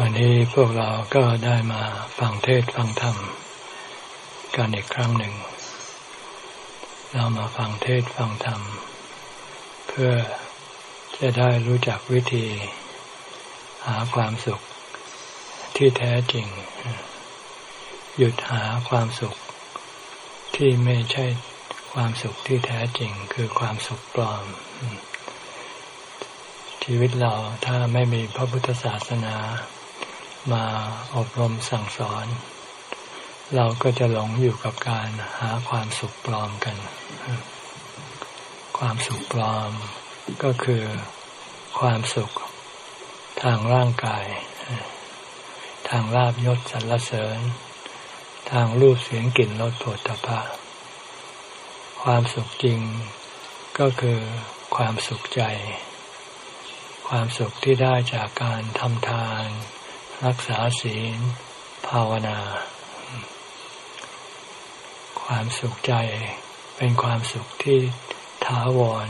วันนี้พวกเราก็ได้มาฟังเทศฟังธรรมกันอีกครั้งหนึ่ง เรามาฟังเทศฟังธรรม เพื่อจะได้รู้จักวิธี หาความสุขที่แท้จริง หยุดหาความสุขที่ไม่ใช่ความสุขที่แท้จริงคือความสุขปลอม ชีวิตเราถ้าไม่มีพระพุทธศาสนา มาอบรมสั่งสอน เราก็จะหลงอยู่กับการหาความสุขปลอมกัน ความสุขปลอมก็คือความสุขทางร่างกาย ทางลาบยศสรรเสริญ ทางรูปเสียงกลิ่นรสผลตภะความสุขจริงก็คือความสุขใจ ความสุขที่ได้จากการทำทาน รักษาศีล ภาวนา ความสุขใจเป็นความสุขที่ถาวร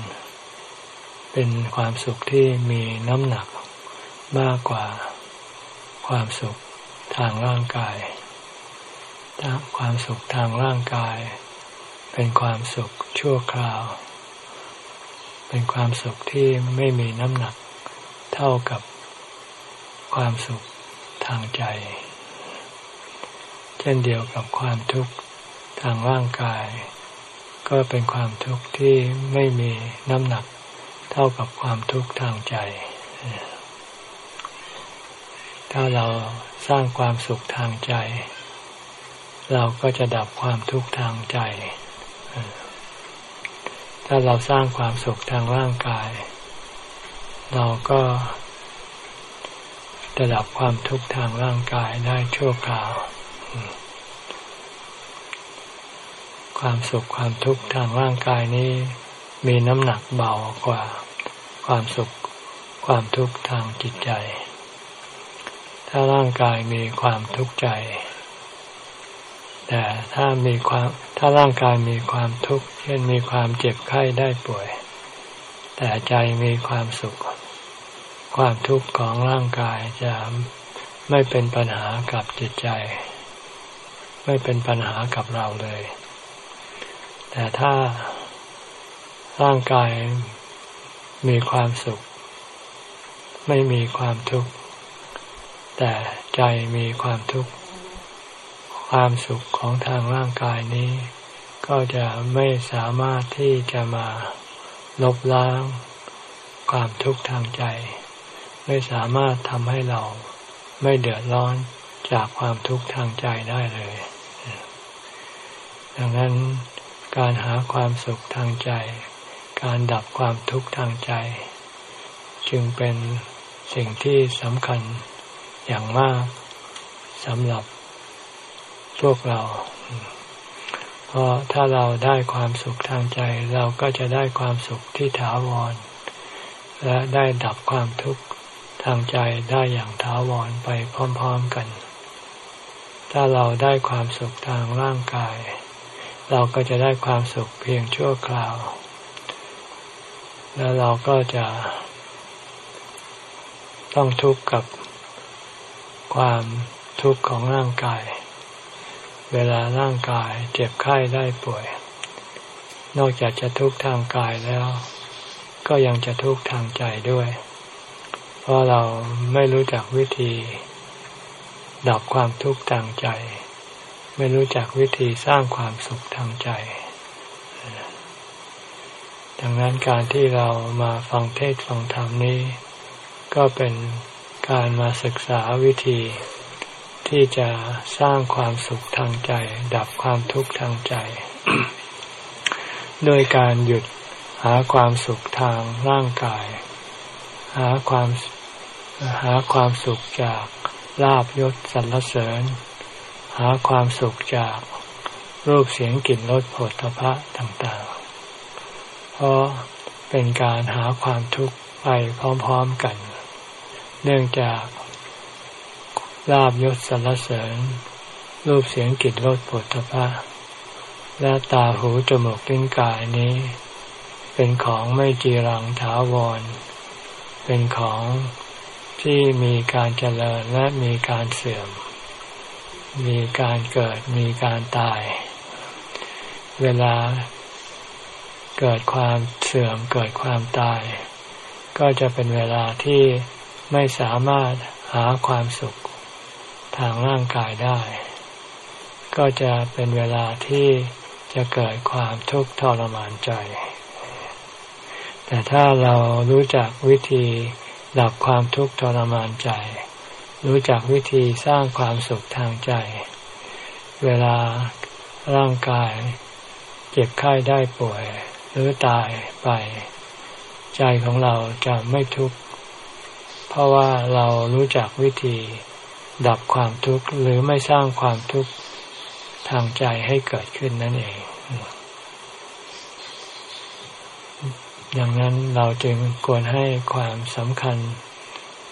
เป็นความสุขที่มีน้ำหนักมากกว่าความสุขทางร่างกาย ความสุขทางร่างกาย เป็นความสุขชั่วคราว เป็นความสุขที่ไม่มีน้ำหนักเท่ากับความสุข ทางใจ เช่นเดียวกับความทุกข์ทางร่างกาย ก็เป็นความทุกข์ที่ไม่มีน้ำหนักเท่ากับความทุกข์ทางใจ ถ้าเราสร้างความสุขทางใจ เราก็จะดับความทุกข์ทางใจ ถ้าเราสร้างความสุขทางร่างกาย เราก็ จะดับความทุกข์ทางร่างกายได้ชั่วคราว ความสุขความทุกข์ทางร่างกายนี้ มีน้ำหนักเบากว่า ความสุขความทุกข์ทางจิตใจ ถ้าร่างกายมีความทุกข์ใจ แต่ถ้ามีความถ้าร่างกายมีความทุกข์ เช่นมีความเจ็บไข้ได้ป่วย แต่ใจมีความสุข ความทุกข์ของร่างกายจะไม่เป็นปัญหากับจิตใจ ไม่เป็นปัญหากับเราเลย แต่ถ้าร่างกายมีความสุข ไม่มีความทุกข์ แต่ใจมีความทุกข์ ความสุขของทางร่างกายนี้ ก็จะไม่สามารถที่จะมาลบล้างความทุกข์ทางใจ ไม่สามารถทำให้เราไม่เดือดร้อนจากความทุกข์ทางใจได้เลย ดังนั้นการหาความสุขทางใจ การดับความทุกข์ทางใจ จึงเป็นสิ่งที่สำคัญอย่างมากสำหรับพวกเรา เพราะถ้าเราได้ความสุขทางใจ เราก็จะได้ความสุขที่ถาวร และได้ดับความทุกข์ ทางใจได้อย่างถาวรไปพร้อมๆกัน ถ้าเราได้ความสุขทางร่างกาย เราก็จะได้ความสุขเพียงชั่วคราว แล้วเราก็จะ ต้องทุกข์กับความทุกข์ของร่างกาย เวลาร่างกายเจ็บไข้ได้ป่วย นอกจากจะทุกข์ทางกายแล้ว ก็ยังจะทุกข์ทางใจด้วย เพราะเราไม่รู้จักวิธี ดับความทุกข์ทางใจ ไม่รู้จักวิธีสร้างความสุขทางใจ ดังนั้นการที่เรามาฟังเทศฟังธรรมนี้ ก็เป็นการมาศึกษาวิธี ที่จะสร้างความสุขทางใจ ดับความทุกข์ทางใจ โดยการหยุดหาความสุขทางร่างกาย หาความหาความสุขจากลาบยศสรรเสริญ หาความสุขจากรูปเสียงกลิ่นรสผลพระต่างๆ เพราะเป็นการหาความทุกข์ไปพร้อมๆกัน เนื่องจากลาบยศสรรเสริญ รูปเสียงกลิ่นรสผลพระและตาหูจมูกลิ้นกายนี้ เป็นของไม่จีรังถาวร เป็นของที่มีการเจริญและมีการเสื่อม มีการเกิดมีการตาย เวลาเกิดความเสื่อมเกิดความตาย ก็จะเป็นเวลาที่ไม่สามารถหาความสุขทางร่างกายได้ ก็จะเป็นเวลาที่จะเกิดความทุกข์ทรมานใจ แต่ถ้าเรารู้จักวิธีดับความทุกข์ทรมานใจ รู้จักวิธีสร้างความสุขทางใจ เวลาร่างกายเจ็บไข้ได้ป่วย หรือตายไป ใจของเราจะไม่ทุกข์ เพราะว่าเรารู้จักวิธีดับความทุกข์หรือไม่สร้างความทุกข์ทางใจให้เกิดขึ้นนั่นเอง ดังนั้นเราจึงควรให้ความสำคัญ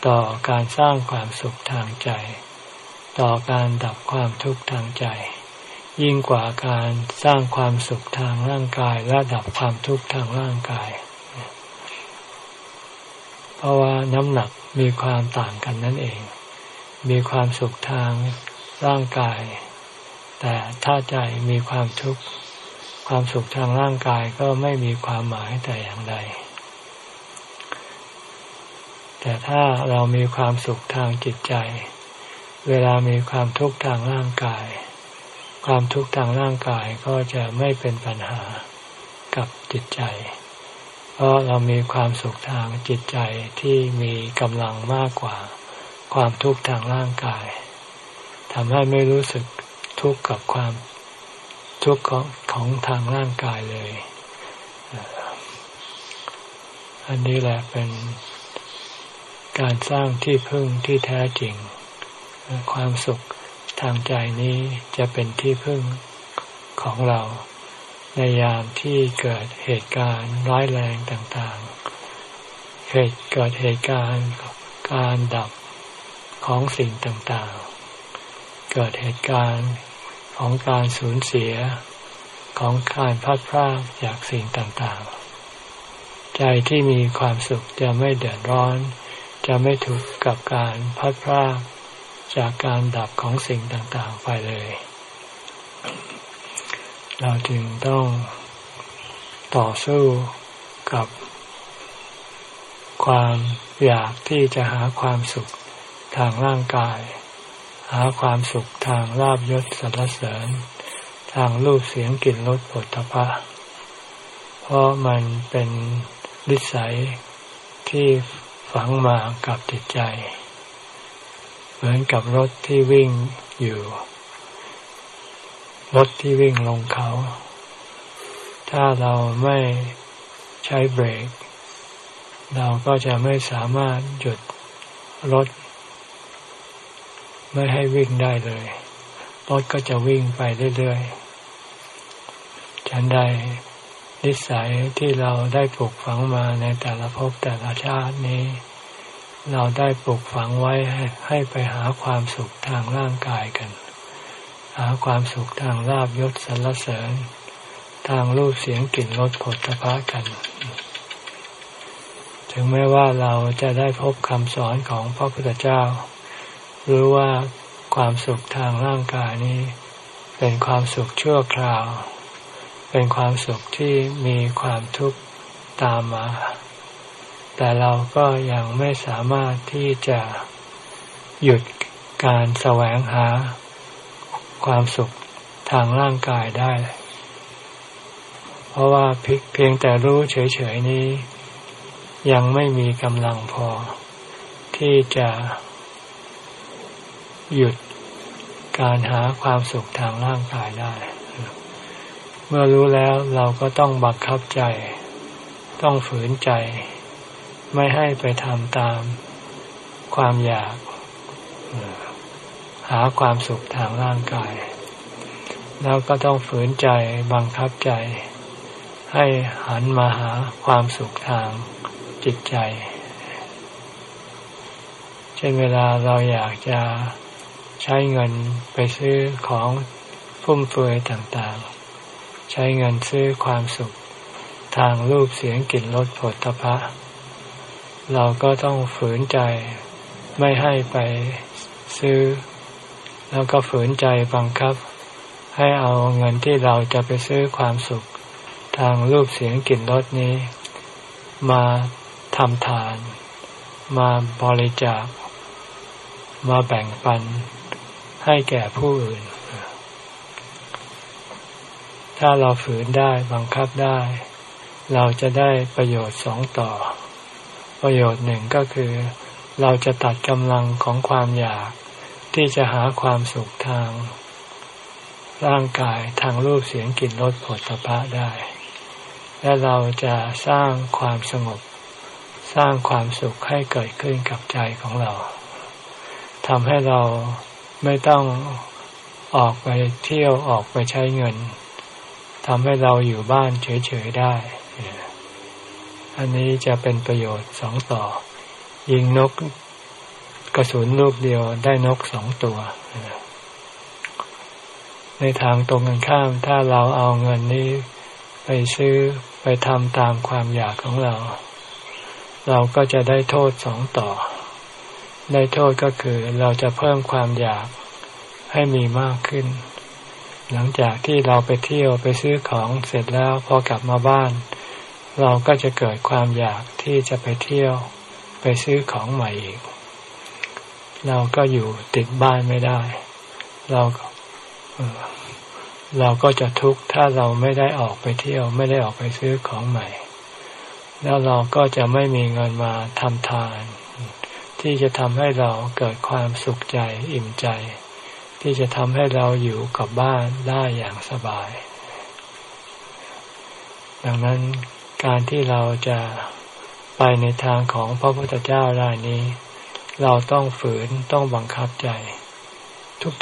ต่อการสร้างความสุขทางใจ ต่อการดับความทุกข์ทางใจ ยิ่งกว่าการสร้างความสุขทางร่างกายและดับความทุกข์ทางร่างกาย เพราะว่าน้ำหนักมีความต่างกันนั่นเอง มีความสุขทางร่างกาย แต่ถ้าใจมีความทุกข์ ความสุขทางร่างกายก็ไม่มีความหมายแต่อย่างใด แต่ถ้าเรามีความสุขทางจิตใจ เวลามีความทุกข์ทางร่างกาย ความทุกข์ทางร่างกายก็จะไม่เป็นปัญหากับจิตใจ เพราะเรามีความสุขทางจิตใจที่มีกำลังมากกว่า ความทุกข์ทางร่างกายทำให้ไม่รู้สึกทุกข์กับความ ทุกข์ของของทางร่างกายเลย อันนี้แหละเป็นการสร้างที่พึ่งที่แท้จริง ความสุขทางใจนี้จะเป็นที่พึ่งของเรา ในยามที่เกิดเหตุการณ์ร้ายแรงต่างๆเกิดเกิดเหตุการณ์การดับของสิ่งต่างๆ เกิดเหตุการณ์ ของการสูญเสียของการพัดพรากจากสิ่งต่างๆ ใจที่มีความสุขจะไม่เดือดร้อน จะไม่ทุกข์กับการพัดพรากจากการดับของสิ่งต่างๆ ไปเลย เราจึงต้องต่อสู้กับความอยากที่จะหาความสุขทางร่างกาย หาความสุขทางลาบยศสรรเสริญ ทางรูปเสียงกลิ่นรสผลตภะเพราะมันเป็นนิสัยที่ฝังมากับจิตใจ เหมือนกับรถที่วิ่งอยู่ รถที่วิ่งลงเขา ถ้าเราไม่ใช้เบรก เราก็จะไม่สามารถหยุดรถ ไม่ให้วิ่งได้เลยรถก็จะวิ่งไปเรื่อยๆฉันใดนิสัยที่เราได้ปลูกฝังมาในแต่ละภพแต่ละชาตินี้ เราได้ปลูกฝังไว้ให้ไปหาความสุขทางร่างกายกัน หาความสุขทางลาบยศสรรเสริญ ทางรูปเสียงกลิ่นรสผลพะกัน ถึงแม้ว่าเราจะได้พบคำสอนของพระพุทธเจ้า รู้ว่าความสุขทางร่างกายนี้ เป็นความสุขชั่วคราว เป็นความสุขที่มีความทุกข์ตามมา แต่เราก็ยังไม่สามารถที่จะหยุดการแสวงหา ความสุขทางร่างกายได้ เพราะว่าเพียงแต่รู้เฉยๆนี้ ยังไม่มีกำลังพอ ที่จะ หยุดการหาความสุขทางร่างกายได้ เมื่อรู้แล้วเราก็ต้องบังคับใจ ต้องฝืนใจ ไม่ให้ไปทำตามความอยาก หาความสุขทางร่างกาย แล้วก็ต้องฝืนใจบังคับใจ ให้หันมาหาความสุขทางจิตใจ เช่นเวลาเราอยากจะ ใช้เงินไปซื้อของฟุ่มเฟือยต่างๆ ใช้เงินซื้อความสุข ทางรูปเสียงกลิ่นรสผลตภะเราก็ต้องฝืนใจไม่ให้ไปซื้อ แล้วก็ฝืนใจบังคับ ให้เอาเงินที่เราจะไปซื้อความสุข ทางรูปเสียงกลิ่นรสนี้ มาทำทาน มาบริจาค มาแบ่งปัน ให้แก่ผู้อื่น ถ้าเราฝืนได้บังคับได้ เราจะได้ประโยชน์สองต่อ ประโยชน์หนึ่งก็คือ เราจะตัดกำลังของความอยากที่จะหาความสุขทาง ร่างกายทางรูปเสียงกลิ่นรสผลตภะได้ และเราจะสร้างความสงบ สร้างความสุขให้เกิดขึ้นกับใจของเราทำให้เรา ไม่ต้องออกไปเที่ยวออกไปใช้เงินทำให้เราอยู่บ้านเฉยๆได้ อันนี้จะเป็นประโยชน์สองต่อ ยิงนกกระสุนลูกเดียวได้นกสองตัว ในทางตรงกันข้าม ถ้าเราเอาเงินนี้ไปซื้อไปทำตามความอยากของเรา เราก็จะได้โทษสองต่อ ได้โทษก็คือเราจะเพิ่มความอยากให้มีมากขึ้น หลังจากที่เราไปเที่ยวไปซื้อของเสร็จแล้วพอกลับมาบ้าน เราก็จะเกิดความอยากที่จะไปเที่ยวไปซื้อของใหม่อีก เราก็อยู่ติดบ้านไม่ได้ เราเราก็จะทุกข์ถ้าเราไม่ได้ออกไปเที่ยว ไม่ได้ออกไปซื้อของใหม่ แล้วเราก็จะไม่มีเงินมาทำทาน ที่จะทำให้เราเกิดความสุขใจอิ่มใจ ที่จะทำให้เราอยู่กับบ้านได้อย่างสบาย ดังนั้นการที่เราจะไปในทางของพระพุทธเจ้ารายนี้ เราต้องฝืนต้องบังคับใจ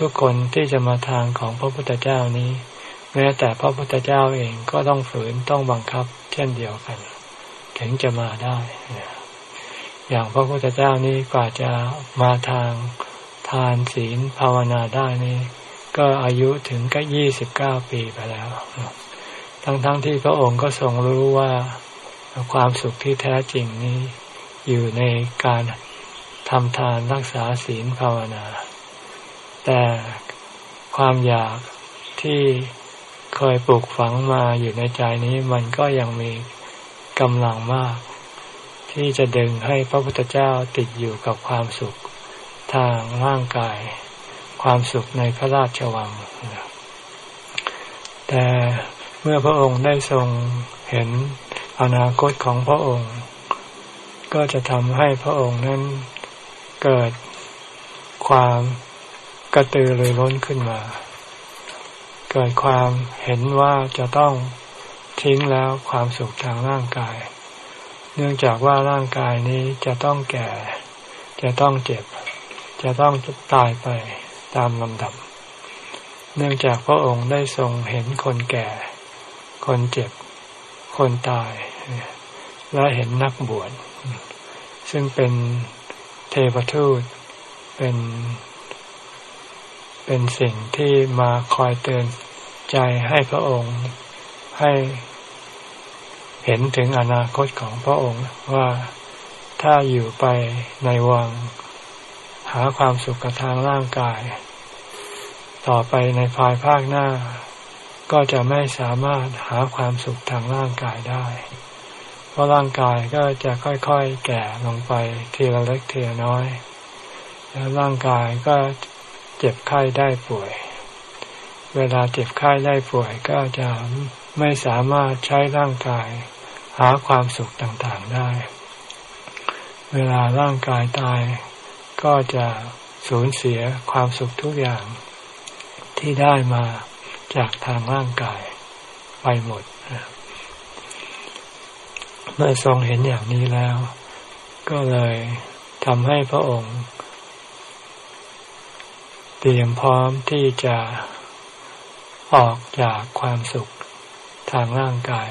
ทุกๆคนที่จะมาทางของพระพุทธเจ้านี้ แม้แต่พระพุทธเจ้าเองก็ต้องฝืนต้องบังคับ เช่นเดียวกัน ถึงจะมาได้ อย่างพระพุทธเจ้านี้กว่าจะมาทางทานศีลภาวนาได้นี่ก็อายุถึงก็ยี่สิบเก้าปีไปแล้ว ทั้งๆทที่พระองค์ก็ทรงรู้ว่าความสุขที่แท้จริงนี้ อยู่ในการทำทานรักษาศีลภาวนา แต่ความอยากที่เคยปลูกฝังมาอยู่ในใจนี้มันก็ยังมีกำลังมาก ที่จะดึงให้พระพุทธเจ้าติดอยู่กับความสุขทางร่างกาย ความสุขในพระราชวัง แต่เมื่อพระองค์ได้ทรงเห็นอนาคตของพระองค์ ก็จะทำให้พระองค์นั้นเกิดความกระตือรือร้นขึ้นมา เกิดความเห็นว่าจะต้องทิ้งแล้วความสุขทางร่างกาย เนื่องจากว่าร่างกายนี้จะต้องแก่ จะต้องเจ็บ จะต้องตายไปตามลำดับ เนื่องจากพระองค์ได้ทรงเห็นคนแก่ คนเจ็บ คนตาย และเห็นนักบวช ซึ่งเป็นเทวทูต เป็น เป็นสิ่งที่มาคอยเตือนใจให้พระองค์ให้ ห็นถึงอนาคตของพระองค์ว่าถ้าอยู่ไปในวัง หาความสุขกับทางร่างกาย ต่อไปในภายภาคหน้า ก็จะไม่สามารถหาความสุขทางร่างกายได้ เพราะร่างกายก็จะค่อยๆแก่ลงไปทีละเล็กทีละน้อย แล้วร่างกายก็เจ็บไข้ได้ป่วย เวลาเจ็บไข้ได้ป่วยก็จะไม่สามารถใช้ร่างกาย หาความสุขต่างๆได้ เวลาร่างกายตายก็จะสูญเสียความสุขทุกอย่างที่ได้มาจากทางร่างกายไปหมด เมื่อทรงเห็นอย่างนี้แล้ว ก็เลยทำให้พระองค์ เตรียมพร้อมที่จะออกจากความสุขทางร่างกาย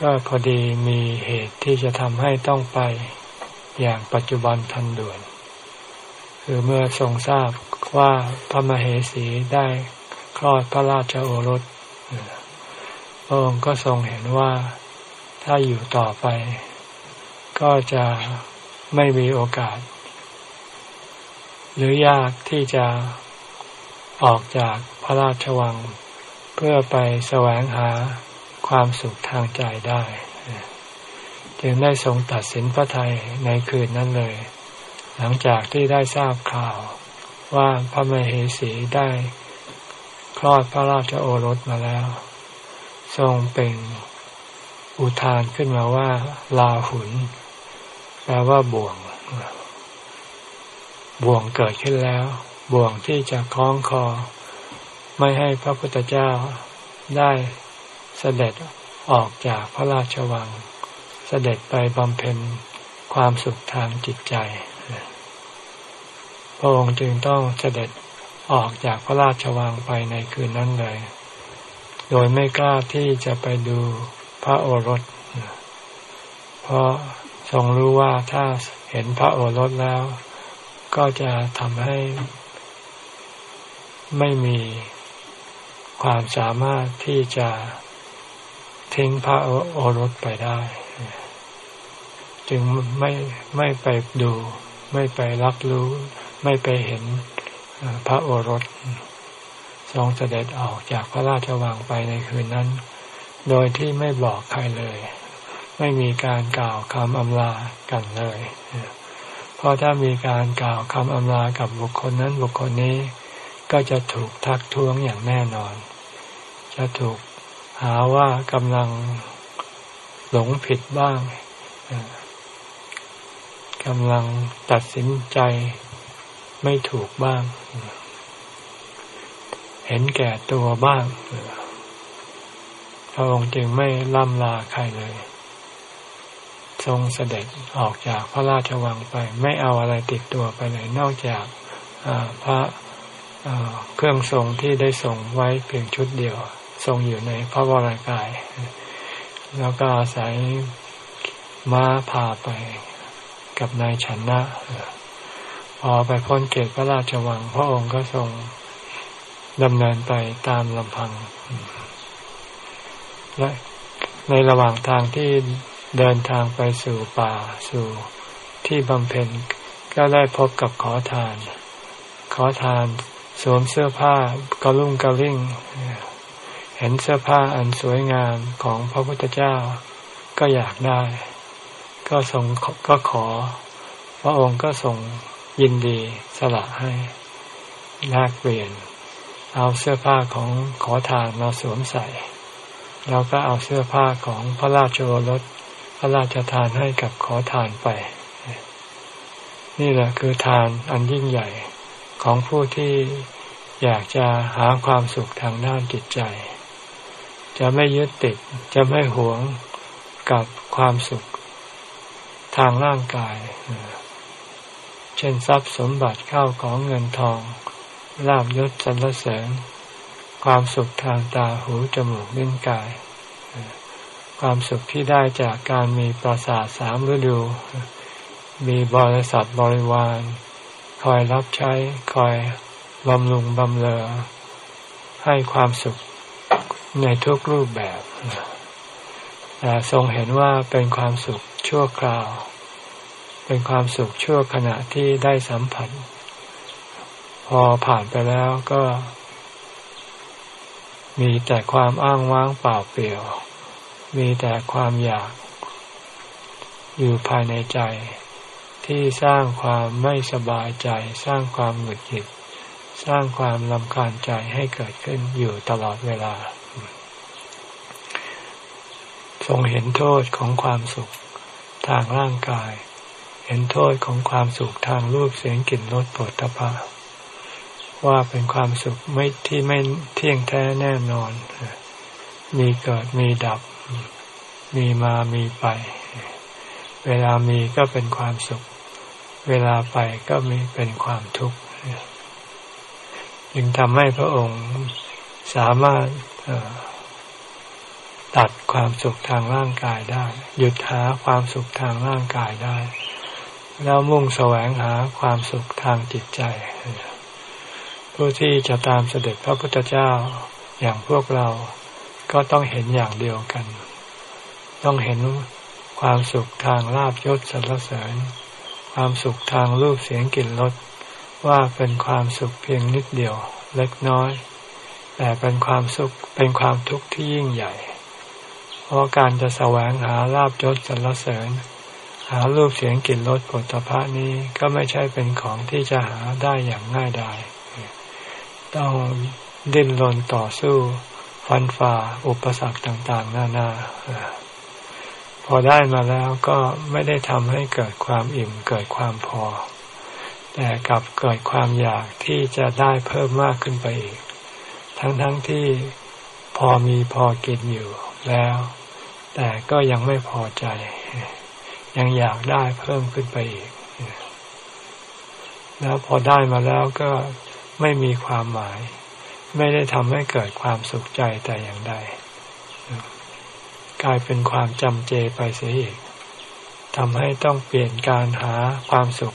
ก็พอดีมีเหตุที่จะทำให้ต้องไปอย่างปัจจุบันทันด่วน คือเมื่อทรงทราบว่าพระมเหสีได้คลอดพระราชโอรสพระองค์ก็ทรงเห็นว่าถ้าอยู่ต่อไป ก็จะไม่มีโอกาส หรือยากที่จะออกจากพระราชวัง เพื่อไปแสวงหา ความสุขทางใจได้ จึงได้ทรงตัดสินพระไทยในคืนนั้นเลย หลังจากที่ได้ทราบข่าวว่าพระมเหสีได้คลอดพระราชโอรสมาแล้ว ทรงเป็นอุทานขึ้นมาว่า ลาหุนแปลว่าบ่วง บ่วงเกิดขึ้นแล้ว บ่วงที่จะคล้องคอ ไม่ให้พระพุทธเจ้าได้ เสด็จออกจากพระราชวัง เสด็จไปบำเพ็ญความสุขทางจิตใจ พระองค์จึงต้องเสด็จออกจากพระราชวังไปในคืนนั้นเลย โดยไม่กล้าที่จะไปดูพระโอรส เพราะทรงรู้ว่าถ้าเห็นพระโอรสแล้ว ก็จะทำให้ ไม่มีความสามารถที่จะ ทิ้งพระโอรสไปได้ จึงไม่ไม่ไปดู ไม่ไปรับรู้ ไม่ไปเห็นพระโอรสทรงเสด็จออกจากพระราชวังไปในคืนนั้น โดยที่ไม่บอกใครเลย ไม่มีการกล่าวคำอำลากันเลย เพราะถ้ามีการกล่าวคำอำลากับบุคคลนั้นบุคคลนี้ ก็จะถูกทักท้วงอย่างแน่นอน จะถูก หาว่ากำลังหลงผิดบ้างกำลังตัดสินใจไม่ถูกบ้าง เห็นแก่ตัวบ้างพระองค์จึงไม่ล่ำลาใครเลย ทรงเสด็จออกจากพระราชวังไป ไม่เอาอะไรติดตัวไปเลย นอกจากพระเครื่องทรงที่ได้ส่งไว้เพียงชุดเดียว ทรงอยู่ในพระวรากาย แล้วก็อาศัยม้าพาไปกับนายชนะพอไปพ้นเขตพระราชวัง พระองค์ก็ทรงดำเนินไปตามลำพัง และในระหว่างทางที่เดินทางไปสู่ป่าสู่ที่บำเพ็ญก็ได้พบกับขอทาน ขอทานสวมเสื้อผ้ากระลุ่งกระลิ่ง เห็นเสื้อผ้าอันสวยงามของพระพุทธเจ้า ก็อยากได้ ก็ทรงก็ขอ พระองค์ก็ทรงยินดีสละให้แลกเปลี่ยน เอาเสื้อผ้าของขอทานมาสวมใส่ แล้วก็เอาเสื้อผ้าของพระราชโอรสพระราชทานให้กับขอทานไป นี่แหละคือทานอันยิ่งใหญ่ของผู้ที่อยากจะหาความสุขทางด้านจิตใจ จะไม่ยึดติด จะไม่หวงกับความสุขทางร่างกาย เช่นทรัพย์สมบัติเข้าของเงินทองลาบยศสรรเสริญ ความสุขทางตาหูจมูกลิ้นกาย ความสุขที่ได้จากการมีปราสาทสามฤดู มีบริษัทบริวาร คอยรับใช้ คอยบำรุงบำเรอให้ความสุข ในทุกรูปแบบแต่ทรงเห็นว่าเป็นความสุขชั่วคราว เป็นความสุขชั่วขณะที่ได้สัมผัส พอผ่านไปแล้วก็ มีแต่ความอ้างว้างเปล่าเปลี่ยว มีแต่ความอยาก อยู่ภายในใจ ที่สร้างความไม่สบายใจ สร้างความหงุดหงิดสร้างความลำคาญใจให้เกิดขึ้นอยู่ตลอดเวลา ทรงเห็นโทษของความสุขทางร่างกาย เห็นโทษของความสุขทางรูปเสียงกลิ่นรสปวดตภะว่าเป็นความสุขไม่ที่ไม่เที่ยงแท้แน่นอน มีเกิดมีดับ มีมามีไป เวลามีก็เป็นความสุข เวลาไปก็มีเป็นความทุกข์จึงทำให้พระองค์สามารถ ตัดความสุขทางร่างกายได้ หยุดหาความสุขทางร่างกายได้ แล้วมุ่งแสวงหาความสุขทางจิตใจ ผู้ที่จะตามเสด็จพระพุทธเจ้าอย่างพวกเราก็ต้องเห็นอย่างเดียวกัน ต้องเห็นความสุขทางลาบยศสรรเสริญ ความสุขทางรูปเสียงกลิ่นรสว่าเป็นความสุขเพียงนิดเดียวเล็กน้อย แต่เป็นความสุขเป็นความทุกข์ที่ยิ่งใหญ่ เพราะการจะแสวงหาลาบยศสรรเสริญ หารูปเสียงกลิ่นรสผลตภะนี้ก็ไม่ใช่เป็นของที่จะหาได้อย่างง่ายดายต้องดิ้นรนต่อสู้ฟันฝ่าอุปสรรคต่างๆ นานาพอได้มาแล้วก็ไม่ได้ทำให้เกิดความอิ่มเกิดความพอ แต่กลับเกิดความอยากที่จะได้เพิ่มมากขึ้นไปอีก ทั้งๆทที่พอมีพอกินอยู่ แล้ว แต่ก็ยังไม่พอใจ ยังอยากได้เพิ่มขึ้นไปอีก แล้วพอได้มาแล้วก็ไม่มีความหมาย ไม่ได้ทำให้เกิดความสุขใจแต่อย่างใดกลายเป็นความจำเจไปเสียอีกทำให้ต้องเปลี่ยนการหาความสุข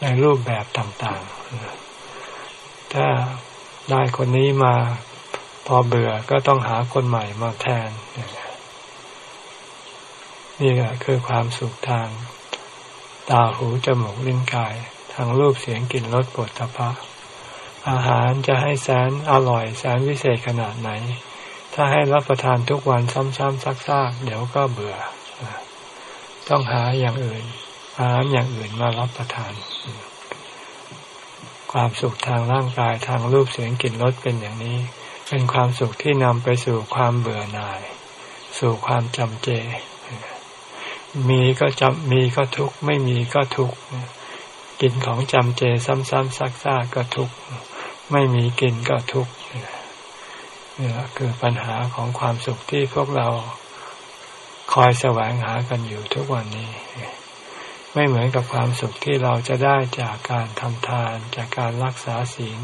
ในรูปแบบต่าง ๆ ถ้าได้คนนี้มา พอเบื่อก็ต้องหาคนใหม่มาแทน นี่แหละคือความสุขทาง ตาหูจมูกลิ้นกาย ทางรูปเสียงกลิ่นรสปวดตะพะอาหารจะให้แสนอร่อยแสนวิเศษขนาดไหน ถ้าให้รับประทานทุกวันซ้ำๆซักๆเดี๋ยวก็เบื่อ ต้องหาอย่างอื่น อาหารอย่างอื่นมารับประทาน ความสุขทางร่างกายทางรูปเสียงกลิ่นรสเป็นอย่างนี้ เป็นความสุขที่นำไปสู่ความเบื่อหน่าย สู่ความจำเจ มีก็จำมีก็ทุกข์ไม่มีก็ทุกข์กินของจำเจซ้ำๆซักๆก็ทุกข์ไม่มีกินก็ทุกข์นี่แหละคือปัญหาของความสุขที่พวกเราคอยแสวงหากันอยู่ทุกวันนี้ ไม่เหมือนกับความสุขที่เราจะได้จากการทำทาน จากการรักษาศีล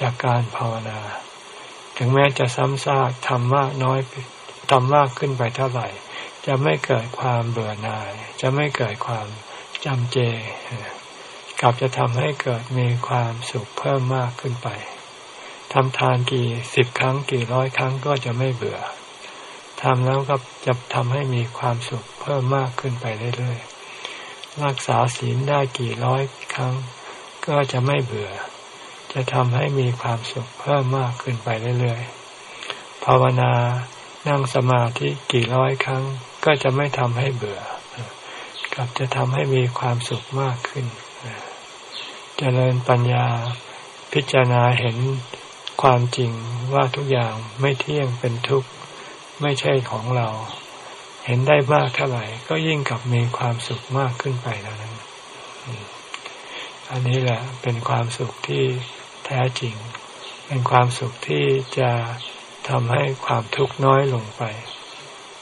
จากการภาวนา ถึงแม้จะซ้ำซากทำมากน้อยทำมากขึ้นไปเท่าไหร่ จะไม่เกิดความเบื่อหน่าย จะไม่เกิดความจำเจ กลับจะทำให้เกิดมีความสุขเพิ่มมากขึ้นไปทำทานกี่สิบครั้งกี่ร้อยครั้งก็จะไม่เบื่อทำแล้วก็จะทำให้มีความสุขเพิ่มมากขึ้นไปเรื่อยๆ รักษาศีลได้กี่ร้อยครั้ง ก็จะไม่เบื่อ จะทำให้มีความสุขเพิ่มมากขึ้นไปเรื่อยๆ ภาวนานั่งสมาธิกี่ร้อยครั้ง ก็จะไม่ทำให้เบื่อกลับจะทำให้มีความสุขมากขึ้นจเจริญปัญญาพิจารณาเห็นความจริงว่าทุกอย่างไม่เที่ยงเป็นทุกข์ไม่ใช่ของเรา เห็นได้มากเท่าไหร่ ก็ยิ่งกับมีความสุขมากขึ้นไปแล้วนั้น อันนี้แหละเป็นความสุขที่ ท้จริง เป็นความสุขที่จะทำให้ความทุกข์น้อยลงไป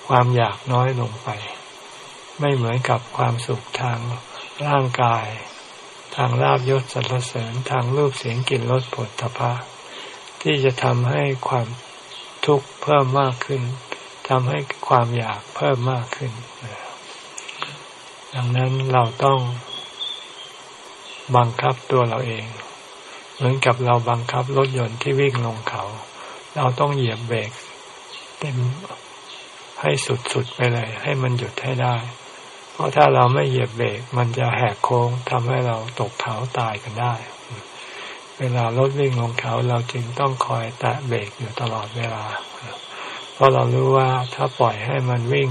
ความอยากน้อยลงไป ไม่เหมือนกับความสุขทางร่างกาย ทางลาบยศสรรเสริญทางรูปเสียงกลิ่นรสผลตภะที่จะทำให้ความทุกข์เพิ่มมากขึ้นทำให้ความอยากเพิ่มมากขึ้น ดังนั้นเราต้องบังคับตัวเราเอง เหมือนกับเราบังคับรถยนต์ที่วิ่งลงเขา เราต้องเหยียบเบรกเต็มให้สุดๆไปเลย ให้มันหยุดให้ได้ เพราะถ้าเราไม่เหยียบเบรกมันจะแหกโค้งทำให้เราตกเขาตายกันได้ เวลารถวิ่งลงเขาเราจึงต้องคอยแตะเบรกอยู่ตลอดเวลา เพราะเรารู้ว่าถ้าปล่อยให้มันวิ่ง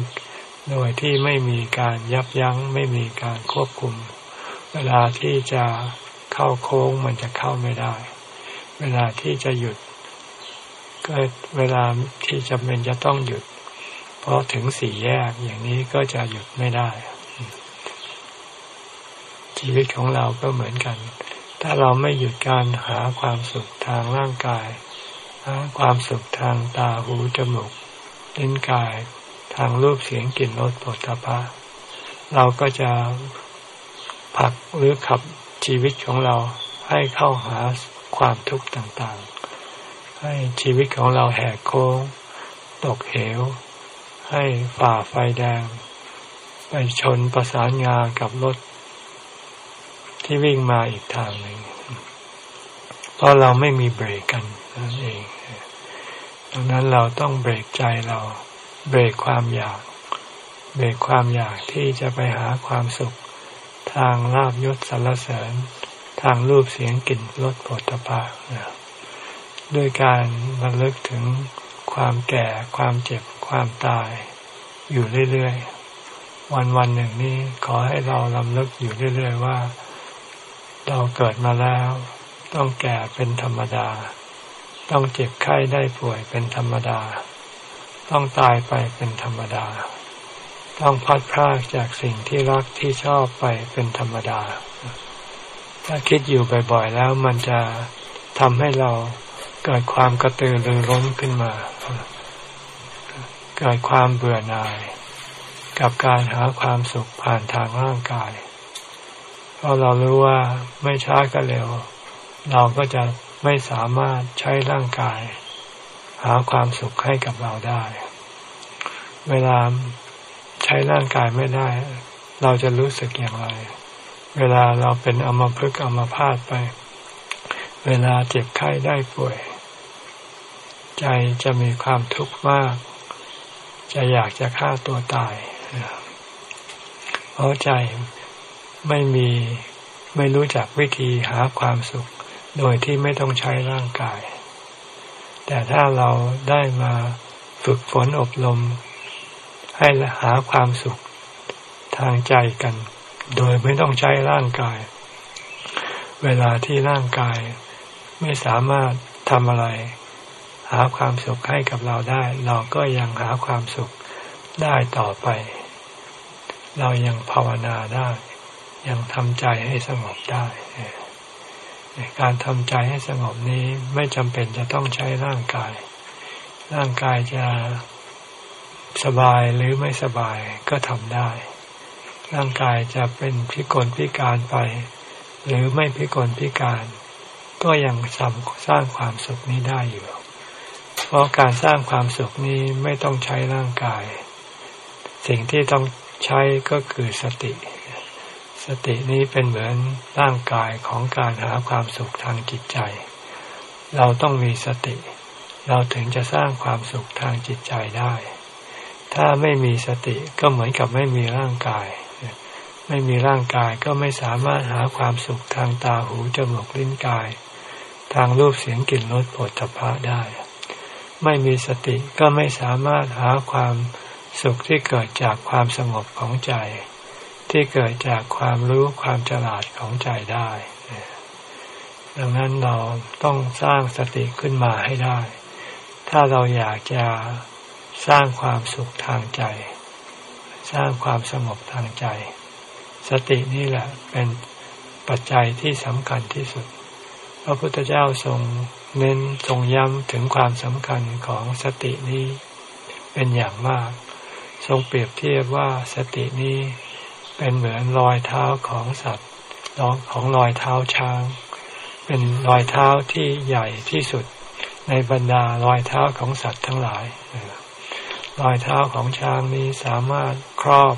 โดยที่ไม่มีการยับยัง้งไม่มีการควบคุม เวลาที่จะ เข้าโค้งมันจะเข้าไม่ได้ เวลาที่จะหยุด ก็เวลาที่จำเป็นจะต้องหยุด เพอถึงสี่แยกอย่างนี้ก็จะหยุดไม่ได้ ชีวิตของเราก็เหมือนกัน ถ้าเราไม่หยุดการหาความสุขทางร่างกาย หาความสุขทางตาหูจมูกลิ้นกาย ทางรูปเสียงกลิ่นรสปุถะเราก็จะผักหรือขับ ชีวิตของเราให้เข้าหาความทุกข์ต่างๆ ให้ชีวิตของเราแหกโค้ง ตกเหว ให้ฝ่าไฟแดง ไปชนประสานงากับรถ ที่วิ่งมาอีกทางหนึ่งเพราะเราไม่มีเบรกกันนั่นเอง ดังนั้นเราต้องเบรกใจเรา เบรกความอยาก เบรกความอยากที่จะไปหาความสุข ทางลาบยศสรรเสริญ ทางรูปเสียงกลิ่นรสผลตภะด้วยการระลึกถึงความแก่ ความเจ็บ ความตาย อยู่เรื่อยๆ วันวันหนึ่งนี้ขอให้เราลำลึกอยู่เรื่อยๆว่า เราเกิดมาแล้ว ต้องแก่เป็นธรรมดา ต้องเจ็บไข้ได้ป่วยเป็นธรรมดา ต้องตายไปเป็นธรรมดา ต้องพัดพรากจากสิ่งที่รักที่ชอบไปเป็นธรรมดา ถ้าคิดอยู่บ่อยๆ แล้วมันจะทำให้เราเกิดความกระตือรือร้นขึ้นมา เกิดความเบื่อหน่าย กับการหาความสุขผ่านทางร่างกาย เพราะเรารู้ว่าไม่ช้าก็เร็ว เราก็จะไม่สามารถใช้ร่างกาย หาความสุขให้กับเราได้ เวลา ช้ร่างกายไม่ได้ เราจะรู้สึกอย่างไร เวลาเราเป็นอมพึกอมพาตไป เวลาเจ็บไข้ได้ป่วย ใจจะมีความทุกข์มาก จะอยากจะฆ่าตัวตายเพราะใจไม่มีไม่รู้จักวิธีหาความสุข โดยที่ไม่ต้องใช้ร่างกาย แต่ถ้าเราได้มาฝึกฝนอบรม ให้หาความสุขทางใจกัน โดยไม่ต้องใช้ร่างกาย เวลาที่ร่างกายไม่สามารถทำอะไร หาความสุขให้กับเราได้ เราก็ยังหาความสุขได้ต่อไป เรายังภาวนาได้ ยังทำใจให้สงบได้การทำใจให้สงบนี้ไม่จำเป็นจะต้องใช้ร่างกาย ร่างกายจะ สบายหรือไม่สบายก็ทำได้ ร่างกายจะเป็นพิกลพิการไป หรือไม่พิกลพิการ ก็ยังสร้างความสุขนี้ได้อยู่ เพราะการสร้างความสุขนี้ไม่ต้องใช้ร่างกาย สิ่งที่ต้องใช้ก็คือสติ สตินี้เป็นเหมือนร่างกายของการหาความสุขทางจิตใจ เราต้องมีสติ เราถึงจะสร้างความสุขทางจิตใจได้ ถ้าไม่มีสติก็เหมือนกับไม่มีร่างกาย ไม่มีร่างกายก็ไม่สามารถหาความสุขทางตาหูจมูกลิ้นกาย ทางรูปเสียงกลิ่นรสผลทพะได้ ไม่มีสติก็ไม่สามารถหาความสุขที่เกิดจากความสงบของใจ ที่เกิดจากความรู้ความฉลาดของใจได้ ดังนั้นเราต้องสร้างสติขึ้นมาให้ได้ ถ้าเราอยากจะ สร้างความสุขทางใจ สร้างความสงบทางใจ สตินี่แหละเป็นปัจจัยที่สำคัญที่สุด พระพุทธเจ้าทรงเน้นทรงย้ำถึงความสำคัญของสตินี้เป็นอย่างมาก ทรงเปรียบเทียบว่าสตินี้เป็นเหมือนรอยเท้าของสัตว์ของรอยเท้าช้าง เป็นรอยเท้าที่ใหญ่ที่สุดในบรรดารอยเท้าของสัตว์ทั้งหลาย รอยเท้าของช้างนี้สามารถครอบ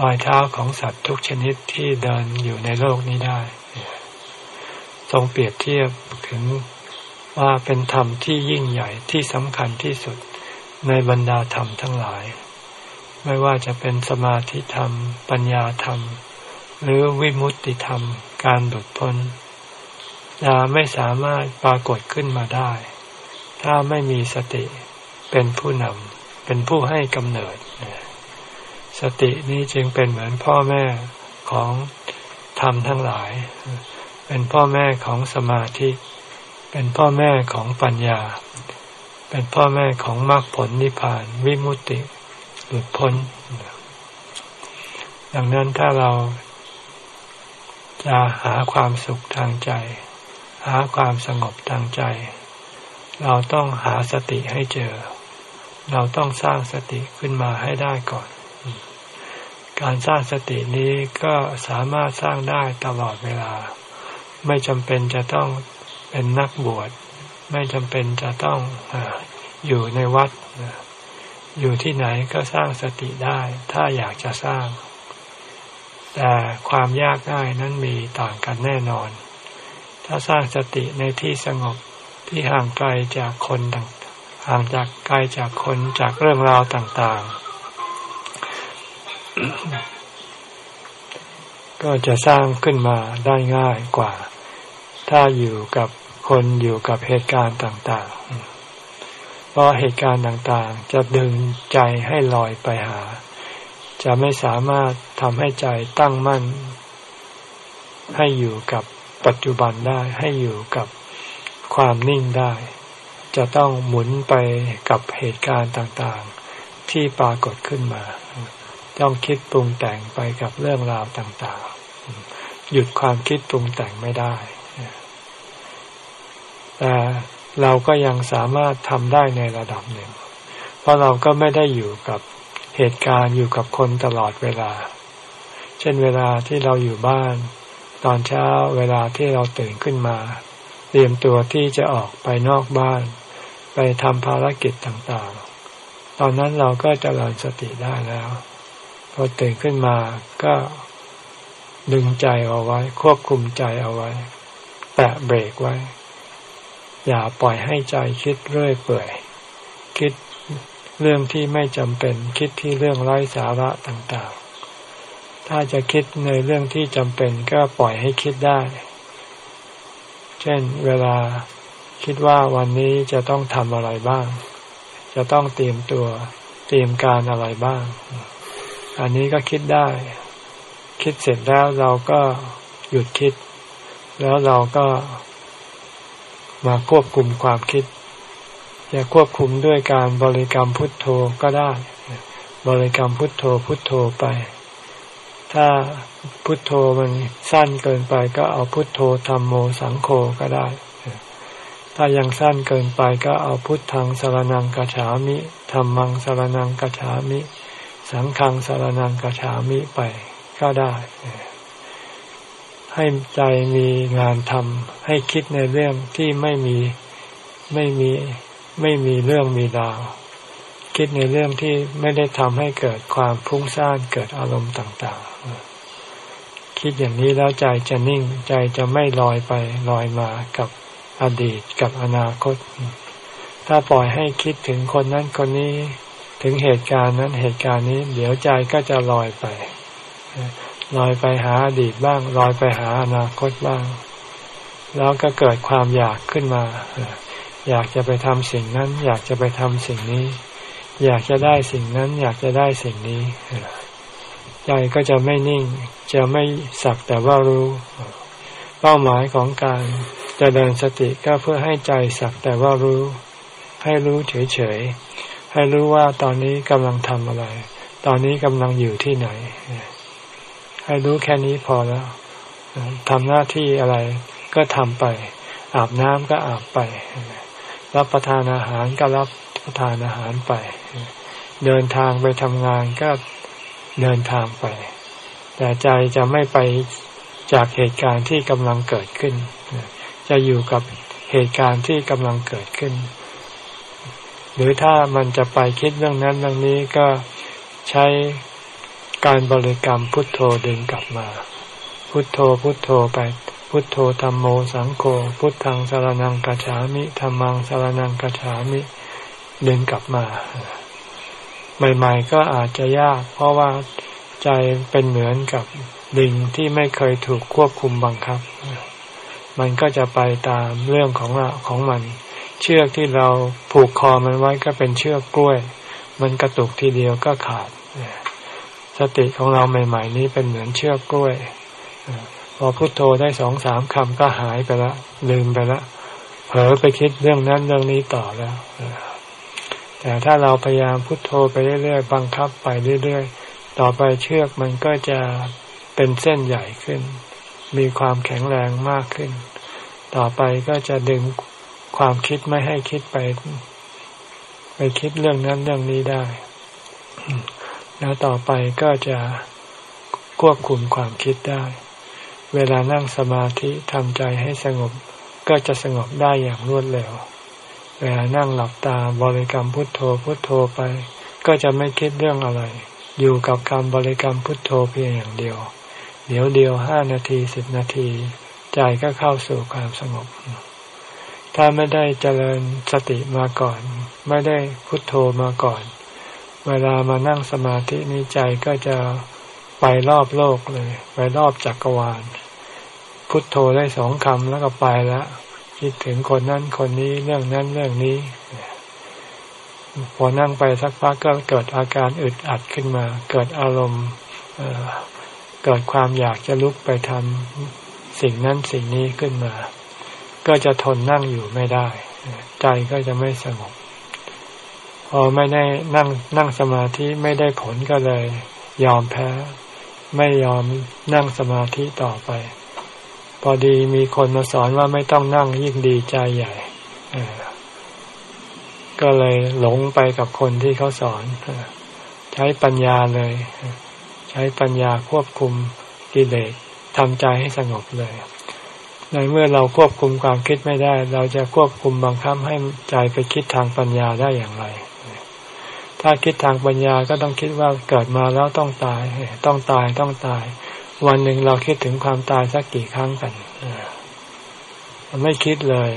รอยเท้าของสัตว์ทุกชนิดที่เดินอยู่ในโลกนี้ได้ ทรงเปรียบเทียบถึงว่าเป็นธรรมที่ยิ่งใหญ่ที่สำคัญที่สุดในบรรดาธรรมทั้งหลาย ไม่ว่าจะเป็นสมาธิธรรม ปัญญาธรรม หรือวิมุตติธรรม การหลุดพ้นจะไม่สามารถปรากฏขึ้นมาได้ ถ้าไม่มีสติเป็นผู้นำ เป็นผู้ให้กำเนิด สตินี้จึงเป็นเหมือนพ่อแม่ของธรรมทั้งหลาย เป็นพ่อแม่ของสมาธิ เป็นพ่อแม่ของปัญญา เป็นพ่อแม่ของมรรคผลนิพพาน วิมุตติหลุดพ้น ดังนั้นถ้าเราจะหาความสุขทางใจ หาความสงบทางใจ เราต้องหาสติให้เจอ เราต้องสร้างสติขึ้นมาให้ได้ก่อน การสร้างสตินี้ก็สามารถสร้างได้ตลอดเวลา ไม่จำเป็นจะต้องเป็นนักบวช ไม่จำเป็นจะต้องออยู่ในวัด อยู่ที่ไหนก็สร้างสติได้ ถ้าอยากจะสร้าง แต่ความยากง่ายนั้นมีต่างกันแน่นอน ถ้าสร้างสติในที่สงบที่ห่างไกลจากคนต่าง ห่างจากไกลจากคนจากเรื่องราวต่าง ๆ ก็จะสร้างขึ้นมาได้ง่ายกว่า ถ้าอยู่กับคนอยู่กับเหตุการณ์ต่าง ๆ เพราะเหตุการณ์ต่างๆ จะดึงใจให้ลอยไปหา จะไม่สามารถทำให้ใจตั้งมั่น ให้อยู่กับปัจจุบันได้ให้อยู่กับความนิ่งได้ จะต้องหมุนไปกับเหตุการณ์ต่างๆ ที่ปรากฏขึ้นมา ต้องคิดปรุงแต่งไปกับเรื่องราวต่างๆ หยุดความคิดปรุงแต่งไม่ได้ แต่เราก็ยังสามารถทำได้ในระดับหนึ่ง เพราะเราก็ไม่ได้อยู่กับเหตุการณ์อยู่กับคนตลอดเวลา เช่นเวลาที่เราอยู่บ้าน ตอนเช้าเวลาที่เราตื่นขึ้นมา เตรียมตัวที่จะออกไปนอกบ้าน ไปทำภารกิจต่างๆ ตอนนั้นเราก็จเจริญสติได้แล้วพอตื่นขึ้นมาก็ดึงใจเอาไว้ ควบคุมใจเอาไว้ แตะเบรกไว้ อย่าปล่อยให้ใจคิดเรื่อยเปื่อย คิดเรื่องที่ไม่จำเป็น คิดที่เรื่องไร้สาระต่างๆ ถ้าจะคิดในเรื่องที่จำเป็นก็ปล่อยให้คิดได้ เช่นเวลา คิดว่าวันนี้จะต้องทำอะไรบ้าง จะต้องเตรียมตัว เตรียมการอะไรบ้าง อันนี้ก็คิดได้ คิดเสร็จแล้วเราก็หยุดคิด แล้วเราก็มาควบคุมความคิด จะควบคุมด้วยการบริกรรมพุทโธก็ได้ บริกรรมพุทโธพุทโธไป ถ้าพุทโธมันสั้นเกินไปก็เอาพุทโธธรรมโมสังโฆก็ได้ ถ้ายังสั้นเกินไปก็เอาพุทธังสารนังกัจฉามิธรรมังสารนังกัจฉามิ สังฆังสารนังกัจฉามิไปก็ได้ ให้ใจมีงานทำให้คิดในเรื่องที่ไม่มีไม่มีไม่มีเรื่องมีราว คิดในเรื่องที่ไม่ได้ทำให้เกิดความพุ่งซ่านเกิดอารมณ์ต่าง ๆ คิดอย่างนี้แล้วใจจะนิ่งใจจะไม่ลอยไปลอยมากับ อดีตกับอนาคต ถ้าปล่อยให้คิดถึงคนนั้นคนนี้ถึงเหตุการณ์นั้นเหตุการณ์นี้ เดี๋ยวใจก็จะลอยไปลอยไปหาอดีตบ้างลอยไปหาอนาคตบ้าง แล้วก็เกิดความอยากขึ้นมา อยากจะไปทำสิ่งนั้น อยากจะไปทำสิ่งนี้ อยากจะได้สิ่งนั้น อยากจะได้สิ่งนี้ใจก็จะไม่นิ่ง จะไม่สักแต่ว่ารู้ เป้าหมายของการ จะเดินสติก็เพื่อให้ใจสักแต่ว่ารู้ ให้รู้เฉยๆ ให้รู้ว่าตอนนี้กำลังทำอะไร ตอนนี้กำลังอยู่ที่ไหน ให้รู้แค่นี้พอแล้วทำหน้าที่อะไรก็ทำไป อาบน้ำก็อาบไป รับประทานอาหารก็รับประทานอาหารไป เดินทางไปทำงานก็เดินทางไป แต่ใจจะไม่ไปจากเหตุการณ์ที่กำลังเกิดขึ้น จะอยู่กับเหตุการณ์ที่กำลังเกิดขึ้น หรือถ้ามันจะไปคิดเรื่องนั้นเรื่องนี้ก็ใช้การบริกรรมพุทโธดึงกลับมา พุทโธพุทโธไป พุทโธธรรมโมสังโฆพุทธังสารนังกัจฉามิธรรมังสารนังกัจฉามิดึงกลับมา ใหม่ ๆ ก็อาจจะยาก เพราะว่าใจเป็นเหมือนกับลิงที่ไม่เคยถูกควบคุมบังคับ มันก็จะไปตามเรื่องของเราของมัน เชือกที่เราผูกคอมันไว้ก็เป็นเชือกกล้วย มันกระตุกทีเดียวก็ขาด สติของเราใหม่ ๆ นี้เป็นเหมือนเชือกกล้วยพอพุโทโธได้สองสามคำก็หายไปล้วลืมไปล้วเผลอไปคิดเรื่องนั้นเรื่องนี้ต่อแล้วแต่ถ้าเราพยายามพุโทโธไปเรื่อยๆบังคับไปเรื่อยๆ ต่อไปเชือกมันก็จะเป็นเส้นใหญ่ขึ้น มีความแข็งแรงมากขึ้น ต่อไปก็จะดึงความคิดไม่ให้คิดไป ไปคิดเรื่องนั้นเรื่องนี้ได้ แล้วต่อไปก็จะควบคุมความคิดได้ เวลานั่งสมาธิทำใจให้สงบ ก็จะสงบได้อย่างรวดเร็ว เวลานั่งหลับตาบริกรรมพุทโธพุทโธไป ก็จะไม่คิดเรื่องอะไร อยู่กับการบริกรรมพุทโธเพียงอย่างเดียว เดี๋ยวเดียวห้านาทีสิบนาทีใจก็เข้าสู่ความสงบ ถ้าไม่ได้เจริญสติมาก่อน ไม่ได้พุทโธมาก่อน เวลามานั่งสมาธินี้ใจก็จะไปรอบโลกเลย ไปรอบจักรวาล พุทโธได้สองคำแล้วก็ไปแล้วคิดถึงคนนั้นคนนี้เรื่องนั้นเรื่องนี้ พอนั่งไปสักพักก็เกิดอาการอึดอัดขึ้นมา เกิดอารมณ์ เกิดความอยากจะลุกไปทำสิ่งนั้นสิ่งนี้ขึ้นมา ก็จะทนนั่งอยู่ไม่ได้ ใจก็จะไม่สงบ พอไม่ได้นั่งนั่งสมาธิไม่ได้ผลก็เลย ยอมแพ้ ไม่ยอมนั่งสมาธิต่อไป พอดีมีคนมาสอนว่าไม่ต้องนั่งยิ่งดีใจใหญ่ก็เลยหลงไปกับคนที่เขาสอน ใช้ปัญญาเลย ใช้ปัญญาควบคุมกิเลสทำใจให้สงบเลย ในเมื่อเราควบคุมความคิดไม่ได้ เราจะควบคุมบังคับให้ใจไปคิดทางปัญญาได้อย่างไร ถ้าคิดทางปัญญาก็ต้องคิดว่าเกิดมาแล้วต้องตาย ต้องตายต้องตาย วันหนึ่งเราคิดถึงความตายสักกี่ครั้งกัน ไม่คิดเลย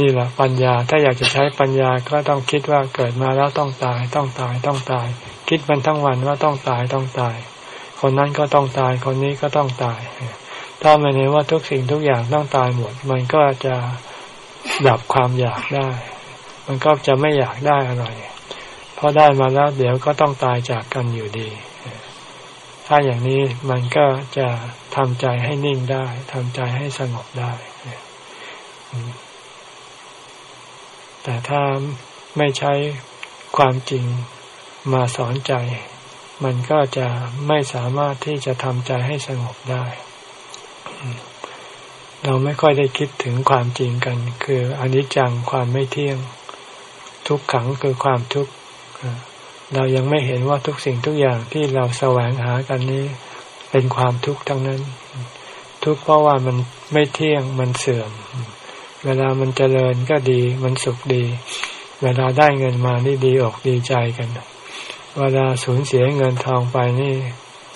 นี่แหละปัญญาถ้าอยากจะใช้ปัญญาก็ต้องคิดว่าเกิดมาแล้วต้องตายต้องตายต้องตาย คิดมันทั้งวันว่าต้องตายต้องตาย คนนั้นก็ต้องตายคนนี้ก็ต้องตาย ถ้าไม่เห็นว่าทุกสิ่งทุกอย่างต้องตายหมด มันก็จะดับความอยากได้ มันก็จะไม่อยากได้อะไรเพราะได้มาแล้วเดี๋ยวก็ต้องตายจากกันอยู่ดี ถ้าอย่างนี้มันก็จะทำใจให้นิ่งได้ทำใจให้สงบได้ แต่ถ้าไม่ใช้ความจริงมาสอนใจ มันก็จะไม่สามารถที่จะทำใจให้สงบได้ เราไม่ค่อยได้คิดถึงความจริงกัน คืออนิจจังความไม่เที่ยง ทุกขังคือความทุกข์เรายังไม่เห็นว่าทุกสิ่งทุกอย่างที่เราแสวงหากันนี้ เป็นความทุกข์ทั้งนั้น ทุกข์เพราะว่ามันไม่เที่ยงมันเสื่อม เวลามันเจริญก็ดี มันสุขดี เวลาได้เงินมานี่ดีอกดีใจกัน เวลาสูญเสียเงินทองไปนี่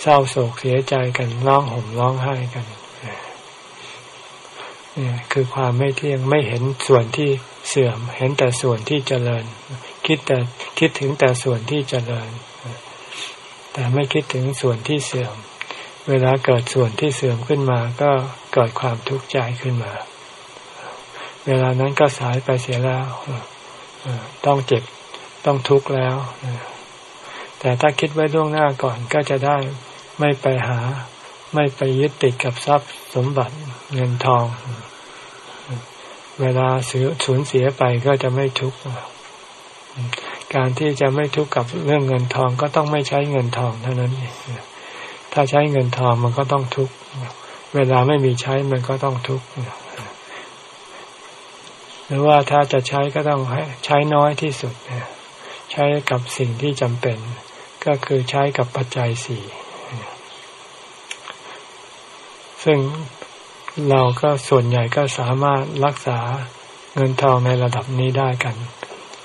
เศร้าโศกเสียใจกันร้องห่มร้องไห้กันนี่คือความไม่เที่ยงไม่เห็นส่วนที่เสื่อม เห็นแต่ส่วนที่เจริญ คิดแต่คิดถึงแต่ส่วนที่เจริญ แต่ไม่คิดถึงส่วนที่เสื่อม เวลาเกิดส่วนที่เสื่อมขึ้นมาก็เกิดความทุกข์ใจขึ้นมา เวลานั้นก็สายไปเสียแล้วต้องเจ็บต้องทุกข์แล้ว แต่ถ้าคิดไว้ล่วงหน้าก่อนก็จะได้ไม่ไปหา ไม่ไปยึดติดกับทรัพย์สมบัติเงินทอง เวลาสูญเสียไปก็จะไม่ทุกข์การที่จะไม่ทุกข์กับเรื่องเงินทองก็ต้องไม่ใช้เงินทองเท่านั้นถ้าใช้เงินทองมันก็ต้องทุกข์เวลาไม่มีใช้มันก็ต้องทุกข์ รือว่าถ้าจะใช้ก็ต้องใช้น้อยที่สุดใช้กับสิ่งที่จำเป็น ก็คือใช้กับปัจจัยสี่ซึ่งเราก็ส่วนใหญ่ก็สามารถรักษาเงินทองในระดับนี้ได้กัน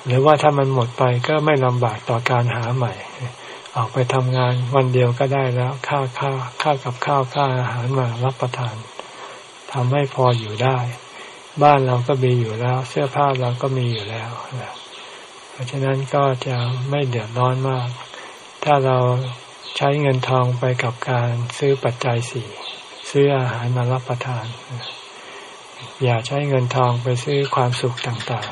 หรือว่าถ้ามันหมดไปก็ไม่ลำบากต่อการหาใหม่ ออกไปทำงานวันเดียวก็ได้แล้วค่าค่าค่ากับข้าวค่าอาหารมารับประทานทำให้พออยู่ได้ บ้านเราก็มีอยู่แล้ว เสื้อผ้าเราก็มีอยู่แล้วเพราะฉะนั้นก็จะไม่เดือดร้อนมาก ถ้าเราใช้เงินทองไปกับการซื้อปัจจัยสี่ซื้ออาหารมารับประทาน อย่าใช้เงินทองไปซื้อความสุขต่าง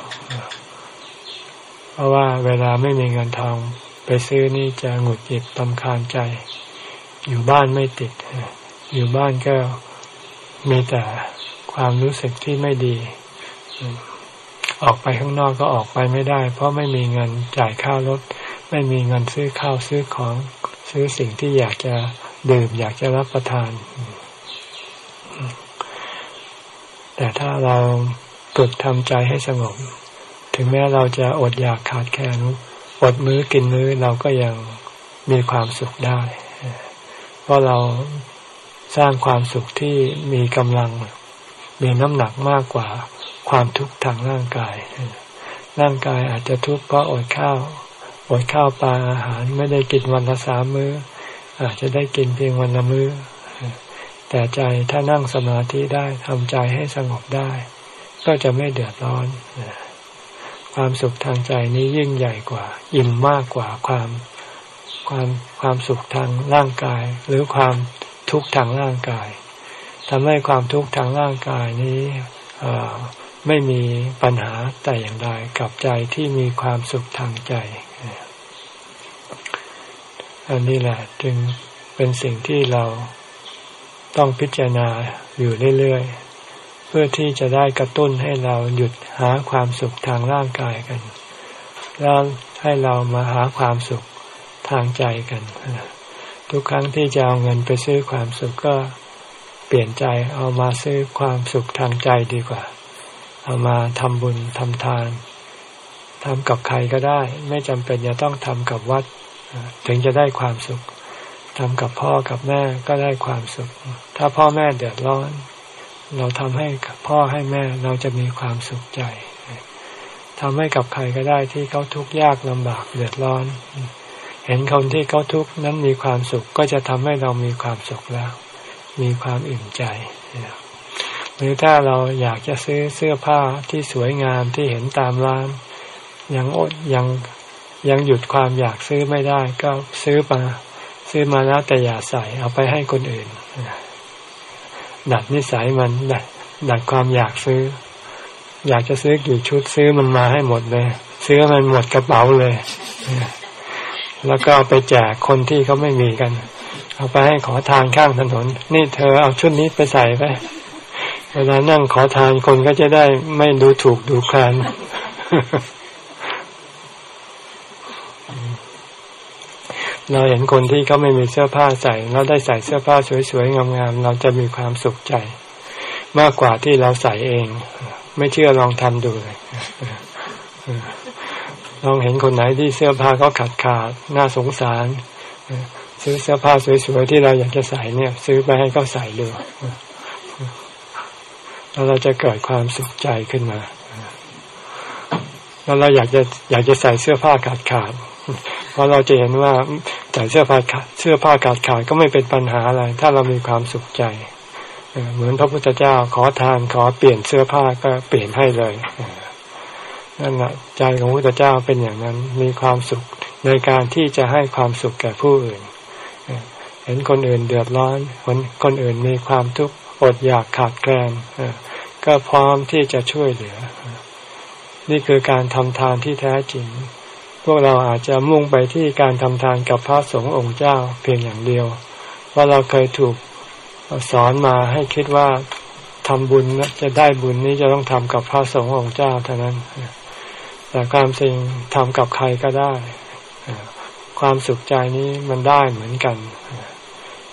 ๆ เพราะว่าเวลาไม่มีเงินทองไปซื้อนี่จะหงุดหงิดตำคาญใจ อยู่บ้านไม่ติด อยู่บ้านก็มีแต่ ความรู้สึกที่ไม่ดี ออกไปข้างนอกก็ออกไปไม่ได้ เพราะไม่มีเงินจ่ายค่ารถ ไม่มีเงินซื้อข้าวซื้อของซื้อสิ่งที่อยากจะดื่มอยากจะรับประทาน แต่ถ้าเราฝึกทำใจให้สงบ ถึงแม้เราจะอดอยากขาดแคลนอดมื้อกินมื้อเราก็ยังมีความสุขได้ เพราะเราสร้างความสุขที่มีกำลัง มีน้ำหนักมากกว่าความทุกข์ทางร่างกาย ร่างกายอาจจะทุกข์เพราะอดข้าวอดข้าวปลาอาหารไม่ได้กินวันละสามมื้อ อาจจะได้กินเพียงวันละมื้อ แต่ใจถ้านั่งสมาธิได้ทำใจให้สงบได้ ก็จะไม่เดือดร้อน ความสุขทางใจนี้ยิ่งใหญ่กว่า อิ่มมากกว่าความความความสุขทางร่างกาย หรือความทุกข์ทางร่างกาย ทำให้ความทุกข์ทางร่างกายนี้ไม่มีปัญหาแต่อย่างใดกับใจที่มีความสุขทางใจ อันนี้แหละจึงเป็นสิ่งที่เราต้องพิจารณาอยู่เรื่อยๆ เพื่อที่จะได้กระตุ้นให้เราหยุดหาความสุขทางร่างกายกัน แล้วให้เรามาหาความสุขทางใจกัน ทุกครั้งที่จะเอาเงินไปซื้อความสุขก็ เปลี่ยนใจเอามาซื้อความสุขทางใจดีกว่า เอามาทำบุญทำทานทำกับใครก็ได้ ไม่จำเป็นจะต้องทำกับวัด ถึงจะได้ความสุขทำกับพ่อกับแม่ก็ได้ความสุข ถ้าพ่อแม่เดือดร้อน เราทำให้พ่อให้แม่เราจะมีความสุขใจทำให้กับใครก็ได้ที่เขาทุกข์ยากลำบากเดือดร้อน เห็นคนที่เขาทุกข์นั้นมีความสุขก็จะทำให้เรามีความสุขแล้ว มีความอิ่มใจหรือถ้าเราอยากจะซื้อเสื้อผ้าที่สวยงามที่เห็นตามร้าน ยังอดยังยังหยุดความอยากซื้อไม่ได้ ก็ซื้อมา ซื้อมาแล้วแต่อย่าใส่เอาไปให้คนอื่นดัดนิสัยมันดัดดัดความอยากซื้อ อยากจะซื้อกี่ชุดซื้อมันมาให้หมดเลย ซื้อมันหมดกระเป๋าเลย แล้วก็เอาไปแจกคนที่เขาไม่มีกัน เอาไปให้ขอทานข้างถนน นี่เธอเอาชุดนี้ไปใส่ไปเวลานั่งขอทานคนก็จะได้ไม่ดูถูกดูแคลนเราเห็นคนที่เขาไม่มีเสื้อผ้าใส่ เราได้ใส่เสื้อผ้าสวยๆงามๆเราจะมีความสุขใจ มากกว่าที่เราใส่เอง ไม่เชื่อลองทำดูเลยลองเห็นคนไหนที่เสื้อผ้าเขาขาดขาดน่าสงสาร ซื้อเสื้อผ้าสวยๆที่เราอยากจะใส่เนี่ย ซื้อไปให้เขาใส่ดูแล้วเราจะเกิดความสุขใจขึ้นมา แล้วเราอยากจะอยากจะใส่เสื้อผ้าขาดขาด เพราะเราจะเห็นว่าใส่เสื้อผ้าขาดเสื้อผ้าขาดขาดก็ไม่เป็นปัญหาอะไร ถ้าเรามีความสุขใจ เหมือนพระพุทธเจ้าขอทานขอเปลี่ยนเสื้อผ้าก็เปลี่ยนให้เลยนั่นแหละใจของพระพุทธเจ้าเป็นอย่างนั้นมีความสุขในการที่จะให้ความสุขแก่ผู้อื่น เห็นคนอื่นเดือดร้อนคนคนอื่นมีความทุกข์อดอยากขาดแคลนก็พร้อมที่จะช่วยเหลือ นี่คือการทำทานที่แท้จริง พวกเราอาจจะมุ่งไปที่การทำทานกับพระสงฆ์องค์เจ้าเพียงอย่างเดียว ว่าเราเคยถูกสอนมาให้คิดว่าทำบุญจะได้บุญนี้จะต้องทำกับพระสงฆ์องค์เจ้าเท่านั้น แต่ความจริงทำกับใครก็ได้ ความสุขใจนี้มันได้เหมือนกัน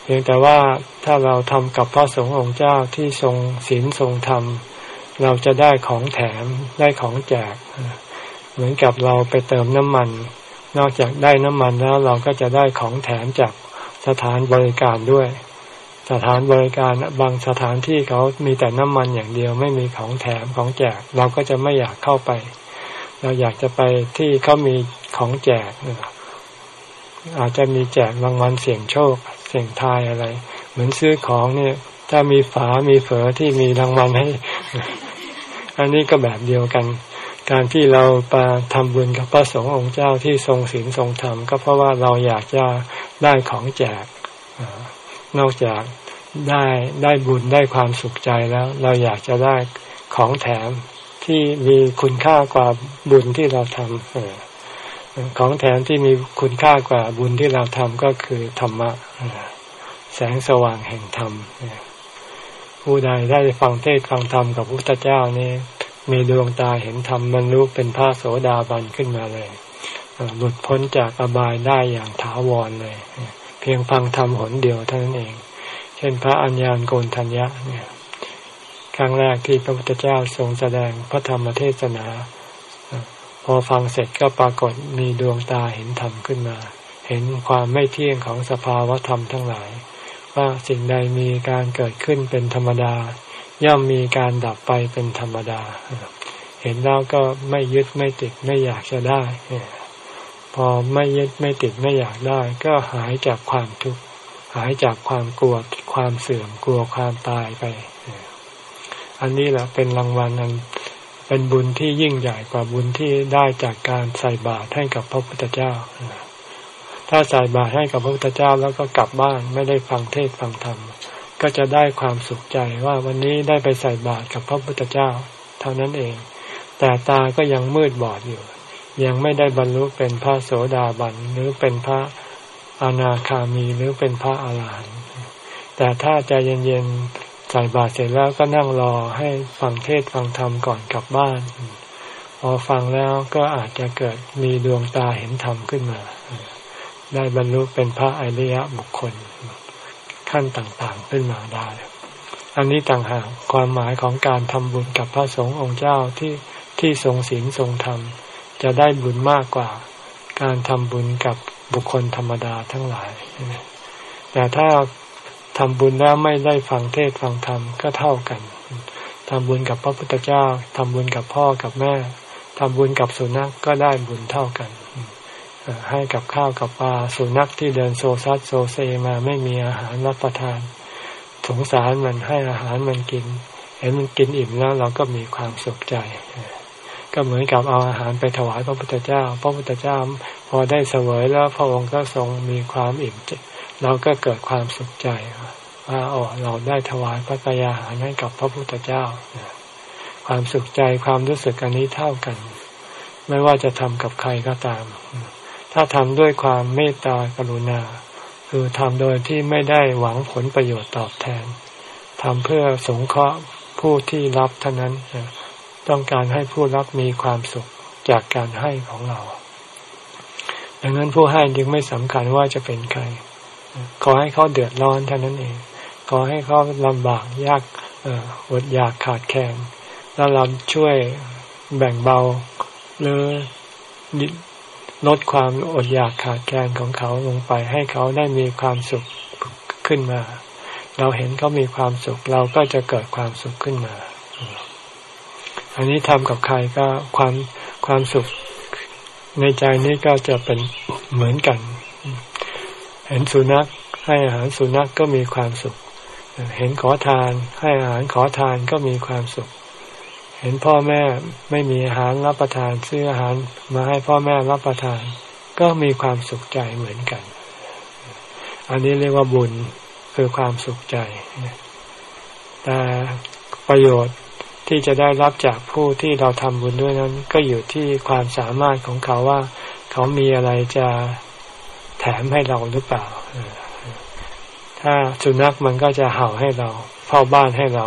เพียงแต่ว่าถ้าเราทำกับพระสงฆ์องค์เจ้าที่ทรงศีลทรงธรรม เราจะได้ของแถมได้ของแจก เหมือนกับเราไปเติมน้ำมัน นอกจากได้น้ำมันแล้วเราก็จะได้ของแถมจากสถานบริการด้วย สถานบริการบางสถานที่เขามีแต่น้ำมันอย่างเดียวไม่มีของแถมของแจก เราก็จะไม่อยากเข้าไป เราอยากจะไปที่เขามีของแจกอาจจะมีแจกรางวัลเสี่ยงโชค เสี่ยงทายอะไร เหมือนซื้อของเนี่ย ถ้ามีฝามีเฝอที่มีรางวัลให้ อันนี้ก็แบบเดียวกัน การที่เราไปทำบุญกับพระสงฆ์องค์เจ้าที่ทรงศีลทรงธรรมก็เพราะว่าเราอยากจะได้ของแจกนอกจากได้ได้บุญได้ความสุขใจแล้ว เราอยากจะได้ของแถมที่มีคุณค่ากว่าบุญที่เราทำ ของแถมที่มีคุณค่ากว่าบุญที่เราทำก็คือธรรมะแสงสว่างแห่งธรรมผู้ใดได้ฟังเทศฟังธรรมกับพระพุทธเจ้านี่มีดวงตาเห็นธรรมบรรลุเป็นพระโสดาบันขึ้นมาเลยหลุดพ้นจากอบายได้อย่างถาวรเลย เพียงฟังธรรมหนเดียวเท่านั้นเอง เช่นพระอัญญาณโกนทัญญะเนี่ยครั้งแรกที่พระพุทธเจ้าทรงแสดงพระธรรมเทศนา พอฟังเสร็จก็ปรากฏมีดวงตาเห็นธรรมขึ้นมา เห็นความไม่เที่ยงของสภาวะธรรมทั้งหลาย ว่าสิ่งใดมีการเกิดขึ้นเป็นธรรมดา ย่อมมีการดับไปเป็นธรรมดา เห็นแล้วก็ไม่ยึดไม่ติดไม่อยากจะได้ พอไม่ยึดไม่ติดไม่อยากได้ ก็หายจากความทุกข์หายจากความกลัวความเสื่อมกลัวความตายไป อันนี้แหละเป็นรางวัลนัน เป็นบุญที่ยิ่งใหญ่กว่าบุญที่ได้จากการใส่บาตรให้กับพระพุทธเจ้า ถ้าใส่บาตรให้กับพระพุทธเจ้าแล้วก็กลับบ้านไม่ได้ฟังเทศฟังธรรม ก็จะได้ความสุขใจว่าวันนี้ได้ไปใส่บาตรกับพระพุทธเจ้า เท่านั้นเอง แต่ตาก็ยังมืดบอดอยู่ ยังไม่ได้บรรลุเป็นพระโสดาบันหรือเป็นพระอนาคามีหรือเป็นพระอาหารหันต์แต่ถ้าใจเย็นๆ ใส่บาตรเสร็จแล้วก็นั่งรอให้ฟังเทศฟังธรรมก่อนกลับบ้าน พอฟังแล้วก็อาจจะเกิดมีดวงตาเห็นธรรมขึ้นมา ได้บรรลุเป็นพระอริยบุคคล ขั้นต่างๆขึ้นมาได้ อันนี้ต่างหากความหมายของการทำบุญกับพระสงฆ์องค์เจ้าที่ที่ทรงศีลทรงธรรม จะได้บุญมากกว่า การทำบุญกับบุคคลธรรมดาทั้งหลาย แต่ถ้า ทำบุญแล้วไม่ได้ฟังเทศฟังธรรมก็เท่ากันทำบุญกับพระพุทธเจ้าทำบุญกับพ่อกับแม่ทำบุญกับสุนัขกก็ได้บุญเท่ากัน ให้กับข้าวกับปลาสุนัขที่เดินโซซัดโซเซมาไม่มีอาหารรับประทาน สงสารมันให้อาหารมันกินเห็นมันกินอิ่มแล้วเราก็มีความสุขใจ ก็เหมือนกับเอาอาหารไปถวายพระพุทธเจ้า พระพุทธเจ้าพอได้เสวยแล้วพระองค์ก็ทรงมีความอิ่ม เราก็เกิดความสุขใจว่าอ๋อเราได้ถวายพระกายาหารให้กับพระพุทธเจ้า ความสุขใจความรู้สึกอันนี้เท่ากัน ไม่ว่าจะทำกับใครก็ตาม ถ้าทำด้วยความเมตตากรุณา คือทำโดยที่ไม่ได้หวังผลประโยชน์ตอบแทนทำเพื่อสงเคราะห์ผู้ที่รับเท่านั้นต้องการให้ผู้รับมีความสุขจากการให้ของเรา ดังนั้นผู้ให้จึงไม่สำคัญว่าจะเป็นใคร ขอให้เขาเดือดร้อนเท่านั้นเอง ขอให้เขาลำบากยากอดอยากขาดแคลนแล้วเราช่วยแบ่งเบาหรือลดความอดอยากขาดแคลนของเขาลงไป ให้เขาได้มีความสุขขึ้นมา เราเห็นเขามีความสุข เราก็จะเกิดความสุขขึ้นมา อันนี้ทำกับใครก็ความความสุขในใจนี้ก็จะเป็นเหมือนกัน เห็นสุนัขให้อาหารสุนัขกก็มีความสุข เห็นขอทาน ให้อาหารขอทานก็มีความสุข เห็นพ่อแม่ไม่มีอาหารรับประทานซื้ออาหารมาให้พ่อแม่รับประทาน ก็มีความสุขใจเหมือนกัน อันนี้เรียกว่าบุญคือความสุขใจ แต่ประโยชน์ที่จะได้รับจากผู้ที่เราทำบุญด้วยนั้น ก็อยู่ที่ความสามารถของเขาว่า เขามีอะไรจะ แถมให้เราหรือเปล่า ถ้าสุนัขมันก็จะเห่าให้เราเฝ้าบ้านให้เรา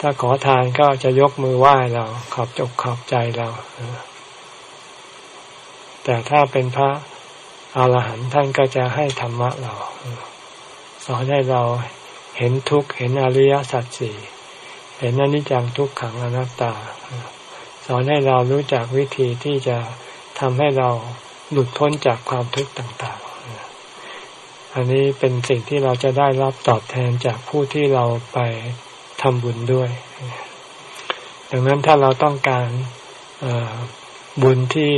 ถ้าขอทานก็จะยกมือไหว้เรา ขอบจกขอบใจเรา แต่ถ้าเป็นพระอาหารหันต์ท่านก็จะให้ธรรมะเรา สอนให้เราเห็นทุกข์เห็นอริยสัจสี่เห็นอนิจจังทุกขังอนัตตา สอนให้เรารู้จักวิธีที่จะทำให้เรา หลุดพ้นจากความทุกข์ต่างๆ อันนี้เป็นสิ่งที่เราจะได้รับตอบแทนจากผู้ที่เราไปทำบุญด้วย ดังนั้นถ้าเราต้องการบุญที่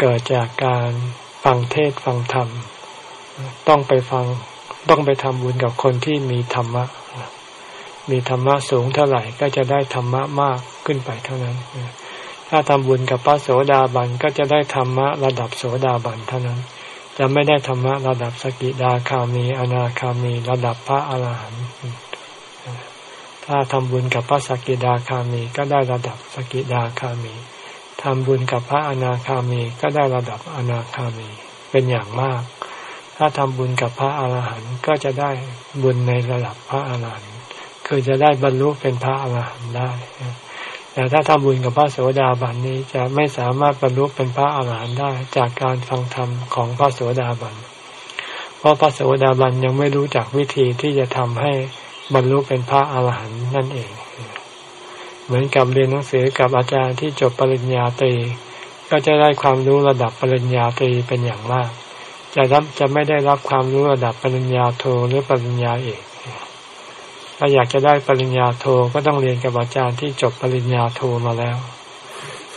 เกิดจากการฟังเทศฟังธรรม ต้องไปฟังต้องไปทำบุญกับคนที่มีธรรมะ มีธรรมะสูงเท่าไหร่ก็จะได้ธรรมะมากขึ้นไปเท่านั้น ถ้าทำบุญกับพระโสดาบันก็จะได้ธรรมะระดับโสดาบันเท่านั้น จะไม่ได้ธรรมะระดับสกิดาคามีอนาคามีระดับพระอาหารหันต์ถ้าทำบุญกับพระสกิดาคามีก็ได้ระดับสกิดาคามีทำบุญกับพระอนาคามีก็ได้ระดับอนาคามีเป็นอย่างมาก ถ้าทำบุญกับพระอาหารหันต์ก็จะได้บุญในระดับพระอาหารหันต์คือจะได้บรรลุเป็นพระอาหารหันต์ได้ แต่ถ้าทำบุญกับพระโสดาบันนี้จะไม่สามารถบรรลุเป็นพระอาหารหันต์ได้จากการฟังธรรมของพระโสดาบัน เพราะพระโสดาบันยังไม่รู้จักวิธีที่จะทำให้บรรลุเป็นพระอาหารหันต์นั่นเอง เหมือนกับเรียนหนังสือกับอาจารย์ที่จบปริญญาตรี ก็จะได้ความรู้ระดับปริญญาตรีเป็นอย่างมาก จะรับจะไม่ได้รับความรู้ระดับปริญญาโทหรือปริญญาเอก ถ้าอยากจะได้ปริญญาโทก็ต้องเรียนกับอาจารย์ที่จบปริญญาโทมาแล้ว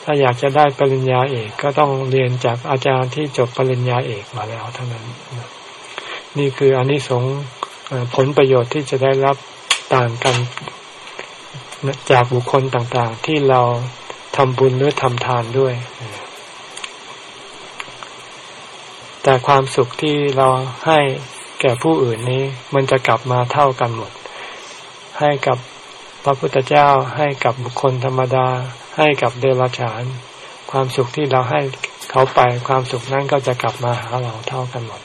ถ้าอยากจะได้ปริญญาเอกก็ต้องเรียนจากอาจารย์ที่จบปริญญาเอกมาแล้วเท่านั้น นี่คืออนนิสงส์ผลประโยชน์ที่จะได้รับต่างกันจากบุคคลต่างๆ ที่เราทำบุญหรือทำทานด้วย แต่ความสุขที่เราให้แก่ผู้อื่นนี้ มันจะกลับมาเท่ากันหมด ให้กับพระพุทธเจ้า ให้กับบุคคลธรรมดา ให้กับเดรัจฉาน ความสุขที่เราให้เขาไปความสุขนั้นก็จะกลับมาหาเราเท่ากันหมด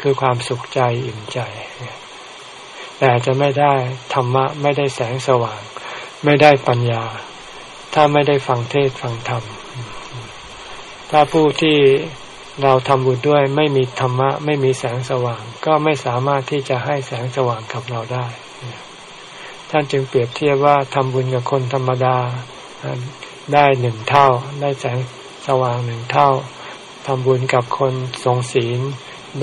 คือความสุขใจอิ่มใจ แต่จะไม่ได้ธรรมะไม่ได้แสงสว่าง ไม่ได้ปัญญา ถ้าไม่ได้ฟังเทศฟังธรรม ถ้าผู้ที่เราทำบุญด้วยไม่มีธรรมะ ไม่มีแสงสว่าง ก็ไม่สามารถที่จะให้แสงสว่างกับเราได้ ท่านจึงเปรียบเทียบว่าทำบุญกับคนธรรมดาได้หนึ่งเท่า ได้แสงสว่างหนึ่งเท่าทำบุญกับคนทรงศีล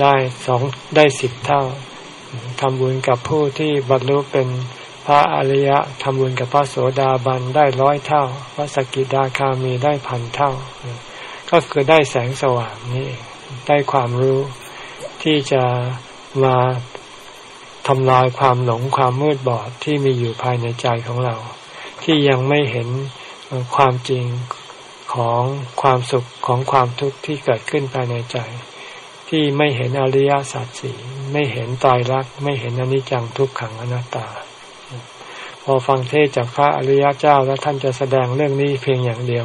ได้สองได้สิบเท่าทำบุญกับผู้ที่บรรลุเป็นพระอริยะทำบุญกับพระโสดาบันได้ร้อยเท่า พระสกิดาคามีได้พันเท่า ก็คือได้แสงสว่างนี่ได้ความรู้ที่จะมา ทำลายความหลงความมืดบอดที่มีอยู่ภายในใจของเรา ที่ยังไม่เห็นความจริงของความสุขของความทุกข์ที่เกิดขึ้นภายในใจ ที่ไม่เห็นอริยสัจสี่ไม่เห็นตายรักไม่เห็นอนิจจังทุกขังอนัตตา พอฟังเทศจากพระอริยเจ้าแล้วท่านจะแสดงเรื่องนี้เพียงอย่างเดียว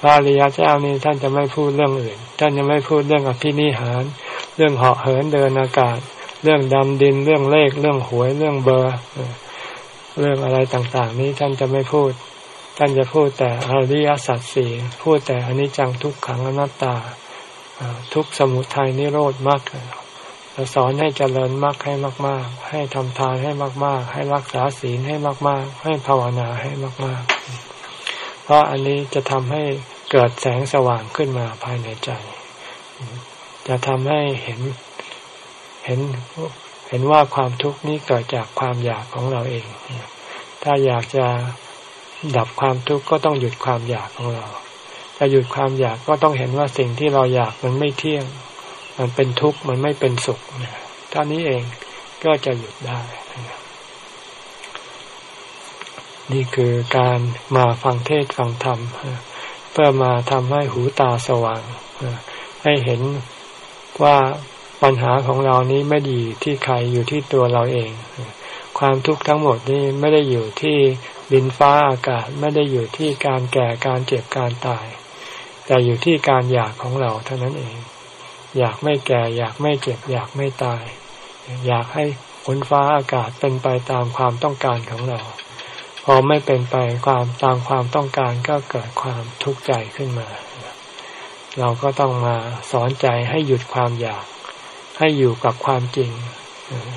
พระอริยเจ้านี้ท่านจะไม่พูดเรื่องอื่น ท่านจะไม่พูดเรื่องอภินิหาร เรื่องเหาะเหินเดินอากาศ เรื่องดำดินเรื่องเลขเรื่องหวยเรื่องเบอร์เรื่องอะไรต่างๆ นี้ท่านจะไม่พูด ท่านจะพูดแต่อริยสัจสี่พูดแต่อนิจจังทุกขังอนัตตาทุกสมุทัยนิโรธมรรคจะสอนให้เจริญมรรคให้มาก ๆ ให้ทำทานให้มาก ๆ ให้รักษาศีลให้มาก ๆ ให้ภาวนาให้มาก ๆ เพราะอันนี้จะทำให้เกิดแสงสว่างขึ้นมาภายในใจ จะทำให้เห็น เห็นเห็นว่าความทุกข์นี้เกิดจากความอยากของเราเอง ถ้าอยากจะดับความทุกข์ก็ต้องหยุดความอยากของเราจะหยุดความอยากก็ต้องเห็นว่าสิ่งที่เราอยากมันไม่เที่ยง มันเป็นทุกข์มันไม่เป็นสุขท่านี้เองก็จะหยุดได้ นี่คือการมาฟังเทศฟังธรรม เพื่อมาทำให้หูตาสว่าง ให้เห็นว่า ปัญหาของเรานี้ไม่ดีที่ใครอยู่ที่ตัวเราเอง ความทุกข์ทั้งหมดนี้ไม่ได้อยู่ที่ดินฟ้าอากาศไม่ได้อยู่ที่การแก่การเจ็บการตาย แต่อยู่ที่การอยากของเราเท่านั้นเอง อยากไม่แก่ อยากไม่เจ็บ อยากไม่ตาย อยากให้ฝนฟ้าอากาศเป็นไปตามความต้องการของเรา พอไม่เป็นไปความตามความต้องการก็เกิดความทุกข์ใจขึ้นมา เราก็ต้องมาสอนใจให้หยุดความอยาก ให้อยู่กับความจริง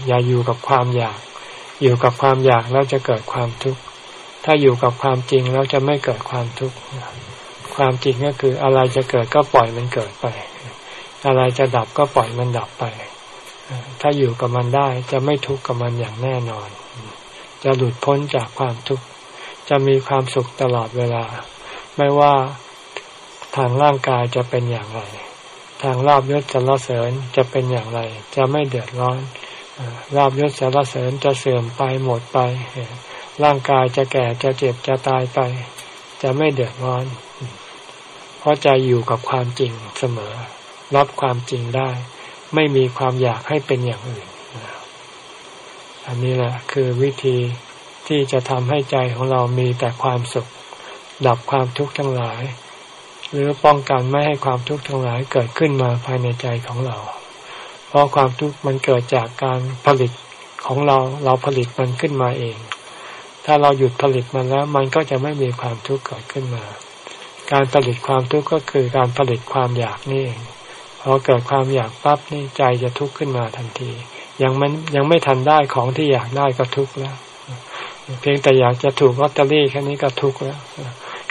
อย่าอยู่กับความอยาก อยู่กับความอยากแล้วจะเกิดความทุกข์ ถ้าอยู่กับความจริงแล้วจะไม่เกิดความทุกข์ ความจริงก็คืออะไรจะเกิดก็ปล่อยมันเกิดไป อะไรจะดับก็ปล่อยมันดับไป ถ้าอยู่กับมันได้จะไม่ทุกข์กับมันอย่างแน่นอน จะหลุดพ้นจากความทุกข์ จะมีความสุขตลอดเวลา ไม่ว่าทางร่างกายจะเป็นอย่างไร ทางราบยศสารเสริญจะเป็นอย่างไร จะไม่เดือดร้อนราบยศสารเสริญจะเสื่อมไปหมดไป ร่างกายจะแก่จะเจ็บจะตายไป จะไม่เดือดร้อน เพราะใจอยู่กับความจริงเสมอ รับความจริงได้ ไม่มีความอยากให้เป็นอย่างอื่น อันนี้แหละคือวิธีที่จะทำให้ใจของเรามีแต่ความสุข ดับความทุกข์ทั้งหลาย หรือป้องกันไม่ให้ความทุกข์ทั้งหลายเกิดขึ้นมาภายในใจของเรา เพราะความทุกข์มันเกิดจากการผลิตของเราเราผลิตมันขึ้นมาเอง ถ้าเราหยุดผลิตมันแล้วมันก็จะไม่มีความทุกข์เกิดขึ้นมา การผลิตความทุกข์ก็คือการผลิตความอยากนี่เองพอเกิดความอยากปั๊บนี่ใจจะทุกข์ขึ้นมาทันที ยังมันยังไม่ทันได้ของที่อยากได้ก็ทุกข์แล้ว เพียงแต่อยากจะถูกลอตเตอรี่แค่นี้ก็ทุกข์แล้ว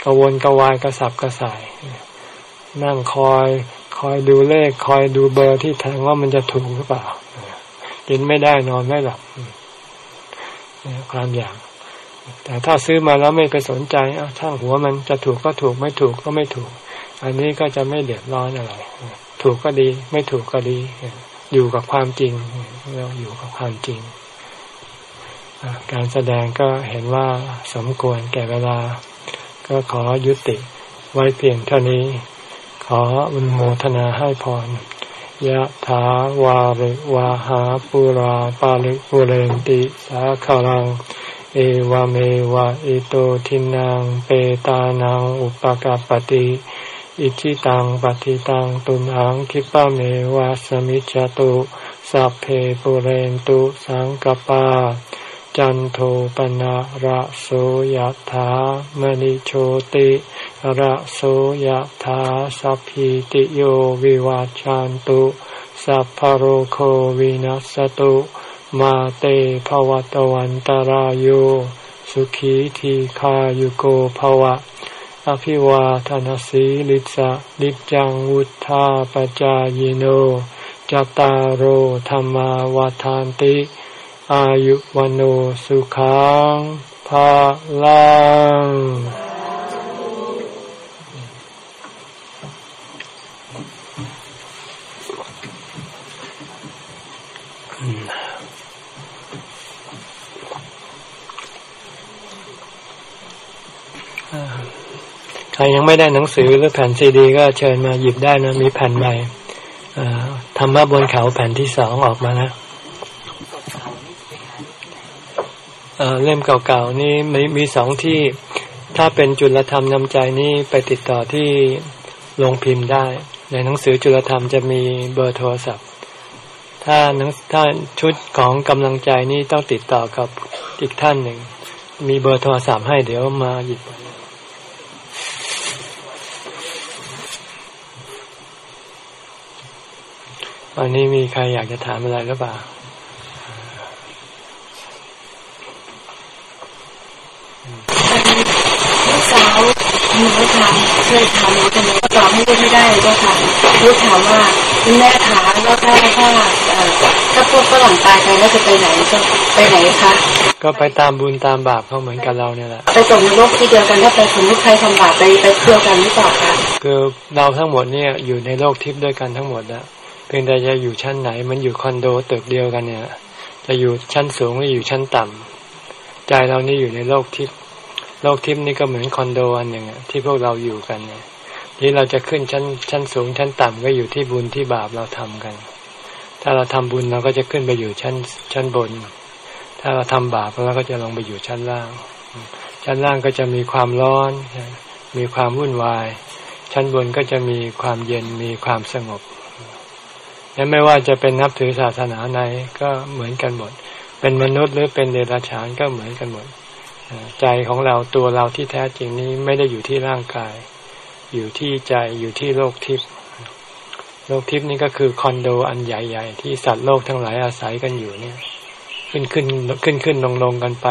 กวนกวายกระสับกระส่าย นั่งคอยคอยดูเลข คอยดูเบอร์ที่แทงว่ามันจะถูกหรือเปล่ากินไม่ได้นอนไม่หลับความอยาก แต่ถ้าซื้อมาแล้วไม่ไปสนใจเอาช่างหัวมันจะถูกก็ถูกไม่ถูกก็ไม่ถูก อันนี้ก็จะไม่เดือดร้อนอะไร ถูกก็ดี ไม่ถูกก็ดี อยู่กับความจริง เราอยู่กับความจริง การแสดงก็เห็นว่าสมควรแก่เวลา ก็ขอยุติไว้เพียงเท่านี้ ขออุณโมทนาให้พรยะถาวาริวาหาปุราปาริปุเรนติสาคารัง เอวเมวะอิโตทินังเปตานังอุปกาปติอิจิตังปฏิตังตุนหังคิปะเมวะสมิจจตุสัพเพปุเรนตุสังกปา จันโทปนะระโสยถามณิโชติระโสยถาสัพพิติโยวิวาจันตุสัพพโรโควินัสตุ มาเตภวตวันตารโยสุขีทีขายุโกภวะ อภิวาทนสีลิสะนิจังวุธาปจายโนจตารโธรรมาวาทานติ อายุวันโอสุขังภาลังใครยังไม่ได้หนังสือหรือแผ่นซีดี ก็เชิญมาหยิบได้นะ มีแผ่นใหม่ธรรมะบนเขาแผ่นที่สองออกมาแล้ว เล่มเก่าๆ นี่มีมีสองที่ ถ้าเป็นจุลธรรมนำใจนี่ไปติดต่อที่โรงพิมพ์ได้ ในหนังสือจุลธรรมจะมีเบอร์โทรศัพท์ ถ้าถ้าชุดของกำลังใจนี่ต้องติดต่อกับอีกท่านหนึ่ง มีเบอร์โทรศัพท์ให้เดี๋ยวมาหยิบวันนี้มีใครอยากจะถามอะไรหรือเปล่าสาว หนูถามเคยถามหนูแต่หนูก็ตอบให้ไม่ได้ก็ค่ะหนูถามว่าคุณแม่ถามว่าถ้าถ้าถ้าพวกฝรั่งตายไปแล้วจะไปไหนจะไปไหนคะก็ไปตามบุญตามบาปเขาเหมือนกับเราเนี่ยแหละไปตกนรกที่เดียวกันถ้าไปสมมติใครทำบาปไปไปเที่ยวกันหรือเปล่าคะคือเราทั้งหมดเนี่ยอยู่ในโลกทิพย์ด้วยกันทั้งหมดแล้วเพียงแต่จะอยู่ชั้นไหนมันอยู่คอนโดตึกเดียวกันเนี่ย จะอยู่ชั้นสูงหรืออยู่ชั้นต่ำใจเรานี่อยู่ในโลกทิพย์ โลกทิพย์นี่ก็เหมือนคอนโดอันหนึ่งที่พวกเราอยู่กันเนี่ยที่เราจะขึ้นชั้นชั้นสูงชั้นต่ำก็อยู่ที่บุญที่บาปเราทำกัน ถ้าเราทำบุญเราก็จะขึ้นไปอยู่ชั้นชั้นบน ถ้าเราทำบาปเราก็จะลงไปอยู่ชั้นล่าง ชั้นล่างก็จะมีความร้อน มีความวุ่นวาย ชั้นบนก็จะมีความเย็นมีความสงบและไม่ว่าจะเป็นนับถือศาสนาไหนก็เหมือนกันหมด เป็นมนุษย์หรือเป็นเดรัจฉานก็เหมือนกันหมด ใจของเราตัวเราที่แท้จริงนี้ไม่ได้อยู่ที่ร่างกาย อยู่ที่ใจอยู่ที่โลกทิพย์โลกทิพย์นี่ก็คือคอนโดอันใหญ่ๆ ที่สัตว์โลกทั้งหลายอาศัยกันอยู่เนี่ย ขึ้นขึ้นขึ้นขึ้นลงลงกันไป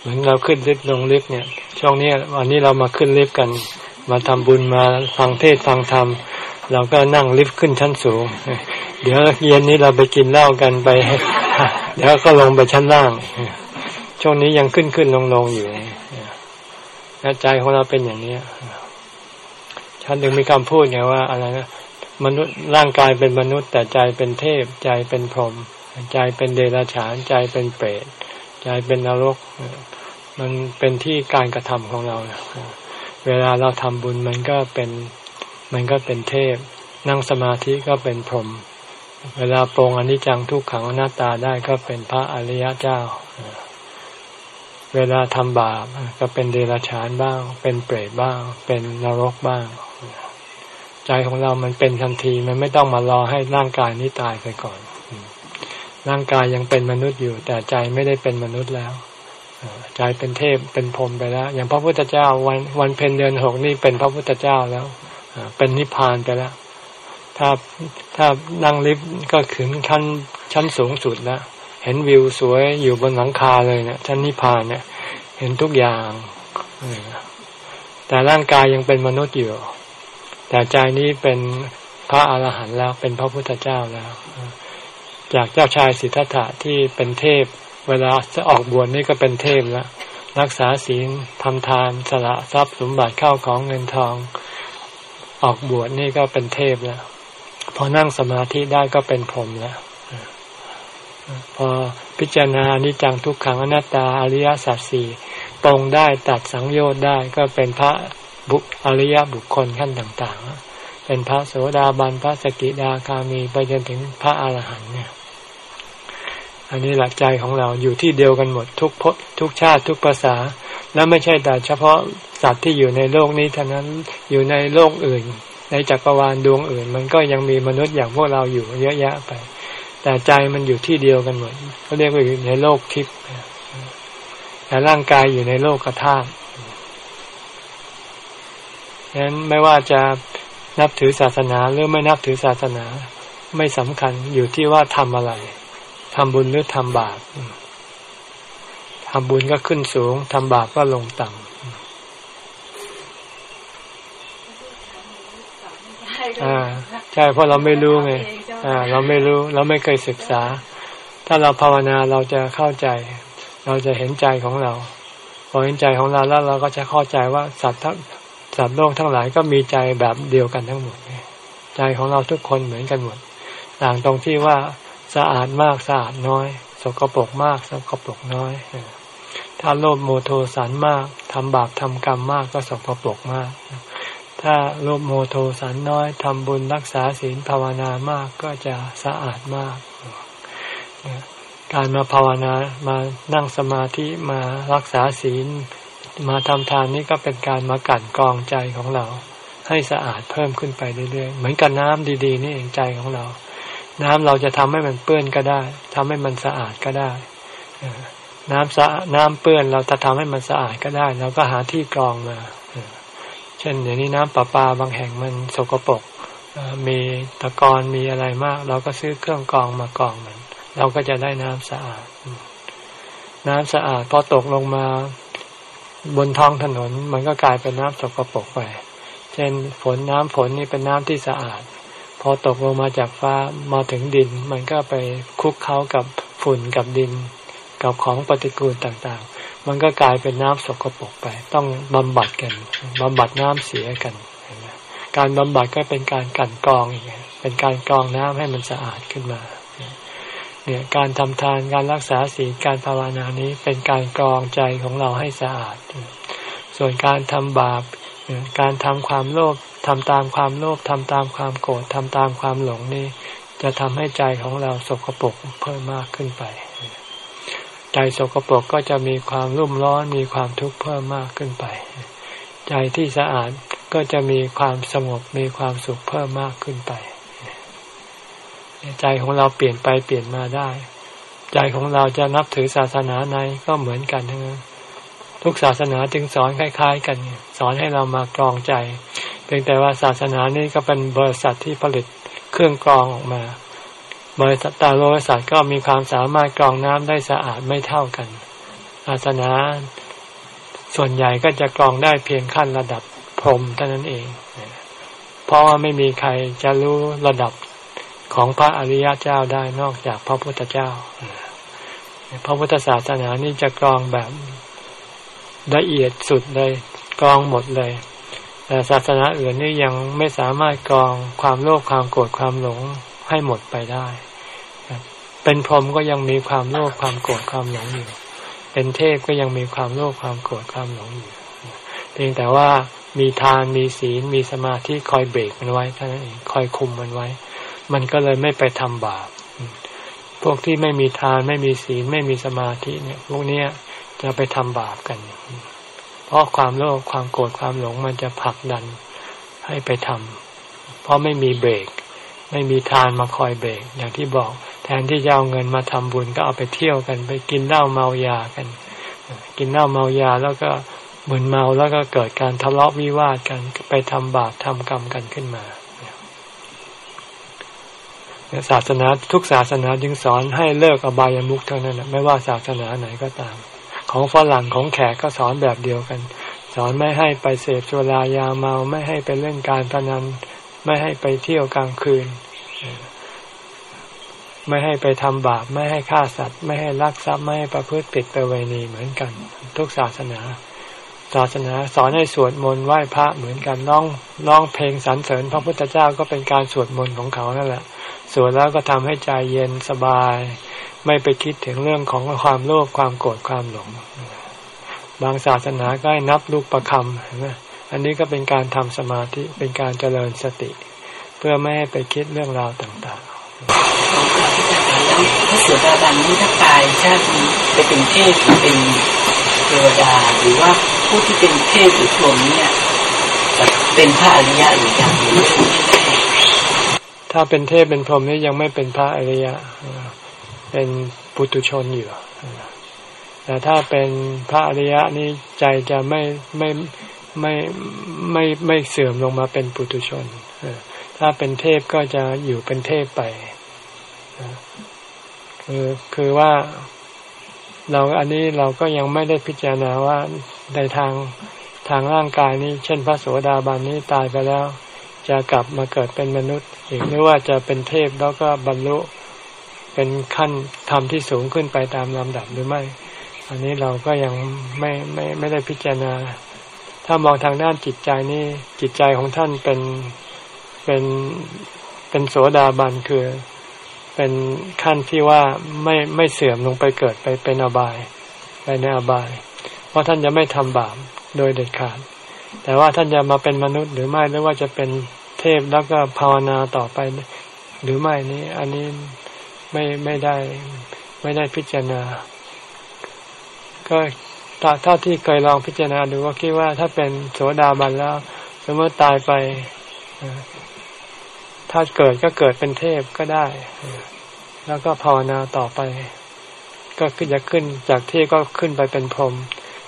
เหมือนเราขึ้นลิฟต์ลงลิฟต์เนี่ย ช่วงนี้วันนี้เรามาขึ้นลิฟต์กัน มาทำบุญมาฟังเทศฟังธรรมเราก็นั่งลิฟต์ขึ้นชั้นสูง เดี๋ยวเย็นนี้เราไปกินเหล้ากันไป เดี๋ยวก็ลงไปชั้นล่าง ช่วงนี้ยังขึ้นขึ้นลงลงอยู่ใจของเราเป็นอย่างนี้ฉันถึงมีคำพูดไงว่าอะไรนะมนุษย์ร่างกายเป็นมนุษย์ แต่ใจเป็นเทพ ใจเป็นพรหมใจเป็นเดรัจฉาน ใจเป็นเปรตใจเป็นนรก มันเป็นที่การกระทำของเราเวลาเราทำบุญมันก็เป็นมันก็เป็นเทพ นั่งสมาธิก็เป็นพรหมเวลาปรงอนิจจังทุกขังอนัตตาได้ก็เป็นพระอริยเจ้า เวลาทำบาปก็เป็นเดรัจฉานบ้าง เป็นเปรตบ้าง เป็นนรกบ้าง ใจของเรามันเป็นทันทีมันไม่ต้องมารอให้ร่างกายนี้ตายไปก่อน ร่างกายยังเป็นมนุษย์อยู่ แต่ใจไม่ได้เป็นมนุษย์แล้วใจเป็นเทพเป็นพรหมไปแล้ว อย่างพระพุทธเจ้าวันวันเพ็ญเดือนหกนี่เป็นพระพุทธเจ้าแล้วเป็นนิพพานไปแล้ว ถ้าถ้านั่งลิฟต์ก็ขึ้นขั้นชั้นสูงสุดแล้ว เห็นวิวสวยอยู่บนหลังคาเลยเนะี่ยชั้นนิพพานเนี่ย เห็นทุกอย่างแต่ร่างกายยังเป็นมนุษย์อยู่ แต่ใจนี้เป็นพระอาหารหันต์แล้วเป็นพระพุทธเจ้าแล้วจากเจ้าชายสิทธัตถะที่เป็นเทพ เวลาจะออกบวชนี่ก็เป็นเทพแล้วรักษาศีลทำทานสละทรัพย์สมบัติเข้าของเงินทอง ออกบวชนี่ก็เป็นเทพแล้วพอนั่งสมาธิได้ก็เป็นพรหมแล้ว พอพิจารณานิจังทุกขังอนัตตาอริยสัจสี่ตรงได้ตัดสังโยชน์ได้ก็เป็นพระบุอริยบุคคลขั้นต่างๆ เป็นพระโสดาบันพระสกิดาคามีไปจนถึงพระอาหารหันต์เนี่ย อันนี้หลักใจของเราอยู่ที่เดียวกันหมดทุกพทุกชาติทุกภาษา แล้วไม่ใช่แต่เฉพาะสัตว์ที่อยู่ในโลกนี้เท่านั้นอยู่ในโลกอื่น ในจักรวาลดวงอื่น มันก็ยังมีมนุษย์อย่างพวกเราอยู่เยอะแยะไป แต่ใจมันอยู่ที่เดียวกันหมดเขาเรียกว่าอยู่ในโลกทิพย์แต่ร่างกายอยู่ในโลกกระทาฉะนั้นไม่ว่าจะนับถือศาสนาหรือไม่นับถือศาสนา ไม่สำคัญอยู่ที่ว่าทำอะไรทำบุญหรือทำบาปทำบุญก็ขึ้นสูงทำบาปก็ลงต่ำอ่า ใช่เพราะเราไม่รู้ไงอ่า เราไม่รู้เราไม่เคยศึกษา ถ้าเราภาวนาเราจะเข้าใจ เราจะเห็นใจของเราพอเห็นใจของเราแล้วเราก็จะเข้าใจว่าสัตว์ทั้งสัตว์โลกทั้งหลายก็มีใจแบบเดียวกันทั้งหมดใจของเราทุกคนเหมือนกันหมดต่างตรงที่ว่าสะอาดมากสะอาดน้อย สกปรกมากสกปรกน้อยถ้าโลภโมโทสันมากทำบาปทำกรรมมากก็สกปรกมาก ถ้าโลภโมโทสันน้อยทำบุญรักษาศีลภาวนามากก็จะสะอาดมาก การมาภาวนามานั่งสมาธิมารักษาศีล มาทำทานนี้ก็เป็นการมากั่นกรองใจของเรา ให้สะอาดเพิ่มขึ้นไปเรื่อยๆ เหมือนกับน้ำดีๆ นี่เองใจของเรา น้ำเราจะทำให้มันเปื้อนก็ได้ทำให้มันสะอาดก็ได้น้ำสะน้ำเปื้อนเราจะทำให้มันสะอาดก็ได้เราก็หาที่กรองมา ช่นเดี๋ยวนี้น้ำประปาบางแห่งมันสกปรกมีตะกอนมีอะไรมาก เราก็ซื้อเครื่องกรองมากรองมัน เราก็จะได้น้ำสะอาด น้ำสะอาดพอตกลงมาบนท้องถนน มันก็กลายเป็นน้ำสกปรกไป เช่นฝนน้ำฝนนี่เป็นน้ำที่สะอาด พอตกลงมาจากฟ้ามาถึงดิน มันก็ไปคุกเข้ากับฝุ่นกับดิน กับของปฏิกูลต่างๆ มันก็กลายเป็นน้ำสกปรกไป ต้องบำบัดกันบำบัดน้ำเสียกัน การบำบัดก็เป็นการกันกรองอีกเป็นการกรองน้ำให้มันสะอาดขึ้นมาเนี่ยการทำทานการรักษาศีลการภาวนานี้เป็นการกรองใจของเราให้สะอาด ส่วนการทำบาปการทำความโลภทำตามความโลภทำตามความโกรธทำตามความหลงนี่จะทำให้ใจของเราสกปรกเพิ่มมากขึ้นไป ใจสกปรกก็จะมีความรุ่มร้อนมีความทุกข์เพิ่มมากขึ้นไป ใจที่สะอาดก็จะมีความสงบมีความสุขเพิ่มมากขึ้นไป ใจของเราเปลี่ยนไปเปลี่ยนมาได้ ใจของเราจะนับถือศาสนาไหนก็เหมือนกันทั้งนั้นทุกศาสนาจึงสอนคล้าย ๆ กัน สอนให้เรามากรองใจเพียงแต่ว่าศาสนานี้ก็เป็นบริษัทที่ผลิตเครื่องกรองออกมา บริษัทตาโลบริษัทก็มีความสามารถกรองน้ำได้สะอาดไม่เท่ากันศาสนาส่วนใหญ่ก็จะกรองได้เพียงขั้นระดับพรมเท่านั้นเอง เพราะว่าไม่มีใครจะรู้ระดับของพระอริยเจ้าได้นอกจากพระพุทธเจ้า พระพุทธศาสนานี่จะกรองแบบละเอียดสุดเลยกรองหมดเลย แต่ศาสนาอื่นนี่ยังไม่สามารถกรองความโลภความโกรธความหลง ให้หมดไปได้ เป็นพรหมก็ยังมีความโลภความโกรธความหลงอยู่ เป็นเทพก็ยังมีความโลภความโกรธความหลงอยู่ เพียงแต่ว่ามีทานมีศีลมีสมาธิคอยเบรกมันไว้เท่านั้นเองคอยคุมมันไว้ มันก็เลยไม่ไปทำบาป พวกที่ไม่มีทานไม่มีศีลไม่มีสมาธิเนี่ย พวกเนี้ยจะไปทำบาปกัน เพราะความโลภความโกรธความหลงมันจะผลักดันให้ไปทำเพราะไม่มีเบรก ไม่มีทานมาคอยเบรกอย่างที่บอก แทนที่จะเอาเงินมาทำบุญก็เอาไปเที่ยวกันไปกินเหล้าเมายากัน กินเหล้าเมายาแล้วก็มึนเมาแล้วก็เกิดการทะเลาะวิวาทกันไปทำบาปทำกรรมกันขึ้นมาศาสนาทุกศาสนาจึงสอนให้เลิกอบายามุขเท่านั้นไม่ว่าศาสนาไหนก็ตาม ของฝรั่งของแขกก็สอนแบบเดียวกัน สอนไม่ให้ไปเสพสุรายาเมาไม่ให้ไปเล่นการพนัน ไม่ให้ไปเที่ยวกลางคืน ไม่ให้ไปทำบาป ไม่ให้ฆ่าสัตว์ ไม่ให้ลักทรัพย์ไม่ให้ประพฤติผิดประเวณีเหมือนกัน ทุกศาสนา ศาสนาสอนให้สวดมนต์ไหว้พระเหมือนกันร้องร้องเพลงสรรเสริญพระพุทธเจ้าก็เป็นการสวดมนต์ของเขานั่นแหละสวดแล้วก็ทำให้ใจเย็นสบาย ไม่ไปคิดถึงเรื่องของความโลภความโกรธความหลง บางศาสนาก็ให้นับลูกประคำเห็นไหม อันนี้ก็เป็นการทำสมาธิเป็นการเจริญสติพื่อไม่ให้ไปคิดเรื่องราวต่างๆพระโสดาบันนี้ถ้าตายชาตินี้ไปเป็นเทพเป็นเทวดาหรือว่าผู้ที่เป็นเทพหรือพรหมเนี่ยเป็นพระอริยะหรือยังหรือถ้าเป็นเทพเป็นพรหมนี่ยังไม่เป็นพระอริยะเป็นปุตุชนอยู่แต่ถ้าเป็นพระอริยะนี้ใจจะไม่ไม่ ไม่ไม่ไม่เสื่อมลงมาเป็นปุตุชนถ้าเป็นเทพก็จะอยู่เป็นเทพไปคือคือว่าเราอันนี้เราก็ยังไม่ได้พิจารณาว่าในทางทางร่างกายนี้ เช่นพระโสดาบันนี้ตายไปแล้ว จะกลับมาเกิดเป็นมนุษย์ อีกหรือว่าจะเป็นเทพแล้วก็บรรลุเป็นขั้นธรรมที่สูงขึ้นไปตามลำดับหรือไม่ อันนี้เราก็ยังไม่ไม่ไม่ได้พิจารณา ถ้ามองทางด้านจิตใจนี่จิตใจของท่านเป็นเป็นเป็นโสดาบันคือเป็นขั้นที่ว่าไม่ไม่เสื่อมลงไปเกิดไปเป็นอบายไปในอบาย เพราะท่านจะไม่ทำบาปโดยเด็ดขาด แต่ว่าท่านจะมาเป็นมนุษย์หรือไม่หรือว่าจะเป็นเทพแล้วก็ภาวนาต่อไป หรือไม่นี้ อันนี้ไม่ไม่ได้ไม่ได้พิจารณา ก็ ถ้าที่เคยลองพิจารณาดูก็คิดว่าถ้าเป็นโสดาบันแล้วสมมติตายไปถ้าเกิดก็เกิดเป็นเทพก็ได้ แล้วก็ภาวนาต่อไป ก็ขึ้นจะขึ้นจากเทพก็ขึ้นไปเป็นพรหม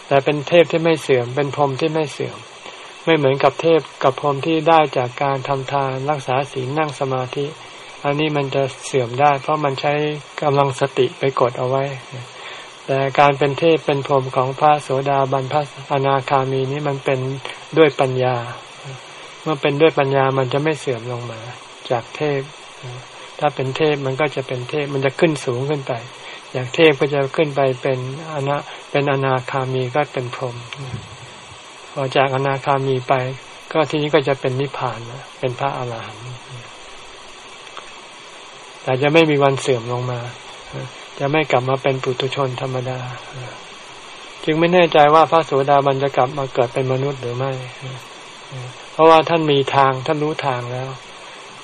แต่เป็นเทพที่ไม่เสื่อม เป็นพรหมที่ไม่เสื่อม ไม่เหมือนกับเทพกับพรหมที่ได้จากการทำทานรักษาศีลนั่งสมาธิ อันนี้มันจะเสื่อมได้ เพราะมันใช้กำลังสติไปกดเอาไว้ แต่การเป็นเทพเป็นพรหมของพระโสดาบันพระอนาคามีนี้มันเป็นด้วยปัญญา เมื่อเป็นด้วยปัญญามันจะไม่เสื่อมลงมา จากเทพ ถ้าเป็นเทพมันก็จะเป็นเทพมันจะขึ้นสูงขึ้นไปจากเทพก็จะขึ้นไปเป็นอนาเป็นอนาคามีก็เป็นพรหมพอจากอนาคามีไป ก็ทีนี้ก็จะเป็นนิพพานเป็นพระอาหารหันต์แต่จะไม่มีวันเสื่อมลงมา จะไม่กลับมาเป็นปุถุชนธรรมดา จึงไม่แน่ใจว่าพระโสดาบันจะกลับมาเกิดเป็นมนุษย์หรือไม่ เพราะว่าท่านมีทางท่านรู้ทางแล้ว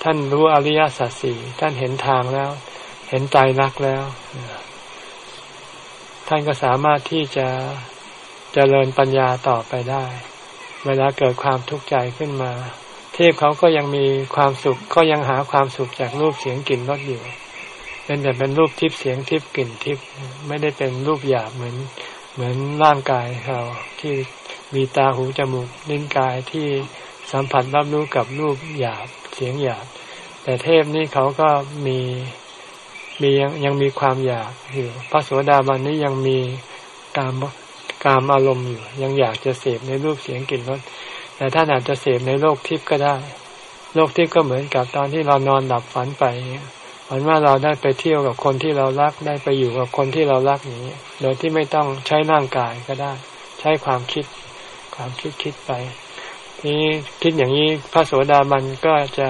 ท่านรู้อริยสัจสี่ท่านเห็นทางแล้ว เห็นใจรักแล้ว ท่านก็สามารถที่จะจะเจริญปัญญาต่อไปได้ เวลาเกิดความทุกข์ใจขึ้นมา เทพเขาก็ยังมีความสุขก็ยังหาความสุขจากรูปเสียงกลิ่นรสอยู่ เป็นแต่เป็นรูปทิพย์เสียงทิพย์กลิ่นทิพย์ไม่ได้เป็นรูปหยาบเหมือนเหมือนร่างกายเราที่มีตาหูจมูกลิ้นกายที่สัมผัสรับรู้กับรูปหยาบเสียงหยาบแต่เทพนี่เขาก็มีมียังยังมีความอยากอยู่พระโสดาบันนี้ยังมีกามกามอารมณ์อยู่ ยังอยากจะเสพในรูปเสียงกลิ่นรสแต่ท่านอาจจะเสพในโลกทิพย์ก็ได้ โลกทิพย์ก็เหมือนกับตอนที่เรานอนหลับฝันไป ฝันว่าเราได้ไปเที่ยวกับคนที่เรารักได้ไปอยู่กับคนที่เรารักอย่างนี้โดยที่ไม่ต้องใช้ร่างกายก็ได้ ใช้ความคิด ความคิดคิดไป นี้คิดอย่างนี้พระโสดาบันก็จะ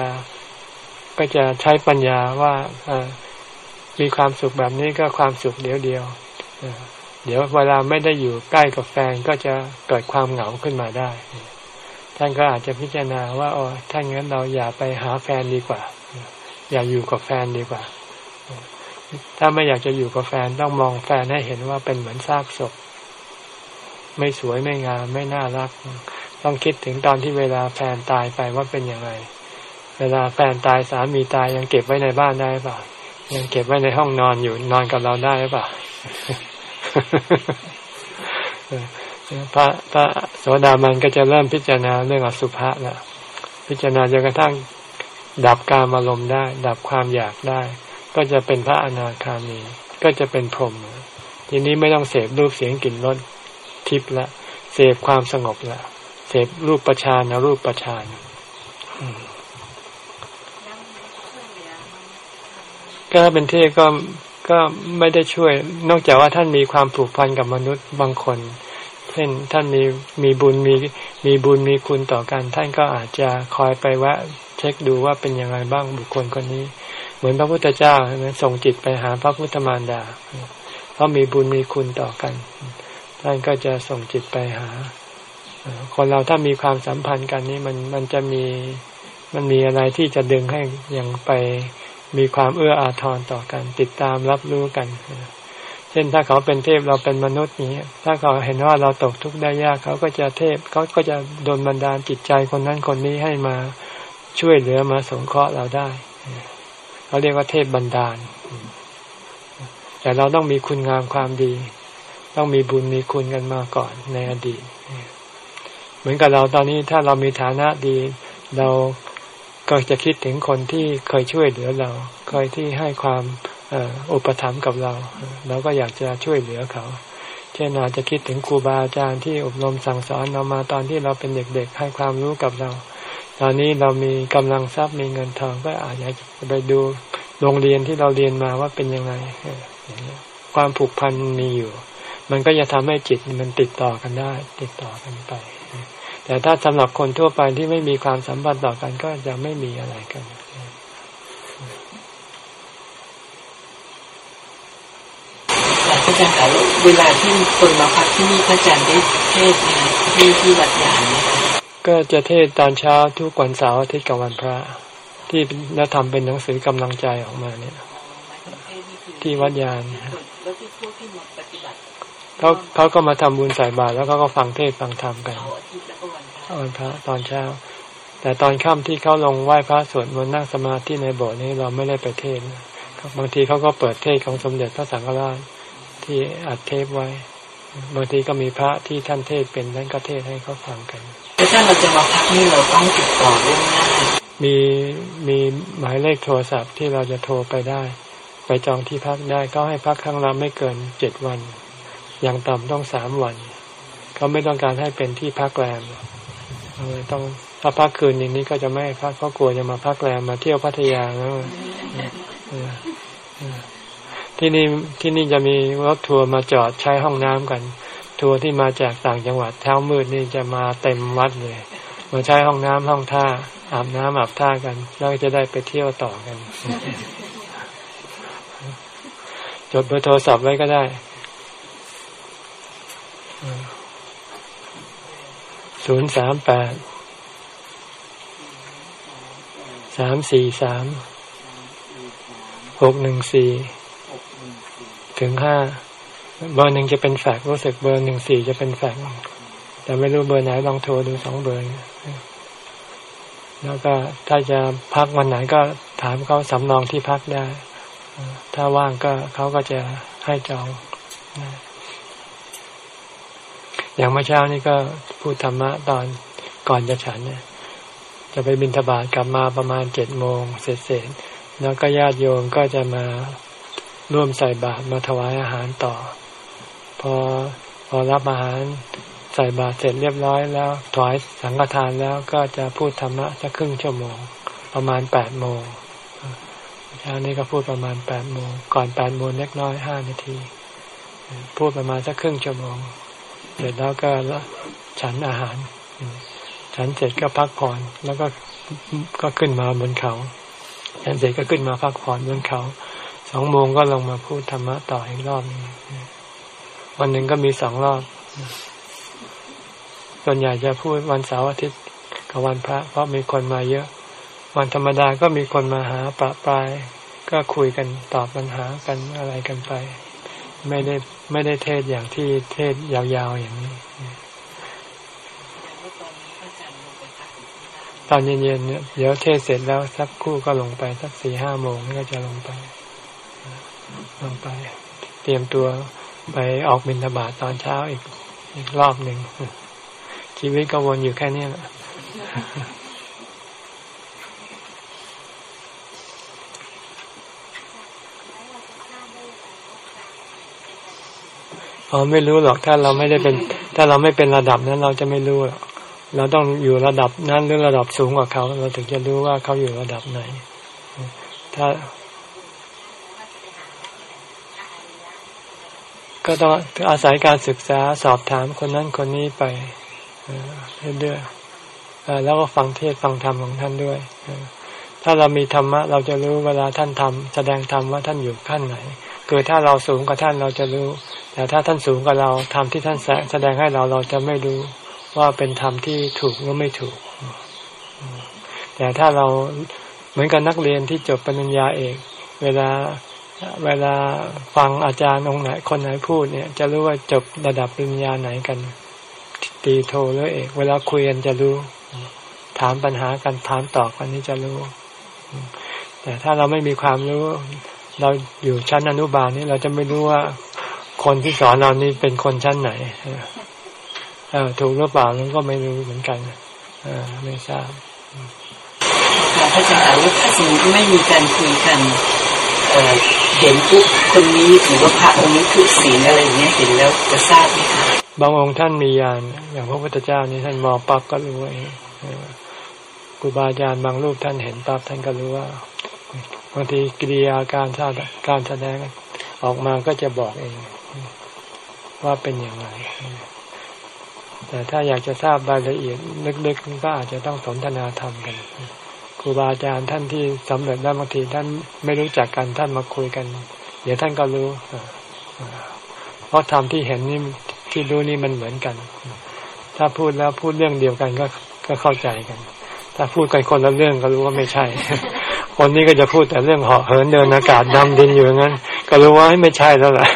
ก็จะใช้ปัญญาว่ามีความสุขแบบนี้ก็ความสุขเดียวเดียวเดี๋ยวเวลาไม่ได้อยู่ใกล้กับแฟนก็จะเกิดความเหงาขึ้นมาได้ ท่านก็อาจจะพิจารณาว่าอ๋อถ้างั้นเราอย่าไปหาแฟนดีกว่า อย่าอยู่กับแฟนดีกว่า ถ้าไม่อยากจะอยู่กับแฟนต้องมองแฟนให้เห็นว่าเป็นเหมือนซากศพ ไม่สวยไม่งามไม่น่ารัก ต้องคิดถึงตอนที่เวลาแฟนตายไปว่าเป็นอย่างไร เวลาแฟนตายสามีตายยังเก็บไว้ในบ้านได้เปล่ายังเก็บไว้ในห้องนอนอยู่นอนกับเราได้เปล่าพระพระโสดามันก็จะเริ่มพิจารณาเรื่องอสุภะแล้วพิจารณาจนกระทั่ง ดับการอารมณ์ได้ ดับความอยากได้ ก็จะเป็นพระอนาคามี ก็จะเป็นพรหมทีนี้ไม่ต้องเสพรูปเสียงกลิ่นรสทิพละเสพความสงบละเสพรูปประชานรูปประชานก็เป็นเทพก็ก็ไม่ได้ช่วย นอกจากว่าท่านมีความผูกพันกับมนุษย์บางคน เช่นท่านมีมีบุญมีมีบุญมีคุณต่อกัน ท่านก็อาจจะคอยไปแวะ ช็คดูว่าเป็นยังไงบ้างบุคคลคนนี้ เหมือนพระพุทธเจ้าใช่ไหมส่งจิตไปหาพระพุทธมารดา เพราะมีบุญมีคุณต่อกันท่านก็จะส่งจิตไปหาคนเราถ้ามีความสัมพันธ์กันนี้มันมันจะมีมันมีอะไรที่จะดึงให้ยังไปมีความเอื้ออาทรต่อกัน ติดตามรับรู้กัน เช่นถ้าเขาเป็นเทพเราเป็นมนุษย์นี้ถ้าเขาเห็นว่าเราตกทุกข์ได้ยากเขาก็จะเทพเขาก็จะโดนบันดาลจิตใจคนนั้นคนนี้ให้มา ช่วยเหลือมาสงเคราะห์เราได้เขาเรียกว่าเทพบันดาล แต่เราต้องมีคุณงามความดี ต้องมีบุญมีคุณกันมาก่อนในอดีต เหมือนกับเราตอนนี้ถ้าเรามีฐานะดี เราก็จะคิดถึงคนที่เคยช่วยเหลือเรา เคยที่ให้ความอุปถัมภ์กับเรา เราก็อยากจะช่วยเหลือเขาเช่นอาจจะคิดถึงครูบาอาจารย์ที่อบรมสั่งสอนเรามาตอนที่เราเป็นเด็กๆ ให้ความรู้กับเรา ตอนนี้เรามีกำลังทรัพย์มีเงินทองก็อาจจะไปดูโรงเรียนที่เราเรียนมาว่าเป็นยังไงความผูกพันมีอยู่ มันก็จะทำให้จิตมันติดต่อกันได้ ติดต่อกันไป แต่ถ้าสำหรับคนทั่วไปที่ไม่มีความสัมพันธ์ต่อกันก็จะไม่มีอะไรกันพระอาจารย์คะเวลาที่คนมาพักที่นี่พระอาจารย์ได้เทศที่ที่วัดยานไหม ก็จะเทศตอนเช้าทุกวันเสาร์อาทิตย์กับวันพระ ที่แล้วทำเป็นหนังสือกำลังใจออกมาเนี่ย ที่วัดยานเขาเขาก็มาทำบุญใส่บาตรแล้วเขาก็ฟังเทศฟังธรรมกันวันพระตอนเช้า แต่ตอนค่ำที่เขาลงไหว้พระสวดมนต์นั่งสมาธิในโบสถ์นี้เราไม่ได้ไปเทศบางทีเขาก็เปิดเทศของสมเด็จพระสังฆราชที่อัดเทปไว้ บางทีก็มีพระที่ท่านเทศเป็นนั่นก็เทศให้เขาฟังกัน ถ้าเราจะมาพักนี่เราต้องติดต่อล่วงหน้ามีมีหมายเลขโทรศัพท์ที่เราจะโทรไปได้ ไปจองที่พักได้ก็ให้พักครั้งละไม่เกินเจ็ดวัน อย่างต่ำต้องสามวัน เขาไม่ต้องการให้เป็นที่พักแรมต้องถ้าพักคืนอย่างนี้ก็จะไม่พักเขาะกลัวจะมาพักแรมมาเที่ยวพัทยาแล้วที่นี่ที่นี่จะมีรถทัวร์มาจอดใช้ห้องน้ำกัน ทัวร์ที่มาจากต่างจังหวัดเช้ามืดนี่จะมาเต็มวัดเลยมาใช้ห้องน้ำห้องท่า อาบน้ำอาบท่ากัน แล้วจะได้ไปเที่ยวต่อกันจดเบอร์โทรศัพท์ไว้ก็ได้ศูนย์สามแปดสามสี่สามหกหนึ่งสี่ถึงห้า เบอร์หนึ่งจะเป็นแฟกรู้สึกเบอร์หนึ่งสี่จะเป็นแฟกแต่ไม่รู้เบอร์ไหนลองโทรดูสองเบอร์แล้วก็ถ้าจะพักวันไหนก็ถามเขาสำรองที่พักได้ ถ้าว่างก็เขาก็จะให้จองอย่างเมื่อเช้านี้ก็พูดธรรมะตอนก่อนจะฉันเนี่ยจะไปบินทบาทกลับมาประมาณเจ็ดโมงเสร็จๆแล้วก็ญาติโยมก็จะมาร่วมใส่บาตรมาถวายอาหารต่อ พอพอรับอาหารใส่บาตรเสร็จเรียบร้อยแล้วถวายสังฆทานแล้วก็จะพูดธรรมะสักครึ่งชั่วโมง ประมาณแปดโมงเช้านี้ก็พูดประมาณแปดโมงก่อนแปดโมงเล็กน้อยห้านาที พูดประมาณสักครึ่งชั่วโมง เสร็จแล้วก็ฉันอาหาร ฉันเสร็จก็พักผ่อนแล้วก็ก็ขึ้นมาบนเขาฉันเสร็จก็ขึ้นมาพักผ่อนบนเขาสองโมงก็ลงมาพูดธรรมะต่ออีกรอบนึง วันหนึ่งก็มีสองรอบ ส่วนใหญ่จะพูดวันเสาร์อาทิตย์กับวันพระ เพราะมีคนมาเยอะ วันธรรมดาก็มีคนมาหาปะปลาย ก็คุยกันตอบปัญหากันอะไรกันไป ไม่ได้ไม่ได้เทศอย่างที่เทศยาวๆอย่างนี้ตอนเย็นๆเนี่ยเดี๋ยวเทศเสร็จแล้วสักคู่ก็ลงไปสักสี่ห้าโมงก็จะลงไป ลงไป เตรียมตัว ไปออกบินทบาทตอนเช้าอีกอีกรอบหนึ่งชีวิตก็วนอยู่แค่นี้แหละเราไม่รู้หรอกถ้าเราไม่ได้เป็น ถ้าเราไม่เป็นระดับนั้น เราจะไม่รู้หรอกเราต้องอยู่ระดับนั้นหรือระดับสูงกว่าเขา เราถึงจะรู้ว่าเขาอยู่ระดับไหน ถ้า ก็ต้องอาศัยการศึกษาสอบถามคนนั้นคนนี้ไปเรื่อยๆแล้วก็ฟังเทศฟังธรรมของท่านด้วยถ้าเรามีธรรมะ เราจะรู้เวลาท่านทำแสดงธรรมว่าท่านอยู่ขั้นไหน คือถ้าเราสูงกว่าท่านเราจะรู้ แต่ถ้าท่านสูงกว่าเราธรรมที่ท่านแสดงให้เราเราจะไม่รู้ว่าเป็นธรรมที่ถูกหรือไม่ถูก แต่ถ้าเราเหมือนกับนักเรียนที่จบปริญญาเอก เวลา เวลาฟังอาจารย์องค์ไหนคนไหนพูดเนี่ย จะรู้ว่าจบระดับปริญญาไหนกัน ตีโทหรือเอกเวลาคุยกันจะรู้ ถามปัญหากันถามตอบกันนี้จะรู้ แต่ถ้าเราไม่มีความรู้ เราอยู่ชั้นอนุบาลนี่เราจะไม่รู้ว่าคนที่สอนเรานี่เป็นคนชั้นไหนเออถูกหรือเปล่าเราก็ไม่รู้เหมือนกันเออไม่ทราบพระอาจารย์ว่าถ้าสมมติไม่มีการคุยกันเเห็นปุ๊บคนนี้หรือว่าพระองค์นี้คือศีลอะไรอย่างเงี้ยเห็นแล้วจะทราบไหมคะบางองค์ท่านมีญาณอย่างพระพุทธเจ้านี่ท่านมองปั๊บก็รู้เองครูบาอาจารย์บางรูปท่านเห็นปั๊บท่านก็รู้ว่าบางทีกิริยาการการแสดงออกมาก็จะบอกเอง ว่าเป็นอย่างไร แต่ถ้าอยากจะทราบรายละเอียดลึกๆก็อาจจะต้องสนทนาธรรมกัน ครูบาอาจารย์ท่านที่สำเร็จแล้วบางทีท่านไม่รู้จักกันท่านมาคุยกัน เดี๋ยวท่านก็รู้เพราะธรรมที่เห็นนี่ที่รู้นี่มันเหมือนกัน ถ้าพูดแล้วพูดเรื่องเดียวกันก็ก็เข้าใจกัน ถ้าพูดกันคนละเรื่องก็รู้ว่าไม่ใช่ คนนี้ก็จะพูดแต่เรื่องเหาะเหินเดินอากาศดำดินอยู่งั้น ก็รู้ว่าไม่ใช่แล้วล่ะ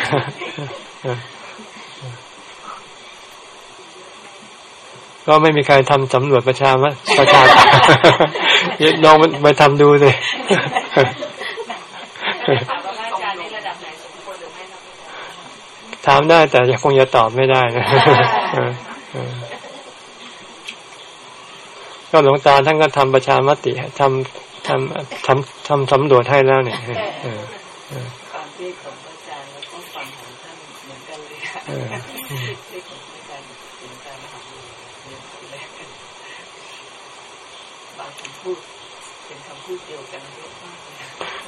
ก็ไม่มีใครทำสำรวจประชามประชายึดลองไปทำดูเลยถามได้แต่คงจะตอบไม่ได้นะก็หลวงตาท่านก็ทำประชามติทำทำทำทำสำรวจให้แล้วเนี่ยความที่ของอาจารย์แล้วก็ฟังของท่านเหมือนกันเลย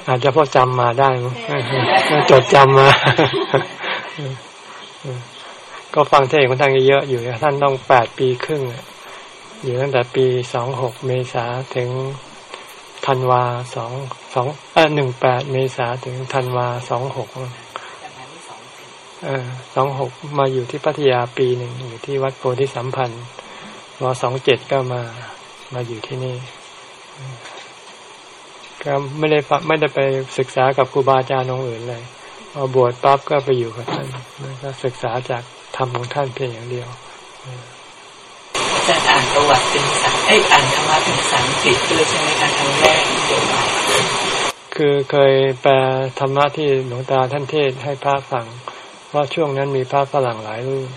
อาจจะพอจำมาได้จดจำมา ก็ฟังเทศน์ของท่านเยอะอยู่ท่านต้องแปดปีครึ่งอยู่ตั้งแต่ปีสองหกเมษาถึงธันวาสองสองเออหนึ่งแปดเมษาถึงธันวาสองหกเออสองหกมาอยู่ที่พัทยาปีหนึ่งอยู่ที่วัดโพธิสัมพันธ์วสองเจ็ดก็มามาอยู่ที่นี่ ก็ไม่ได้ไม่ได้ไปศึกษากับครูบาอาจารย์องค์อื่นเลยพอบวชปั๊บก็ไปอยู่กับท่านแล้วก็ศึกษาจากธรรมของท่านเพียงอย่างเดียวจะอ่านประวัติเป็นภาษาเอ้อ่านธรรมะเป็นภาษาอังกฤษด้วยใช่ไหมคะครั้งแรกคือเคยแปลธรรมะที่หลวงตาท่านเทศให้พระฟังเพราะช่วงนั้นมีพระฝรั่งหลายรูป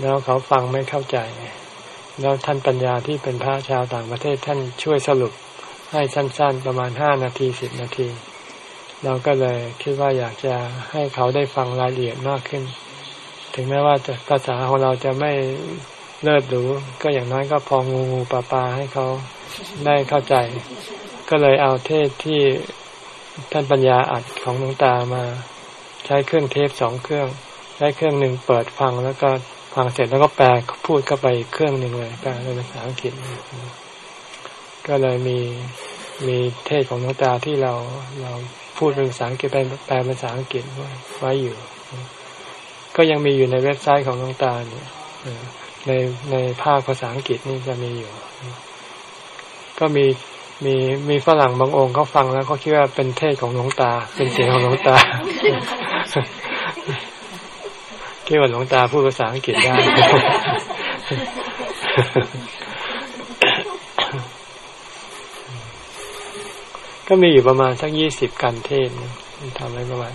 แล้วเขาฟังไม่เข้าใจ แล้วท่านปัญญาที่เป็นพระชาวต่างประเทศท่านช่วยสรุป ให้สั้น ๆ ประมาณห้านาทีสิบนาที เราก็เลยคิดว่าอยากจะให้เขาได้ฟังรายละเอียดมากขึ้น ถึงแม้ว่าจะภาษาของเราจะไม่เลิศหรูก็อย่างน้อยก็พองูงูปลาปลาให้เขาได้เข้าใจ ก็เลยเอาเทศที่ท่านปัญญาอัดของหลวงตามาใช้เครื่องเทปสองเครื่อง ใช้เครื่องหนึ่งเปิดฟังแล้วก็ฟังเสร็จแล้วก็แปลพูดเข้าไปเครื่องหนึ่งเลยแปลเป็นภาษาอังกฤษ ก็เลยมีมีเทศของหลวงตาที่เราเราพูดเป็นภาษาอังกฤษแปลเป็นภาษาอังกฤษไว้อยู่ ก็ยังมีอยู่ในเว็บไซต์ของหลวงตาเนี่ยในในภาคภาษาอังกฤษนี่จะมีอยู่ ก็มีมีมีฝรั่งบางองค์เขาฟังแล้วเขาคิดว่าเป็นเทศของหลวงตา เป็นเสียงของหลวงตาคิดว่าหลวงตาพูดภาษาอังกฤษได้ ก็มีอยู่ประมาณสักยี่สิบกันเทศทำไว้ประมาณ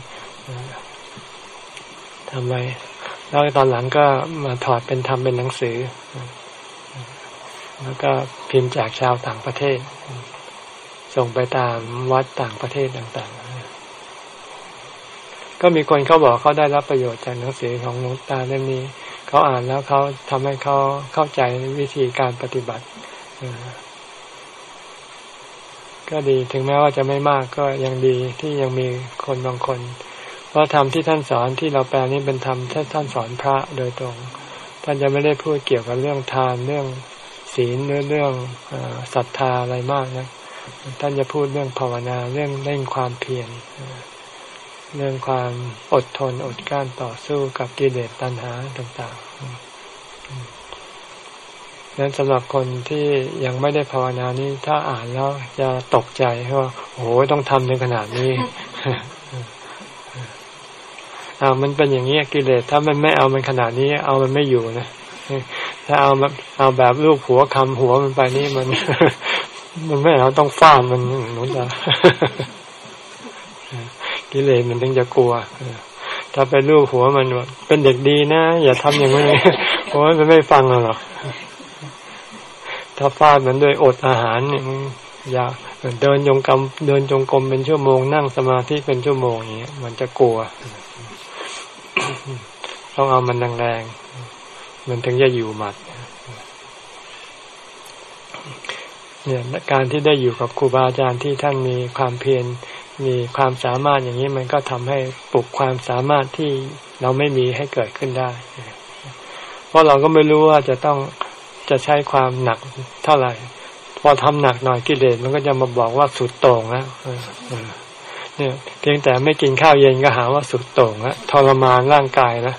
ทำไว้แล้วตอนหลังก็มาถอดเป็นทำเป็นหนังสือ แล้วก็พิมพ์จากชาวต่างประเทศ ส่งไปตามวัดต่างประเทศต่างๆ ก็มีคนเขาบอกเขาได้รับประโยชน์จากหนังสือของหลวงตาเล่มนี้เขาอ่านแล้วเขาทำให้เขาเข้าใจวิธีการปฏิบัติ ก็ดีถึงแม้ว่าจะไม่มากก็ยังดีที่ยังมีคนบางคน เพราะธรรมที่ท่านสอนที่เราแปลนี้เป็นธรรมที่ท่านสอนพระโดยตรง ท่านจะไม่ได้พูดเกี่ยวกับเรื่องทานเรื่องศีลหรือเรื่องศรัทธาอะไรมากนะท่านจะพูดเรื่องภาวนาเรื่องเร่งความเพียรเรื่องความอดทนอดกลั้นต่อสู้กับกิเลสตัณหาต่าง ๆ นั้นสำหรับคนที่ยังไม่ได้ภาวนานี้ ถ้าอ่านแล้วจะตกใจว่าโอ้โหต้องทำในขนาดนี้อ่ามันเป็นอย่างนี้กิเลสถ้ามันไม่เอามันขนาดนี้ เอามันไม่อยู่นะถ้าเอาเอาแบบลูกหัวคำหัวมันไปนี่มัน มันไม่เอาต้องฟาดมันหนุนจะกิเลสมันถึงจะกลัวถ้าไปลูกหัวมันเป็นเด็กดีนะอย่าทำอย่างนี้เพราะมันไม่ฟังเราหรอก ถ้าฟาดมันด้วยอดอาหารเนี่ยอย่าเดินยงกรมเดินจงกรมเป็นชั่วโมงนั่งสมาธิเป็นชั่วโมงอย่างเงี้ยมันจะกลัว ต้องเอามันแรงๆมันถึงจะอยู่หมัดเนี่ยการที่ได้อยู่กับครูบาอาจารย์ที่ท่านมีความเพียรมีความสามารถอย่างนี้มันก็ทำให้ปลุกความสามารถที่เราไม่มีให้เกิดขึ้นได้ เพราะเราก็ไม่รู้ว่าจะต้อง จะใช้ความหนักเท่าไหร่ พอทำหนักหน่อยกิเลสมันก็จะมาบอกว่าสุดโต่งแล้วเนี่ยเพียงแต่ไม่กินข้าวเย็นก็หาว่าสุดโต่งแล้วทรมานร่างกายนะ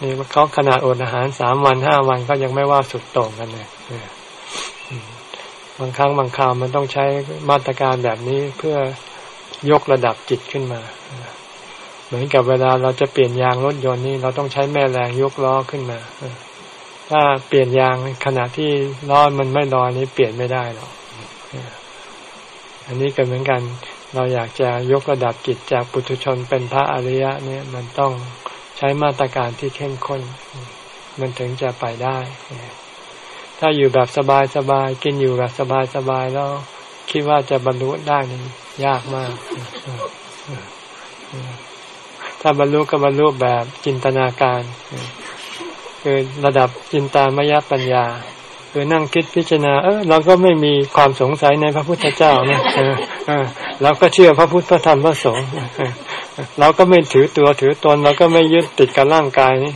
นี่เขาขนาดอดอาหารสามวันห้าวันก็ยังไม่ว่าสุดโต่งกันเลยบางครั้งบางคราวมันต้องใช้มาตรการแบบนี้เพื่อยกระดับจิตขึ้นมา เหมือนกับเวลาเราจะเปลี่ยนยางรถยนต์นี่เราต้องใช้แม่แรงยกล้อขึ้นมา ถ้าเปลี่ยนยางขณะที่ล้อมันไม่ลอยนี้เปลี่ยนไม่ได้หรอก อันนี้ก็เหมือนกัน เราอยากจะยกระดับจิตจากปุถุชนเป็นพระอริยะ เนี่ย มันต้องใช้มาตรการที่เข้มข้น มันถึงจะไปได้ ถ้าอยู่แบบสบายสบายกินอยู่แบบสบายสบายแล้วคิดว่าจะบรรลุได้นี่ยากมาก ถ้าบรรลุก็บรรลุแบบจินตนาการ คือระดับจินตามยปัญญา คือนั่งคิดพิจารณา เออเราก็ไม่มีความสงสัยในพระพุทธเจ้านะเราก็เชื่อพระพุทธพระธรรมพระสงฆ์เราก็ไม่ถือตัวถือตนเราก็ไม่ยึดติดกับร่างกายนี่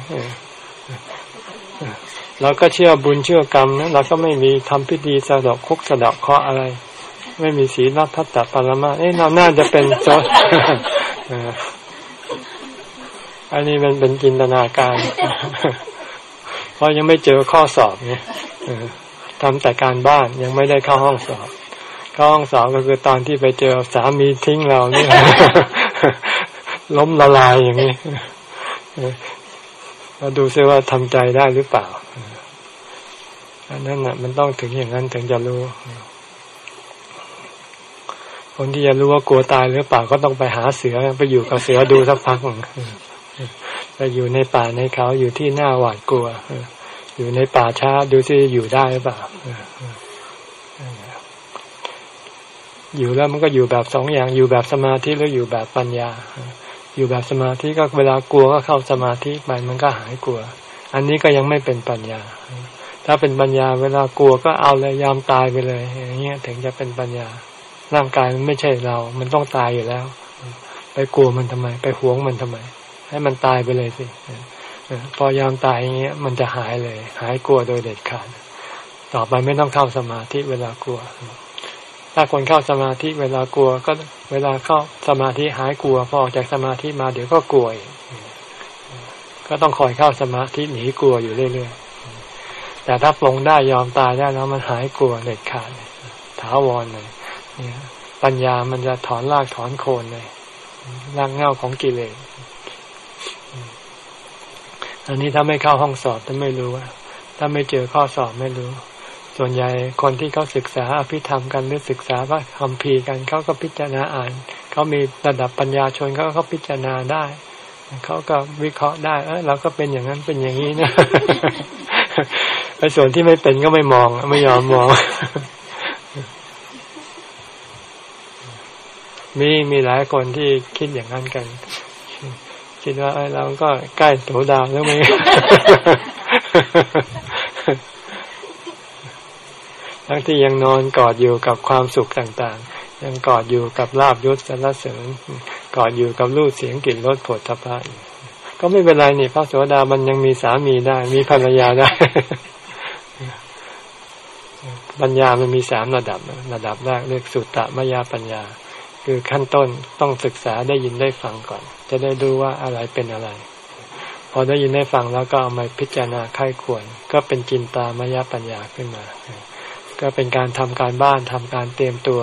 เราก็เชื่อบุญเชื่อกรรมนะเราก็ไม่มีทำพิธีสะดอกคุกสะดอกเคาะอะไร ไม่มีศีลพัฒตปรมาเอ้เราน่าจะเป็นโซอันนี้มันเป็นจินตนาการ เพราะยังไม่เจอข้อสอบเนี่ยทำแต่การบ้านยังไม่ได้เข้าห้องสอบเข้าห้องสอบก็คือตอนที่ไปเจอสามีทิ้งเราเนี่ยล้มละลายอย่างนี้เราดูซิว่าทำใจได้หรือเปล่าอันนั้นน่ะ มันต้องถึงอย่างนั้นถึงจะรู้ คนที่จะรู้ว่ากลัวตายหรือเปล่าก็ต้องไปหาเสือไปอยู่กับเสือดูสักพัก ไปอยู่ในป่าในเขาอยู่ที่หน้าหวาดกลัว อยู่ในป่าช้าดูซิอยู่ได้หรือเปล่าอยู่แล้วมันก็อยู่แบบสองอย่างอยู่แบบสมาธิแล้วอยู่แบบปัญญา อยู่แบบสมาธิก็เวลากลัวก็เข้าสมาธิไปมันก็หายกลัว อันนี้ก็ยังไม่เป็นปัญญา ถ้าเป็นปัญญาเวลากลัวก็เอาเลยยอมตายไปเลย อย่างเงี้ยถึงจะเป็นปัญญา ร่างกายมันไม่ใช่เรา มันต้องตายอยู่แล้ว ไปกลัวมันทำไม ไปหวงมันทำไม ให้มันตายไปเลยสิพอยอมตายอย่างเงี้ยมันจะหายเลย หายกลัวโดยเด็ดขาด ต่อไปไม่ต้องเข้าสมาธิเวลากลัว ถ้าคนเข้าสมาธิเวลากลัว ก็เวลาเข้าสมาธิหายกลัวพอออกจากสมาธิมาเดี๋ยวก็กลัวก็ต้องคอยเข้าสมาธิหนีกลัวอยู่เรื่อยๆ แต่ถ้าปลงได้ยอมตายได้แล้วมันหายกลัวเด็ดขาดถาวรเลยปัญญามันจะถอนรากถอนโคนเลยรากเง่าของกิเลส อันนี้ถ้าไม่เข้าห้องสอบจะไม่รู้ว่าถ้าไม่เจอข้อสอบไม่รู้ ส่วนใหญ่คนที่เขาศึกษาอภิธรรมกันหรือศึกษาว่าคำพีกันเขาก็พิจารณาอ่านเขามีระดับปัญญาชนเขาเขาพิจารณาได้เขาก็วิเคราะห์ได้เออเราก็เป็นอย่างนั้นเป็นอย่างนี้นะไอ้ส่วนที่ไม่เป็นก็ไม่มอง ไม่ยอมมอง มีมีหลายคนที่คิดอย่างนั้นกัน คิดว่าไอ้เราก็ใกล้โตดาวแล้วไหมทั้งที่ยังนอนกอดอยู่กับความสุขต่างๆ ยังกอดอยู่กับลาบยศสรรเสริญ กอดอยู่กับรูปเสียงกลิ่นรสผลทพะก็ไม่เป็นไรนี่พระโสดามันยังมีสามีได้ มีภรรยาได้ ปัญญามันมีสามระดับ ระดับแรกเรียกสุตตมยาปัญญา คือขั้นต้นต้องศึกษาได้ยินได้ฟังก่อน จะได้ดูว่าอะไรเป็นอะไร พอได้ยินได้ฟังแล้วก็เอามาพิจารณาไข้ควร ก็เป็นจินตามายปัญญาขึ้นมา ก็เป็นการทำการบ้านทำการเตรียมตัว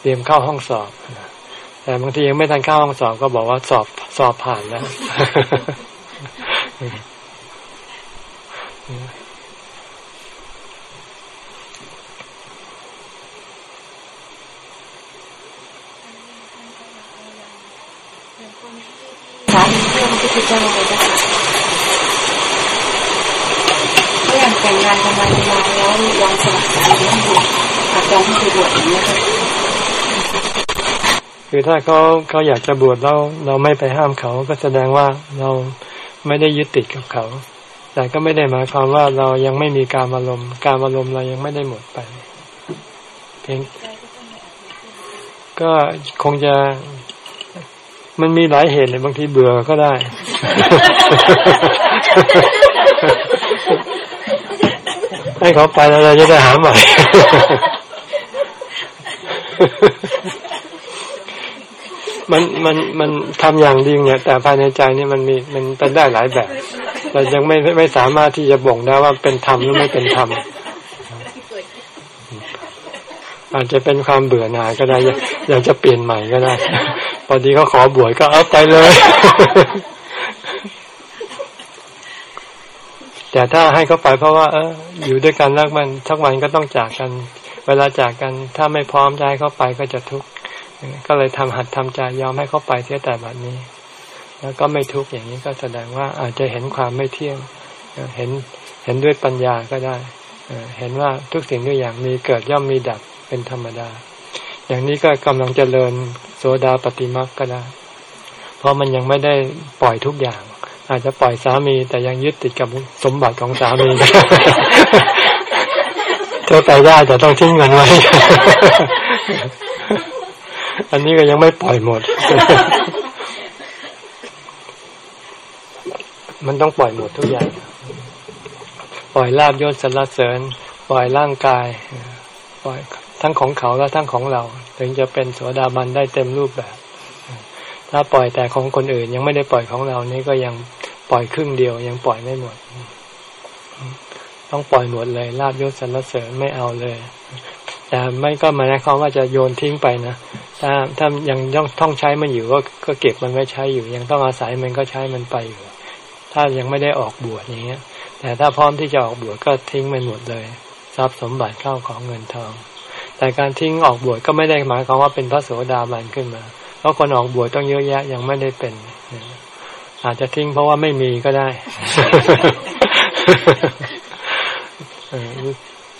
เตรียมเข้าห้องสอบ แต่บางทียังไม่ทันเข้าห้องสอบก็บอกว่าสอบสอบผ่านแล้วสามีเพื่อนพระพุทธ เจ้าเลยนะคะก็อย่างแต่งงานกันมามาแล้วยอมสละสามีให้บวชอาจารย์ที่ไปบวชอย่างนี้ค่ะคือถ้าเขาเขาอยากจะบวชเราเราไม่ไปห้ามเขาก็แสดงว่าเราไม่ได้ยึดติดกับเขา แต่ก็ไม่ได้หมายความว่าเรายังไม่มีการอารมณ์ การอารมณ์เรายังไม่ได้หมดไป เพียงก็คงจะ มันมีหลายเหตุเลยบางทีเบื่อก็ได้ ให้เขาไปแล้วเราจะได้หาใหม่มันมันมันทำอย่างดีเนี่ย แต่ภายในใจนี่มันมีมันเป็นได้หลายแบบ เรายังไม่ไม่สามารถที่จะบ่งได้ว่าเป็นธรรมหรือไม่เป็นธรรม อาจจะเป็นความเบื่อหน่ายก็ได้อยากจะเปลี่ยนใหม่ก็ได้พอดีเขาขอบวชก็เอาไปเลย แต่ถ้าให้เขาไปเพราะว่า เออ อยู่ด้วยกันแล้วมันทักวันก็ต้องจากกัน เวลาจากกันถ้าไม่พร้อมใจเขาไปก็จะทุกข์ก็เลยทำหัดทำใจยอมให้เขาไปเสียแต่แบบนี้ แล้วก็ไม่ทุกข์อย่างนี้ก็แสดงว่าอาจจะเห็นความไม่เที่ยงเห็นเห็นด้วยปัญญาก็ได้เห็นว่าทุกสิ่งทุกอย่างมีเกิดย่อมมีดับ เป็นธรรมดา อย่างนี้ก็กำลังเจริญโสดาปฏิมักก็ได้ เพราะมันยังไม่ได้ปล่อยทุกอย่าง อาจจะปล่อยสามี แต่ยังยึดติดกับสมบัติของสามีเธอไปได้แต่ต้องทิ้งเงินไว้ อันนี้ก็ยังไม่ปล่อยหมด มันต้องปล่อยหมดทุกอย่าง ปล่อยลาบยศสรรเสริญ ปล่อยร่างกาย ปล่อย ทั้งของเขาและทั้งของเรา ถึงจะเป็นโสดาบันได้เต็มรูปแบบ ถ้าปล่อยแต่ของคนอื่น ยังไม่ได้ปล่อยของเรานี่ก็ยังปล่อยครึ่งเดียว ยังปล่อยไม่หมด ต้องปล่อยหมดเลยลาบยศสรรเสริญไม่เอาเลย แต่ไม่ก็หมายความว่าจะโยนทิ้งไปนะถ้าถ้ายังต้องต้องใช้มันอยู่ก็ก็เก็บมันไว้ใช้อยู่ ยังต้องอาศัยมันก็ใช้มันไปอยู่ ถ้ายังไม่ได้ออกบวชอย่างเงี้ย แต่ถ้าพร้อมที่จะออกบวชก็ทิ้งมันหมดเลย ทรัพย์สมบัติเข้าของเงินทอง แต่การทิ้งออกบวชก็ไม่ได้หมายความว่าเป็นพระโสดาบันขึ้นมา เพราะคนออกบวชต้องเยอะแยะยังไม่ได้เป็น อาจจะทิ้งเพราะว่าไม่มีก็ได้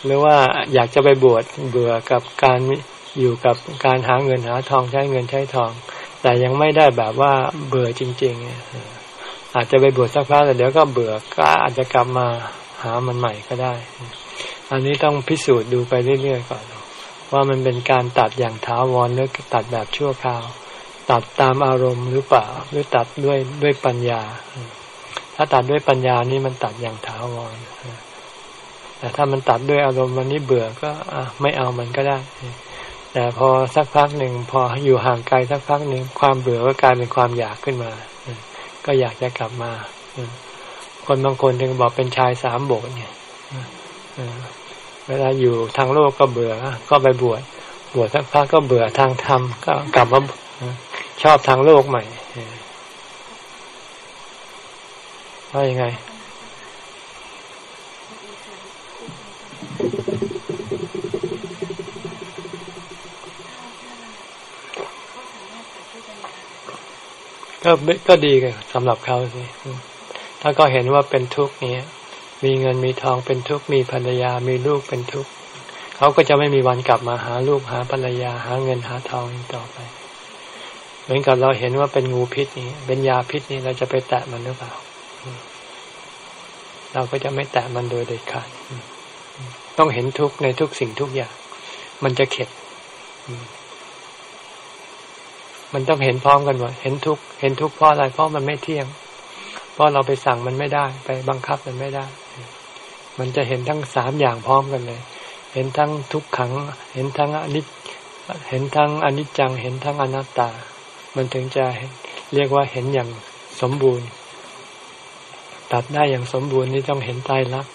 หรือว่าอยากจะไปบวชเบื่อกับการอยู่กับการหาเงินหาทองใช้เงินใช้ทอง แต่ยังไม่ได้แบบว่าเบื่อจริง ๆ อาจจะไปบวชสักพักแต่เดี๋ยวก็เบื่อก็อาจจะกลับมาหามันใหม่ก็ได้ อันนี้ต้องพิสูจน์ดูไปเรื่อยๆก่อน ว่ามันเป็นการตัดอย่างถาวรหรือตัดแบบชั่วคราว ตัดตามอารมณ์หรือเปล่าหรือตัดด้วยด้วยปัญญา ถ้าตัดด้วยปัญญานี่มันตัดอย่างถาวรแต่ถ้ามันตัดด้วยอารมณ์วันนี้เบื่อก็ไม่เอามันก็ได้ แต่พอสักพักหนึ่งพออยู่ห่างไกลสักพักหนึ่งความเบื่อก็กลายเป็นความอยากขึ้นมา ก็อยากจะกลับมา คนบางคนถึงบอกเป็นชายสามโบสเนี่ย เวลาอยู่ทางโลกก็เบื่อ ก็ไปบวชบวชสักพักก็เบื่อทางธรรมก็กลับมาชอบทางโลกใหม่ว่ายังไงก็ก็ดีกันสำหรับเขาสิถ้าก็เห็นว่าเป็นทุกข์นี้ มีเงินมีทองเป็นทุกข์มีภรรยามีลูกเป็นทุกข์เขาก็จะไม่มีวันกลับมาหาลูกหาภรรยาหาเงินหาทองต่อไป เหมือนกับเราเห็นว่าเป็นงูพิษนี้เป็นยาพิษนี้เราจะไปแตะมันหรือเปล่า เราก็จะไม่แตะมันโดยเด็ดขาดต้องเห็นทุกข์ในทุกสิ่งทุกอย่าง มันจะเข็ดมันต้องเห็นพร้อมกันหมดเห็นทุกเห็นทุกเพราะอะไรเพราะมันไม่เที่ยง เพราะเราไปสั่งมันไม่ได้ ไปบังคับมันไม่ได้ มันจะเห็นทั้งสามอย่างพร้อมกันเลย เห็นทั้งทุกขัง เห็นทั้งอนิจเห็นทั้งอนิจจัง เห็นทั้งอนัตตา มันถึงจะเรียกว่าเห็นอย่างสมบูรณ์ ตัดได้อย่างสมบูรณ์นี่ต้องเห็นใจรัก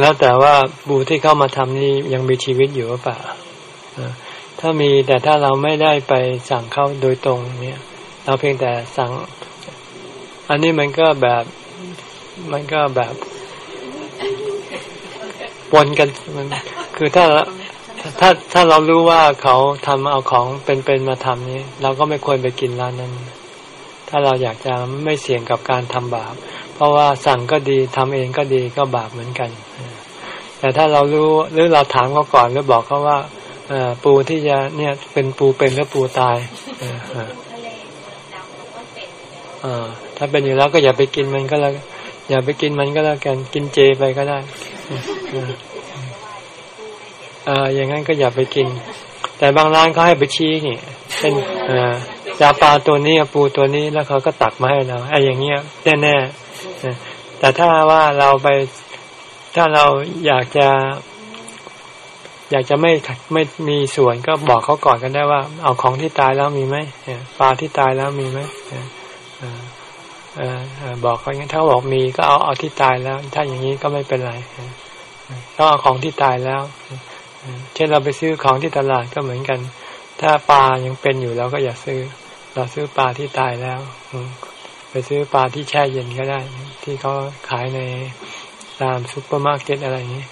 แล้วแต่ว่าบูที่เข้ามาทำนี่ยังมีชีวิตอยู่หรือเปล่า ถ้ามีแต่ถ้าเราไม่ได้ไปสั่งเขาโดยตรงเนี่ย เราเพียงแต่สั่ง อันนี้มันก็แบบมันก็แบบปนกันมันคือถ้าถ้าถ้าเรารู้ว่าเขาทำเอาของเป็นๆมาทำนี้ เราก็ไม่ควรไปกินร้านนั้น ถ้าเราอยากจะไม่เสี่ยงกับการทำบาป เพราะว่าสั่งก็ดีทำเองก็ดีก็บาปเหมือนกัน แต่ถ้าเรารู้หรือเราถามเขาก่อนหรือบอกเขาว่า ปูที่จะเนี่ยเป็นปูเป็นหรือปูตายถ้าเป็นอยู่แล้วก็อย่าไปกินมันก็แล้วอย่าไปกินมันก็แล้วกันกินเจไปก็ได้อ่าอย่างนั้นก็อย่าไปกิน แต่บางร้านเขาให้ไปชี้นี่เป็นอ่าจาปลาตัวนี้ปูตัวนี้แล้วเขาก็ตักมาให้เราไอ้อย่างเงี้ยแน่แน่แต่ถ้าว่าเราไปถ้าเราอยากจะ อยากจะไม่ไม่มีส่วนก็บอกเขาก่อนกันได้ว่า เอาของที่ตายแล้วมีไหมปลาที่ตายแล้วมีไหมบอกเขาอย่างนี้ถ้าบอกมีก็เอาเอาที่ตายแล้ว ถ้าอย่างนี้ก็ไม่เป็นไรต้องเอาของที่ตายแล้วเช่นเราไปซื้อของที่ตลาดก็เหมือนกัน ถ้าปลายังเป็นอยู่เราก็อย่าซื้อ เราซื้อปลาที่ตายแล้วไปซื้อปลาที่แช่เย็นก็ได้ ที่เขาขายในตามซุปเปอร์มาร์เก็ตอะไรอย่างนี้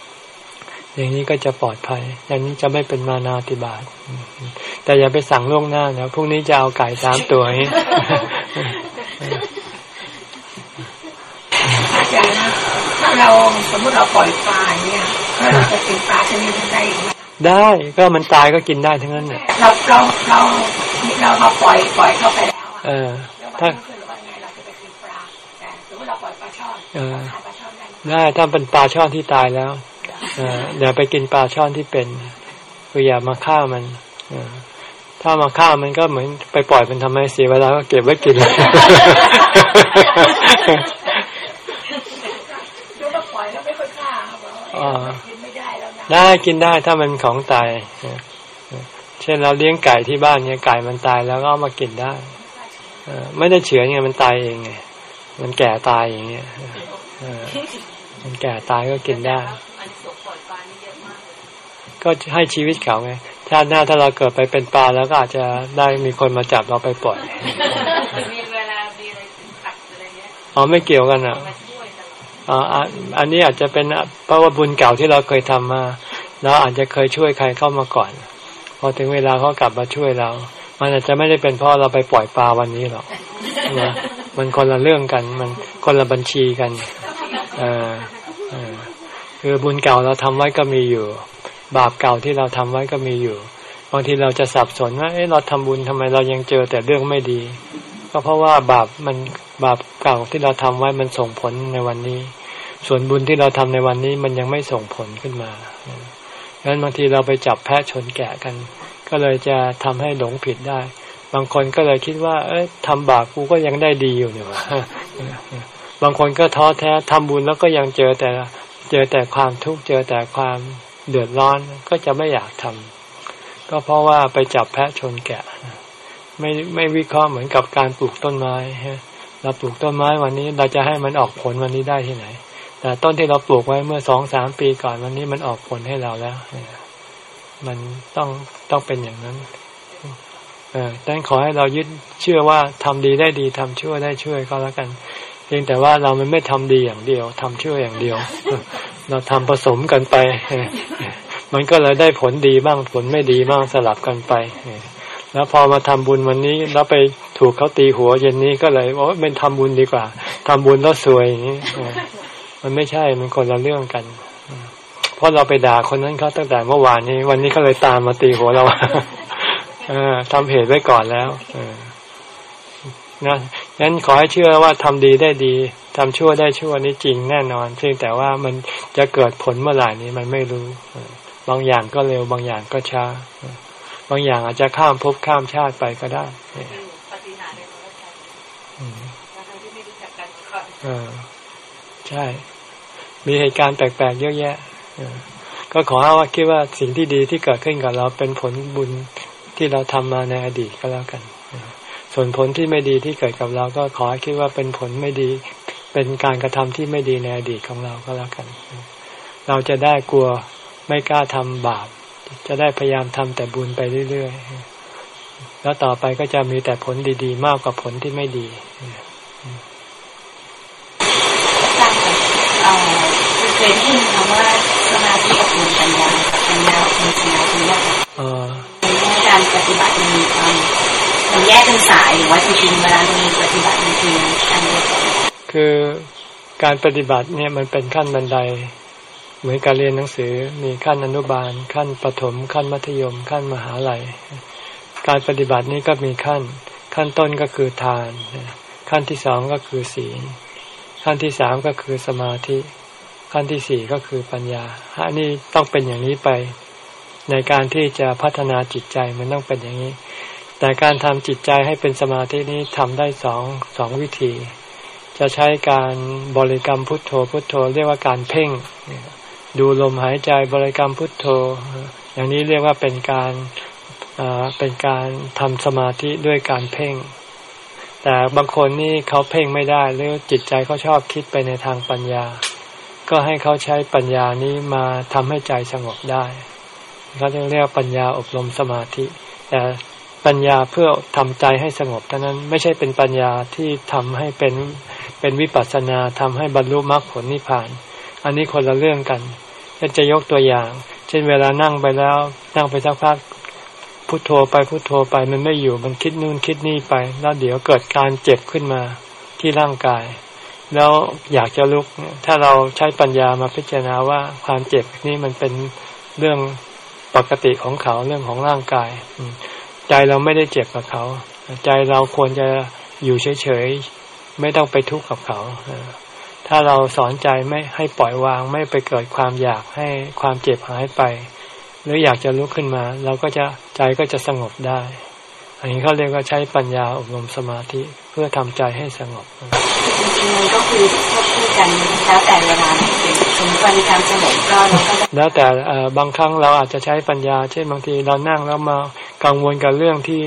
อย่างนี้ก็จะปลอดภัย อย่างนี้จะไม่เป็นปาณาติบาตแต่อย่าไปสั่งล่วงหน้านะพรุ่งนี้จะเอาไก่สามตัวนี้อาจารย์นะถ้าเราสมมติเราปล่อยปลาเนี่ยเราจะกินปลาชนิดได้ได้ก็มันตายก็กินได้ทั้งนั้นเนี่ยเราเราเราเราเราปล่อยปล่อยเข้าไปแล้วเออ ถ้าได้ถ้าเป็นปลาช่อนที่ตายแล้ว อย่าไปกินปลาช่อนที่เป็นคืออย่ามาฆ่ามันถ้ามาฆ่ามันก็เหมือนไปปล่อยมันทำไมเสียเวลาก็เก็บไว้กินเลยได้กินได้ถ้ามันของตาย เช่นเราเลี้ยงไก่ที่บ้านเนี่ยไก่มันตายแล้วก็เอามากินได้ไม่ได้เฉือนไงมันตายเองไงมันแก่ตายอย่างเงี้ยมันแก่ตายก็กินได้ ก็ให้ชีวิตเขาไงชาติหน้าถ้าเราเกิดไปเป็นปลาแล้วก็อาจจะได้มีคนมาจับเราไปปล่อยอ๋อไม่เกี่ยวกันอะอ๋ออันนี้อาจจะเป็นเพราะว่าบุญเก่าที่เราเคยทำมาเราอาจจะเคยช่วยใครเข้ามาก่อน พอถึงเวลาเขากลับมาช่วยเรา มันอาจจะไม่ได้เป็นเพราะเราไปปล่อยปลาวันนี้หรอกนะมันคนละเรื่องกัน มันคนละบัญชีกันอ่าคือบุญเก่าเราทำไว้ก็มีอยู่ บาปเก่าที่เราทำไว้ก็มีอยู่ บางทีเราจะสับสนว่าเอ๊ะเราทำบุญทำไมเรายังเจอแต่เรื่องไม่ดี ก็เพราะว่าบาปมันบาปเก่าที่เราทำไว้มันส่งผลในวันนี้ ส่วนบุญที่เราทำในวันนี้มันยังไม่ส่งผลขึ้นมาดังนั้นบางทีเราไปจับแพะชนแกะกัน ก็เลยจะทำให้หลงผิดได้ บางคนก็เลยคิดว่า เอ้ยทำบาปกูก็ยังได้ดีอยู่เนี่ยบางคนก็ท้อแท้ทำบุญแล้วก็ยังเจอแต่เจอแต่ความทุกข์เจอแต่ความ เดือดร้อนก็จะไม่อยากทำก็เพราะว่าไปจับแพะชนแกะ ไม่ไม่วิเคราะห์เหมือนกับการปลูกต้นไม้ฮะเราปลูกต้นไม้วันนี้เราจะให้มันออกผลวันนี้ได้ที่ไหน แต่ต้นที่เราปลูกไว้เมื่อสองสามปีก่อนวันนี้มันออกผลให้เราแล้วมันต้องต้องเป็นอย่างนั้นเออดังนั้นขอให้เรายึดเชื่อว่าทำดีได้ดีทำชั่วได้ช่วยก็แล้วกัน เพียงแต่ว่าเรามันไม่ทำดีอย่างเดียวทำชั่วอย่างเดียว เราทำผสมกันไป มันก็เลยได้ผลดีบ้างผลไม่ดีบ้างสลับกันไป แล้วพอมาทำบุญวันนี้แล้วไปถูกเขาตีหัวเย็นนี้ก็เลยโอ้เป็นทำบุญดีกว่าทำบุญแล้วสวยอย่างนี้มันไม่ใช่มันคนละเรื่องกันเพราะเราไปด่าคนนั้นเขาตั้งแต่เมื่อวานนี้ วันนี้เขาเลยตามมาตีหัวเราทำเหตุไว้ก่อนแล้ว นะงั้นขอให้เชื่อว่าทำดีได้ดีทำชั่วได้ชั่วนี้จริงแน่นอน เพียงแต่ว่ามันจะเกิดผลเมื่อไหร่นี้มันไม่รู้ บางอย่างก็เร็ว บางอย่างก็ช้า บางอย่างอาจจะข้ามภพข้ามชาติไปก็ได้ใช่ มีเหตุการณ์แปลกๆเยอะแยะก็ขอให้ว่าคิดว่าสิ่งที่ดีที่เกิดขึ้นกับเราเป็นผลบุญที่เราทำมาในอดีตก็แล้วกัน ส่วนผลที่ไม่ดีที่เกิดกับเราก็ขอให้คิดว่าเป็นผลไม่ดี เป็นการกระทำที่ไม่ดีในอดีตของเราก็แล้วกัน เราจะได้กลัวไม่กล้าทำบาป จะได้พยายามทำแต่บุญไปเรื่อยๆ แล้วต่อไปก็จะมีแต่ผลดีๆ มากกว่าผลที่ไม่ดีเคยได้ยินคำว่าสมาธิอบรมปัญญาปัญญาอบรมสมาธิอะในการปฏิบัติมีความมัน แยกเป็นสายหรือว่าจริงๆเวลาเราปฏิบัติจริงๆอันเดียวกันคือการปฏิบัติเนี่ยมันเป็นขั้นบันได เหมือนการเรียนหนังสือมีขั้นอนุบาล ขั้นประถม ขั้นมัธยม ขั้นมหาลัย การปฏิบัตินี้ก็มีขั้น ขั้นต้นก็คือทาน ขั้นที่สองก็คือศีลขั้นที่สามก็คือสมาธิ ขั้นที่สี่ก็คือปัญญาอันนี้ต้องเป็นอย่างนี้ไป ในการที่จะพัฒนาจิตใจมันต้องเป็นอย่างนี้ แต่การทำจิตใจให้เป็นสมาธินี้ทำได้สองสองวิธี จะใช้การบริกรรมพุทโธพุทโธ เรียกว่าการเพ่ง ดูลมหายใจบริกรรมพุทโธ อย่างนี้เรียกว่าเป็นการเป็นการทำสมาธิด้วยการเพ่ง แต่บางคนนี่เขาเพ่งไม่ได้หรือจิตใจเขาชอบคิดไปในทางปัญญา ก็ให้เขาใช้ปัญญานี้มาทำให้ใจสงบได้เขาจะเรียกปัญญาอบรมสมาธิ แต่ ปัญญาเพื่อทำใจให้สงบเท่านั้นไม่ใช่เป็นปัญญาที่ทำให้เป็นเป็นวิปัสสนาทำให้บรรลุมรรคผลนิพพาน อันนี้คนละเรื่องกันจะยกตัวอย่าง เช่นเวลานั่งไปแล้ว นั่งไปสักพักพุโทโธไปพุโทโธไปมันไม่อยู่มันคิดนู่นคิดนี่ไป แล้วเดี๋ยวเกิดการเจ็บขึ้นมาที่ร่างกาย แล้วอยากจะลุก ถ้าเราใช้ปัญญามาพิจารณาว่าความเจ็บนี่มันเป็นเรื่องปกติของเขาเรื่องของร่างกาย ใจเราไม่ได้เจ็บกับเขา ใจเราควรจะอยู่เฉยๆ ไม่ต้องไปทุกข์กับเขา ถ้าเราสอนใจไม่ให้ปล่อยวางไม่ไปเกิดความอยากให้ความเจ็บหายไป หรืออยากจะลุกขึ้นมา เราก็จะใจก็จะสงบได้ อันนี้เขาเรียกว่าใช้ปัญญาอบรมสมาธิเพื่อทำใจให้สงบจริงๆมันก็คือควบคู่กันแล้วแต่เวลาสมมติว่ามีการสงบก็เราก็แล้วแต่บางครั้งเราอาจจะใช้ปัญญา เช่นบางทีเรานั่งแล้วมา กังวลกับเรื่องที่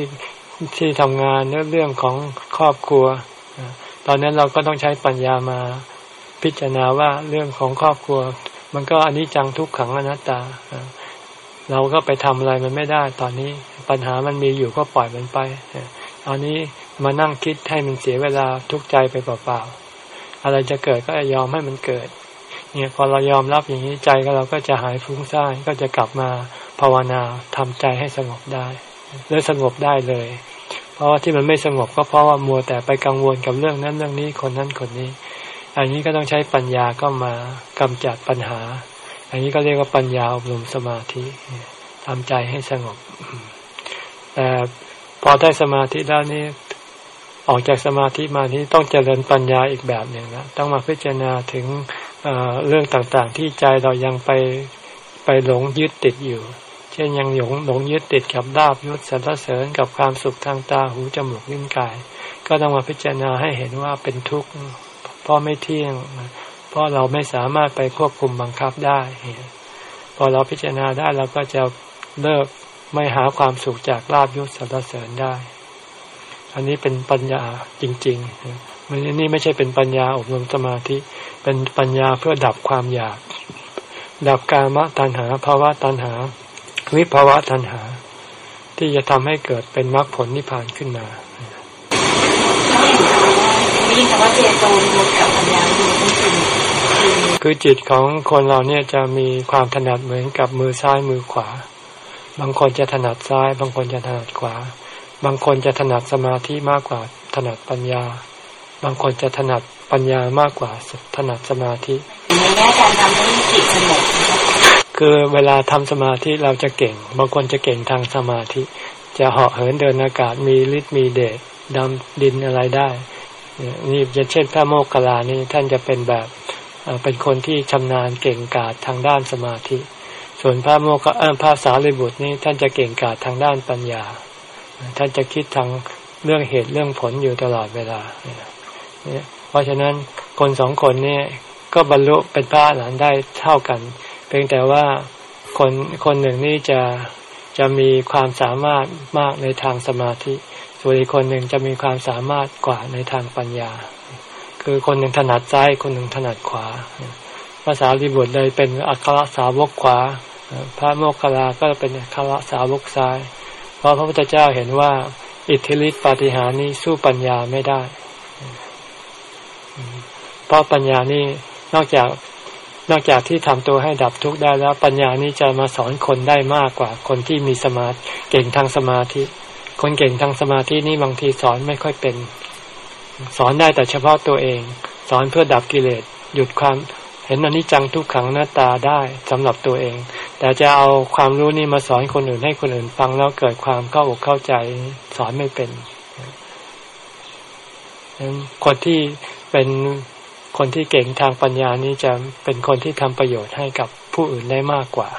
ที่ทำงานเรื่องของครอบครัว ตอนนั้นเราก็ต้องใช้ปัญญามาพิจารณาว่าเรื่องของครอบครัว มันก็อันนี้จังทุกขังอนัตตา เราก็ไปทำอะไรมันไม่ได้ ตอนนี้ปัญหามันมีอยู่ก็ปล่อยมันไปตอนนี้มานั่งคิดให้มันเสียเวลาทุกใจไปเปล่าๆอะไรจะเกิดก็ยอมให้มันเกิด เนี่ยพอเรายอมรับอย่างนี้ใจก็เราก็จะหายฟุ้งซ่านก็จะกลับมา ภาวนาทำใจให้สงบได้หรือสงบได้เลย เพราะว่าที่มันไม่สงบก็เพราะว่ามัวแต่ไปกังวลกับเรื่องนั้นเรื่องนี้คนนั้นคนนี้ อันนี้ก็ต้องใช้ปัญญาก็มากำจัดปัญหา อันนี้ก็เรียกว่าปัญญาอบรมสมาธิทำใจให้สงบ แต่พอได้สมาธิแล้วนี่ออกจากสมาธิมานี้ต้องเจริญปัญญาอีกแบบหนึ่งนะต้องมาพิจารณาถึงเเรื่องต่างๆ ที่ใจเรายังไปไปหลงยึดติดอยู่ เช่นยังหลงหลงยึดติดกับดาบยศสรรเสริญกับความสุขทางตาหูจมูกลิ้นกาย ก็ต้องมาพิจารณาให้เห็นว่าเป็นทุกข์เพราะไม่เที่ยง เพราะเราไม่สามารถไปควบคุมบังคับได้ พอเราพิจารณาได้เราก็จะเลิกไม่หาความสุขจากลาบยศสรรเสริญได้ อันนี้เป็นปัญญาจริงๆมันนี่ไม่ใช่เป็นปัญญาอบรมสมาธิ เป็นปัญญาเพื่อดับความอยาก ดับกามตัณหาภาวะตัณหา วิภาวะตัณหา ที่จะทำให้เกิดเป็นมรรคผลนิพพานขึ้นมาคือจิตของคนเราเนี่ยจะมีความถนัดเหมือนกับมือซ้ายมือขวา บางคนจะถนัดซ้าย บางคนจะถนัดขวา บางคนจะถนัดสมาธิมากกว่าถนัดปัญญา บางคนจะถนัดปัญญามากกว่าถนัดสมาธิในแง่การทำให้จิตสงบ คือเวลาทำสมาธิเราจะเก่ง บางคนจะเก่งทางสมาธิ จะเหาะเหินเดินอากาศมีฤทธิ์มีเดชดำดินอะไรได้ นี่จะเช่นพระโมกขลานี่ท่านจะเป็นแบบเป็นคนที่ชำนาญเก่งกาจทางด้านสมาธิ ส่วนพระโมกขพระสารีบุตรนี้ท่านจะเก่งกาจทางด้านปัญญา ท่านจะคิดทางเรื่องเหตุเรื่องผลอยู่ตลอดเวลาเพราะฉะนั้นคนสองคนนี้ก็บรรลุเป็นพระหลานได้เท่ากัน เพียงแต่ว่าคนคนหนึ่งนี่จะจะมีความสามารถมากในทางสมาธิ ส่วนอีกคนหนึ่งจะมีความสามารถกว่าในทางปัญญา คือคนหนึ่งถนัดซ้ายคนหนึ่งถนัดขวาภาษาลิบุตรเลยเป็นอัครสาวกขวา พระโมคคัลลาก็เป็นอัครสาวกซ้าย เพราะพระพุทธเจ้าเห็นว่าอิทธิฤทธิปาฏิหารินี้สู้ปัญญาไม่ได้ เพราะปัญญานี่นอกจาก นอกจากที่ทำตัวให้ดับทุกข์ได้แล้วปัญญานี้จะมาสอนคนได้มากกว่า คนที่มีสมาธิเก่งทางสมาธิ คนเก่งทางสมาธินี่บางทีสอนไม่ค่อยเป็น สอนได้แต่เฉพาะตัวเอง สอนเพื่อดับกิเลสหยุดความเห็นอนิจจังทุกขังหน้าตาได้สำหรับตัวเอง แต่จะเอาความรู้นี่มาสอนคนอื่นให้คนอื่นฟังแล้วเกิดความเข้าอกเข้าใจสอนไม่เป็นคนที่เป็น คนที่เก่งทางปัญญานี้จะเป็นคนที่ทำประโยชน์ให้กับผู้อื่นได้มากกว่า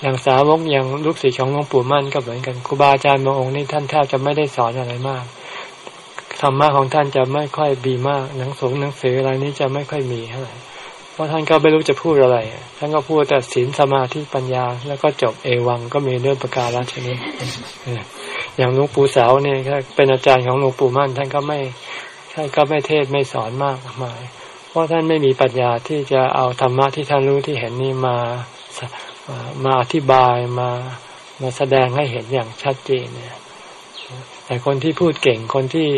อย่างสาวกอย่างลูกศิษย์ของหลวงปู่มั่นก็เหมือนกันครูบาอาจารย์บางองค์นี่ท่านแทบจะไม่ได้สอนอะไรมากธรรมะของท่านจะไม่ค่อยดีมากหนังสือหนังสืออะไรนี้จะไม่ค่อยมีเท่าไหร่เพราะท่านก็ไม่รู้จะพูดอะไร ท่านก็พูดแต่ศีลสมาธิปัญญา แล้วก็จบเอวังก็มีเรื่องประการชนิดอย่างหลวงปู่สาวเนี่ยเป็นอาจารย์ของหลวงปู่มั่น ท่านก็ไม่ ท่านก็ไม่เทศไม่สอนมากมาย เพราะท่านไม่มีปัญญาที่จะเอาธรรมะที่ท่านรู้ที่เห็นนี่มามาอธิบายมามาแสดงให้เห็นอย่างชัดเจนเนี่ยแต่คนที่พูดเก่งคนที่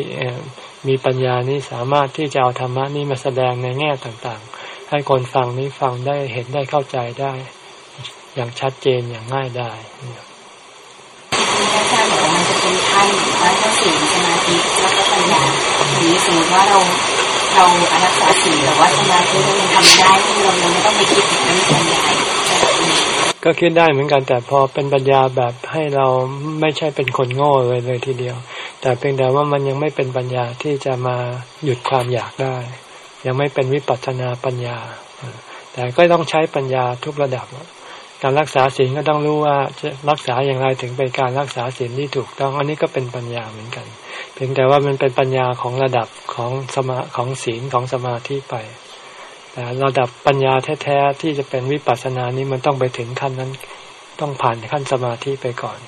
มีปัญญานี้สามารถที่จะเอาธรรมะนี้มาแสดงในแง่ต่างๆ ให้คนฟังนี้ฟังได้เห็นได้เข้าใจได้ อย่างชัดเจนอย่างง่ายได้อาจารย์บอกว่ามันจะเป็น ขั้นแล้วก็ศีลสมาธิแล้วก็ปัญญาทีนี้สมมติว่าเราเรารักษาศีลหรือว่าสมาธิเรายังทำได้ที่เรายังไม่ต้องไปคิดถึงเรื่องปัญญาก็คิดได้เหมือนกันแต่พอเป็นปัญญาแบบให้เราไม่ใช่เป็นคนโง่เลยเลยทีเดียว แต่เพียงแต่ว่ามันยังไม่เป็นปัญญาที่จะมาหยุดความอยากได้ ยังไม่เป็นวิปัสสนาปัญญา แต่ก็ต้องใช้ปัญญาทุกระดับ การรักษาศีลก็ต้องรู้ว่าจะรักษาอย่างไรถึงเป็นการรักษาศีลที่ถูกต้อง อันนี้ก็เป็นปัญญาเหมือนกัน เพียงแต่ว่ามันเป็นปัญญาของระดับของสมาของศีลของสมาธิไป แต่ระดับปัญญาแท้ๆที่จะเป็นวิปัสสนานี้มันต้องไปถึงขั้นนั้น ต้องผ่านขั้นสมาธิไปก่อน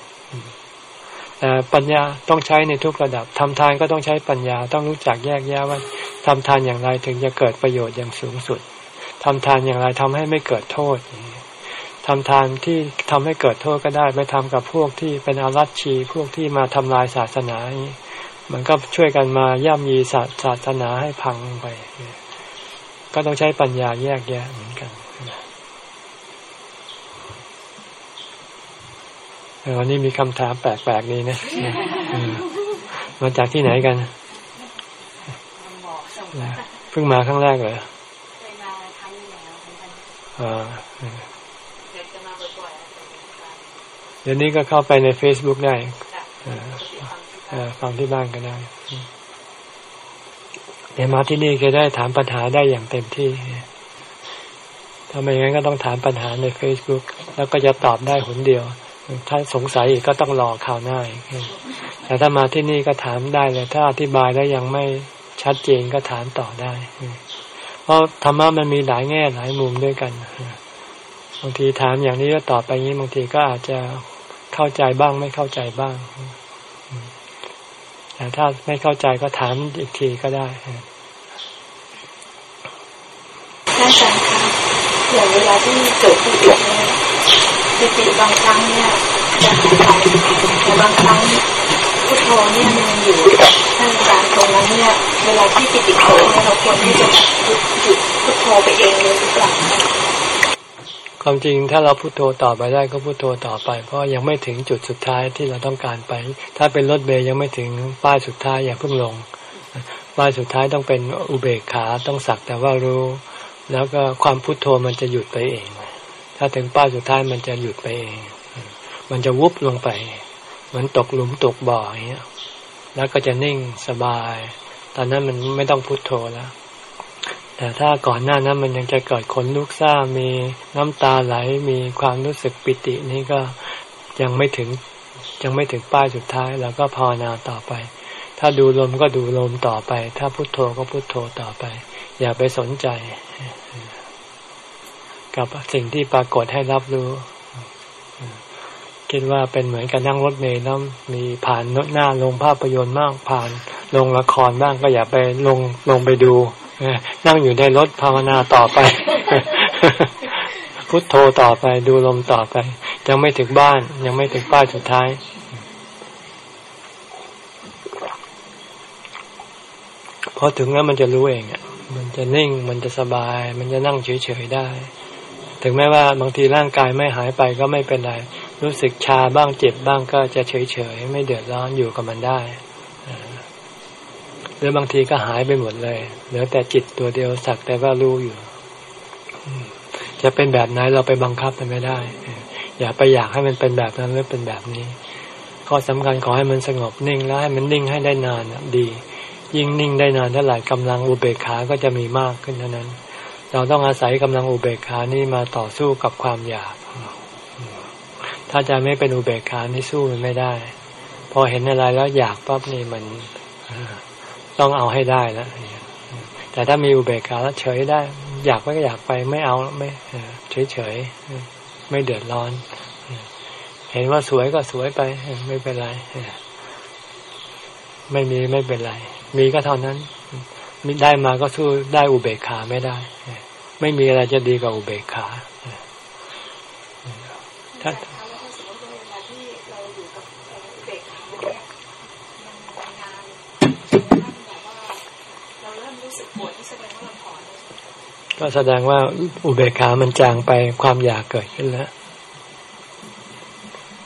แต่ปัญญาต้องใช้ในทุกระดับทำทานก็ต้องใช้ปัญญาต้องรู้จักแยกแยะว่าทำทานอย่างไรถึงจะเกิดประโยชน์อย่างสูงสุดทำทานอย่างไรทำให้ไม่เกิดโทษ ทำทานที่ทำให้เกิดโทษก็ได้ไปทำกับพวกที่เป็นอารัชชีพวกที่มาทำลายศาสนานี้มันก็ช่วยกันมาย่ำยีศาสนาให้พังไป ก็ต้องใช้ปัญญาแยกแยะเหมือนกันวันนี้มีคำถามแปลกๆนี้นะมาจากที่ไหนกันเพิ่งมาครั้งแรกเลยเคยมาครั้งแล้วอ่าเดี๋ยวนี้ก็เข้าไปใน Facebook ได้ฟังที่บ้านก็ได้เดี๋ยวมาที่นี่ก็ได้ถามปัญหาได้อย่างเต็มที่ถ้าไม่งั้นก็ต้องถามปัญหาใน Facebook แล้วก็จะตอบได้หนเดียว ถ้าสงสัยอีกก็ต้องรอข่าวหน้าแต่ถ้ามาที่นี่ก็ถามได้เลย ถ้าอธิบายแล้วยังไม่ชัดเจนก็ถามต่อได้ เพราะธรรมะมันมีหลายแง่หลายมุมด้วยกัน บางทีถามอย่างนี้ก็ตอบไปงี้บางทีก็อาจจะ เข้าใจบ้าง ไม่เข้าใจบ้างแต่ถ้าไม่เข้าใจก็ถามอีกทีก็ได้ท่านอาจารย์คะอย่างเวลาที่เกิดปิติเนี่ยปิติบางครั้งเนี่ยจะหายไปแต่บางครั้งพุทโธเนี่ยมันอยู่ท่านอาจารย์ตรงนั้นเนี่ยเวลาที่ปิติเกิดเนี่ยเราควรที่จะหยุดพุทโธไปเองเลยหรือเปล่า ความจริงถ้าเราพุโทโธต่อไปได้ก็พุโทโธต่อไป เพราะยังไม่ถึงจุดสุดท้ายที่เราต้องการไป ถ้าเป็นรถเบย์ยังไม่ถึงป้ายสุดท้ายอย่าเพิ่งลงป้ายสุดท้ายต้องเป็นอุเบกขาต้องสักแต่ว่ารู้ แล้วก็ความพุโทโธมันจะหยุดไปเอง ถ้าถึงป้ายสุดท้ายมันจะหยุดไปเอง มันจะวุบลงไปเหมือนตกหลุมตกบ่ออย่างเงี้ยแล้วก็จะนิ่งสบาย ตอนนั้นมันไม่ต้องพุโทโธแล้ว แต่ถ้าก่อนหน้านั้นมันยังจะเกิดขนลุกซ่ามีน้ำตาไหลมีความรู้สึกปิตินี่ก็ยังไม่ถึงยังไม่ถึงป้ายสุดท้ายแล้วก็ภาวนาต่อไป ถ้าดูลมก็ดูลมต่อไป ถ้าพุโทโธก็พุโทโธต่อไป อย่าไปสนใจ กับสิ่งที่ปรากฏให้รับรู้คิดว่าเป็นเหมือนกับนั่งรถเมล์แล้วมีผ่านหน้าลงภาพยนตร์มากผ่านลงละครบ้างก็อย่าไปลงลงไปดู นั่งอยู่ในรถภาวนาต่อไป พุทโธต่อไปดูลมต่อไป ยังไม่ถึงบ้าน ยังไม่ถึงป้ายสุดท้าย พอถึงแล้วมันจะรู้เองอะมันจะนิ่งมันจะสบาย มันจะนั่งเฉยๆได้ ถึงแม้ว่าบางทีร่างกายไม่หายไปก็ไม่เป็นไร รู้สึกชาบ้างเจ็บบ้างก็จะเฉยๆไม่เดือดร้อนอยู่กับมันได้ หรือบางทีก็หายไปหมดเลย เหลือแต่จิตตัวเดียวสักแต่ว่ารู้อยู่ จะเป็นแบบไหนเราไปบังคับมันไม่ได้ อย่าไปอยากให้มันเป็นแบบนั้นหรือเป็นแบบนี้ ข้อสำคัญขอให้มันสงบนิ่งแล้วให้มันนิ่งให้ได้นานดี ยิ่งนิ่งได้นานเท่าไหร่กำลังอุเบกขา ก็จะมีมากขึ้นเท่านั้น เราต้องอาศัยกำลังอุเบกขานี่มาต่อสู้กับความอยาก ถ้าจะไม่เป็นอุเบกขานี่สู้มันไม่ได้ พอเห็นอะไรแล้วอยากปั๊บนี่มัน ต้องเอาให้ได้แล้วแต่ถ้ามีอุเบกขาแล้วเฉยได้ อยากไปก็อยากไปไม่เอาไม่เฉยเฉยไม่เดือดร้อน เห็นว่าสวยก็สวยไป ไม่เป็นไรไม่มีไม่เป็นไร มีก็เท่านั้นมีได้มาก็สู้ได้อุเบกขาไม่ได้ ไม่มีอะไรจะดีกว่าอุเบกขาถ้า ก็แสดงว่าอุเบกขามันจางไปความอยากเกิดขึ้นแล้ว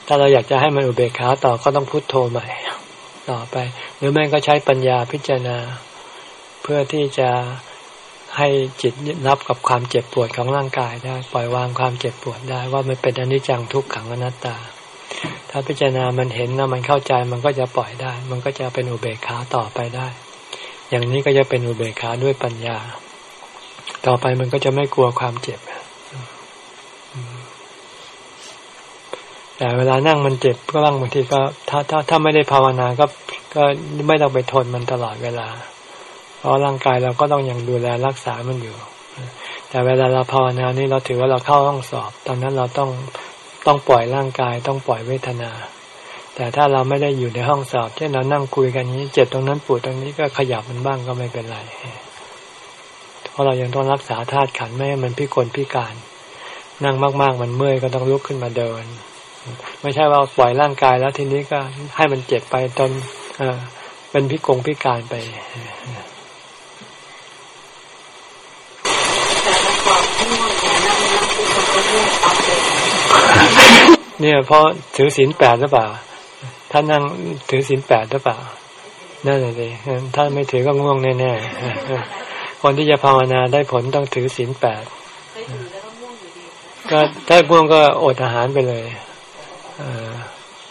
ถ้าเราอยากจะให้มันอุเบกขาต่อก็ต้องพุโทโธใหม่ ต่อไป หรือแม่ก็ใช้ปัญญาพิจารณา เพื่อที่จะให้จิตรับกับความเจ็บปวดของร่างกายได้ ปล่อยวางความเจ็บปวดได้ ว่ามันเป็นอนิจจังทุกขังอนัตตา ถ้าพิจารณามันเห็นแล้วมันเข้าใจมันก็จะปล่อยได้ มันก็จะเป็นอุเบกขาต่อไปได้ อย่างนี้ก็จะเป็นอุเบกขาด้วยปัญญา ต่อไปมันก็จะไม่กลัวความเจ็บแต่เวลานั่งมันเจ็บก็บ้างบางทีก็ ถ้าถ้าถ้าไม่ได้ภาวนาก็ก็ไม่ต้องไปทนมันตลอดเวลา เพราะร่างกายเราก็ต้องยังดูแลรักษามันอยู่ แต่เวลาเราภาวนานี่เราถือว่าเราเข้าห้องสอบ ตอนนั้นเราต้องต้องปล่อยร่างกายต้องปล่อยเวทนา แต่ถ้าเราไม่ได้อยู่ในห้องสอบ เช่นเรานั่งคุยกันนี้ เจ็บตรงนั้นปวดตรงนี้ก็ขยับมันบ้างก็ไม่เป็นไร เพราะเรายังต้องรักษาธาตุขันไม่ให้มันพิกลพิการ นั่งมากๆ มันเมื่อยก็ต้องลุกขึ้นมาเดิน ไม่ใช่ว่าปล่อยร่างกายแล้วทีนี้ก็ให้มันเจ็บไปจนเป็นพิกงพิการไปเนี่ยเพราะถือศีลแปดหรือเปล่า ถ้านั่งถือศีลแปดหรือเปล่า นั่นเลยถ้าไม่ถือก็ง่วงแน่ๆ คนที่จะภาวนาได้ผลต้องถือศีลแปดก็ถ้าง่วงก็อดอาหารไปเลย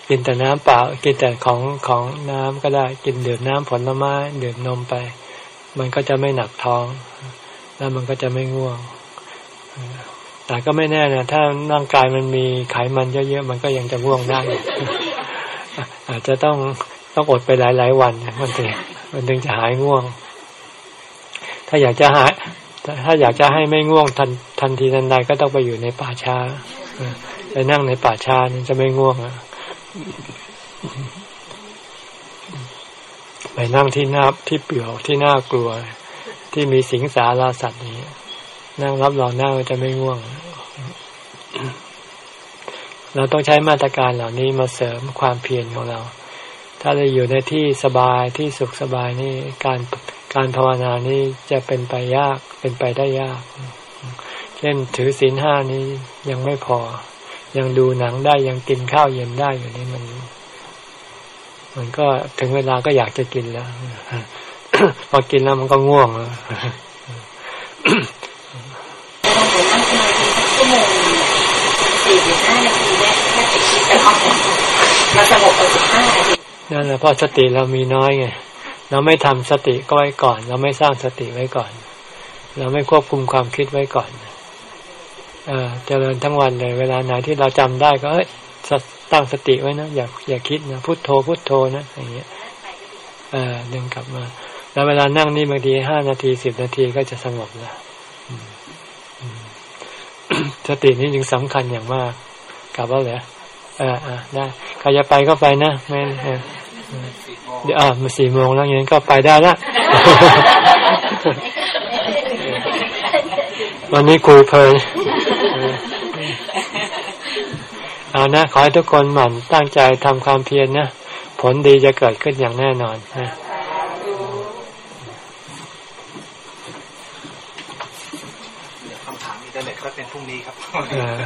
กินแต่น้ำเปล่า กินแต่ของของน้ำก็ได้ กินดื่มน้ำผลไม้ดื่มนมไป มันก็จะไม่หนักท้อง แล้วมันก็จะไม่ง่วง แต่ก็ไม่แน่นะถ้าร่างกายมันมีไขมันเยอะๆมันก็ยังจะง่วงได้ อาจจะต้องต้องอดไปหลายๆวันมันถึงมันถึงจะหายง่วง ถ้าอยากจะหายถ้าอยากจะให้ไม่ง่วงทันทันทีทันใดก็ต้องไปอยู่ในป่าช้าไปนั่งในป่าชานี่จะไม่ง่วงอะไปนั่งที่หน้าที่เปลี่ยวที่น่ากลัว ที่มีสิงสาราสัตว์นี้ นั่งรับรองหน้าจะไม่ง่วง เราต้องใช้มาตรการเหล่านี้มาเสริมความเพียรของเรา ถ้าเราอยู่ในที่สบายที่สุขสบายนี่การ การภาวนานี้จะเป็นไปยากเป็นไปได้ยาก เช่นถือศีลห้านี้ยังไม่พอ ยังดูหนังได้ยังกินข้าวเย็นได้อยู่นี่มัน มันก็ถึงเวลาก็อยากจะกินแล้วพอกินแล้วมันก็ง่วงแล้วนั่นแหละเพราะสติเรามีน้อยไง เราไม่ทำสติก็ไว้ก่อน เราไม่สร้างสติไว้ก่อน เราไม่ควบคุมความคิดไว้ก่อนเจริญทั้งวันเลย เวลาไหนที่เราจำได้ก็เอ้ยตั้งสติไว้นะอย่าอย่าคิดนะพุโทโธพุโทโธนะอย่างเงี้ยเออดึงกลับมา แล้วเวลานั่งนี่บางทีห้านาทีสิบนาทีก็จะสงบแล้วสตินี่จึงสำคัญอย่างมาก กลับแล้วเหรอเอออ่าได้ใครจะไปก็ไปนะไม่ เออเดี๋ยวอ่ามาสี่โมงแล้วงั้นก็ไปได้ละวันนี้คุยเพลินเออเอานะ ขอให้ทุกคนหมั่นตั้งใจทำความเพียรนะผลดีจะเกิดขึ้นอย่างแน่นอนนะคำถามอินเทอร์เน็ตก็เป็นพรุ่งนี้ครับเออ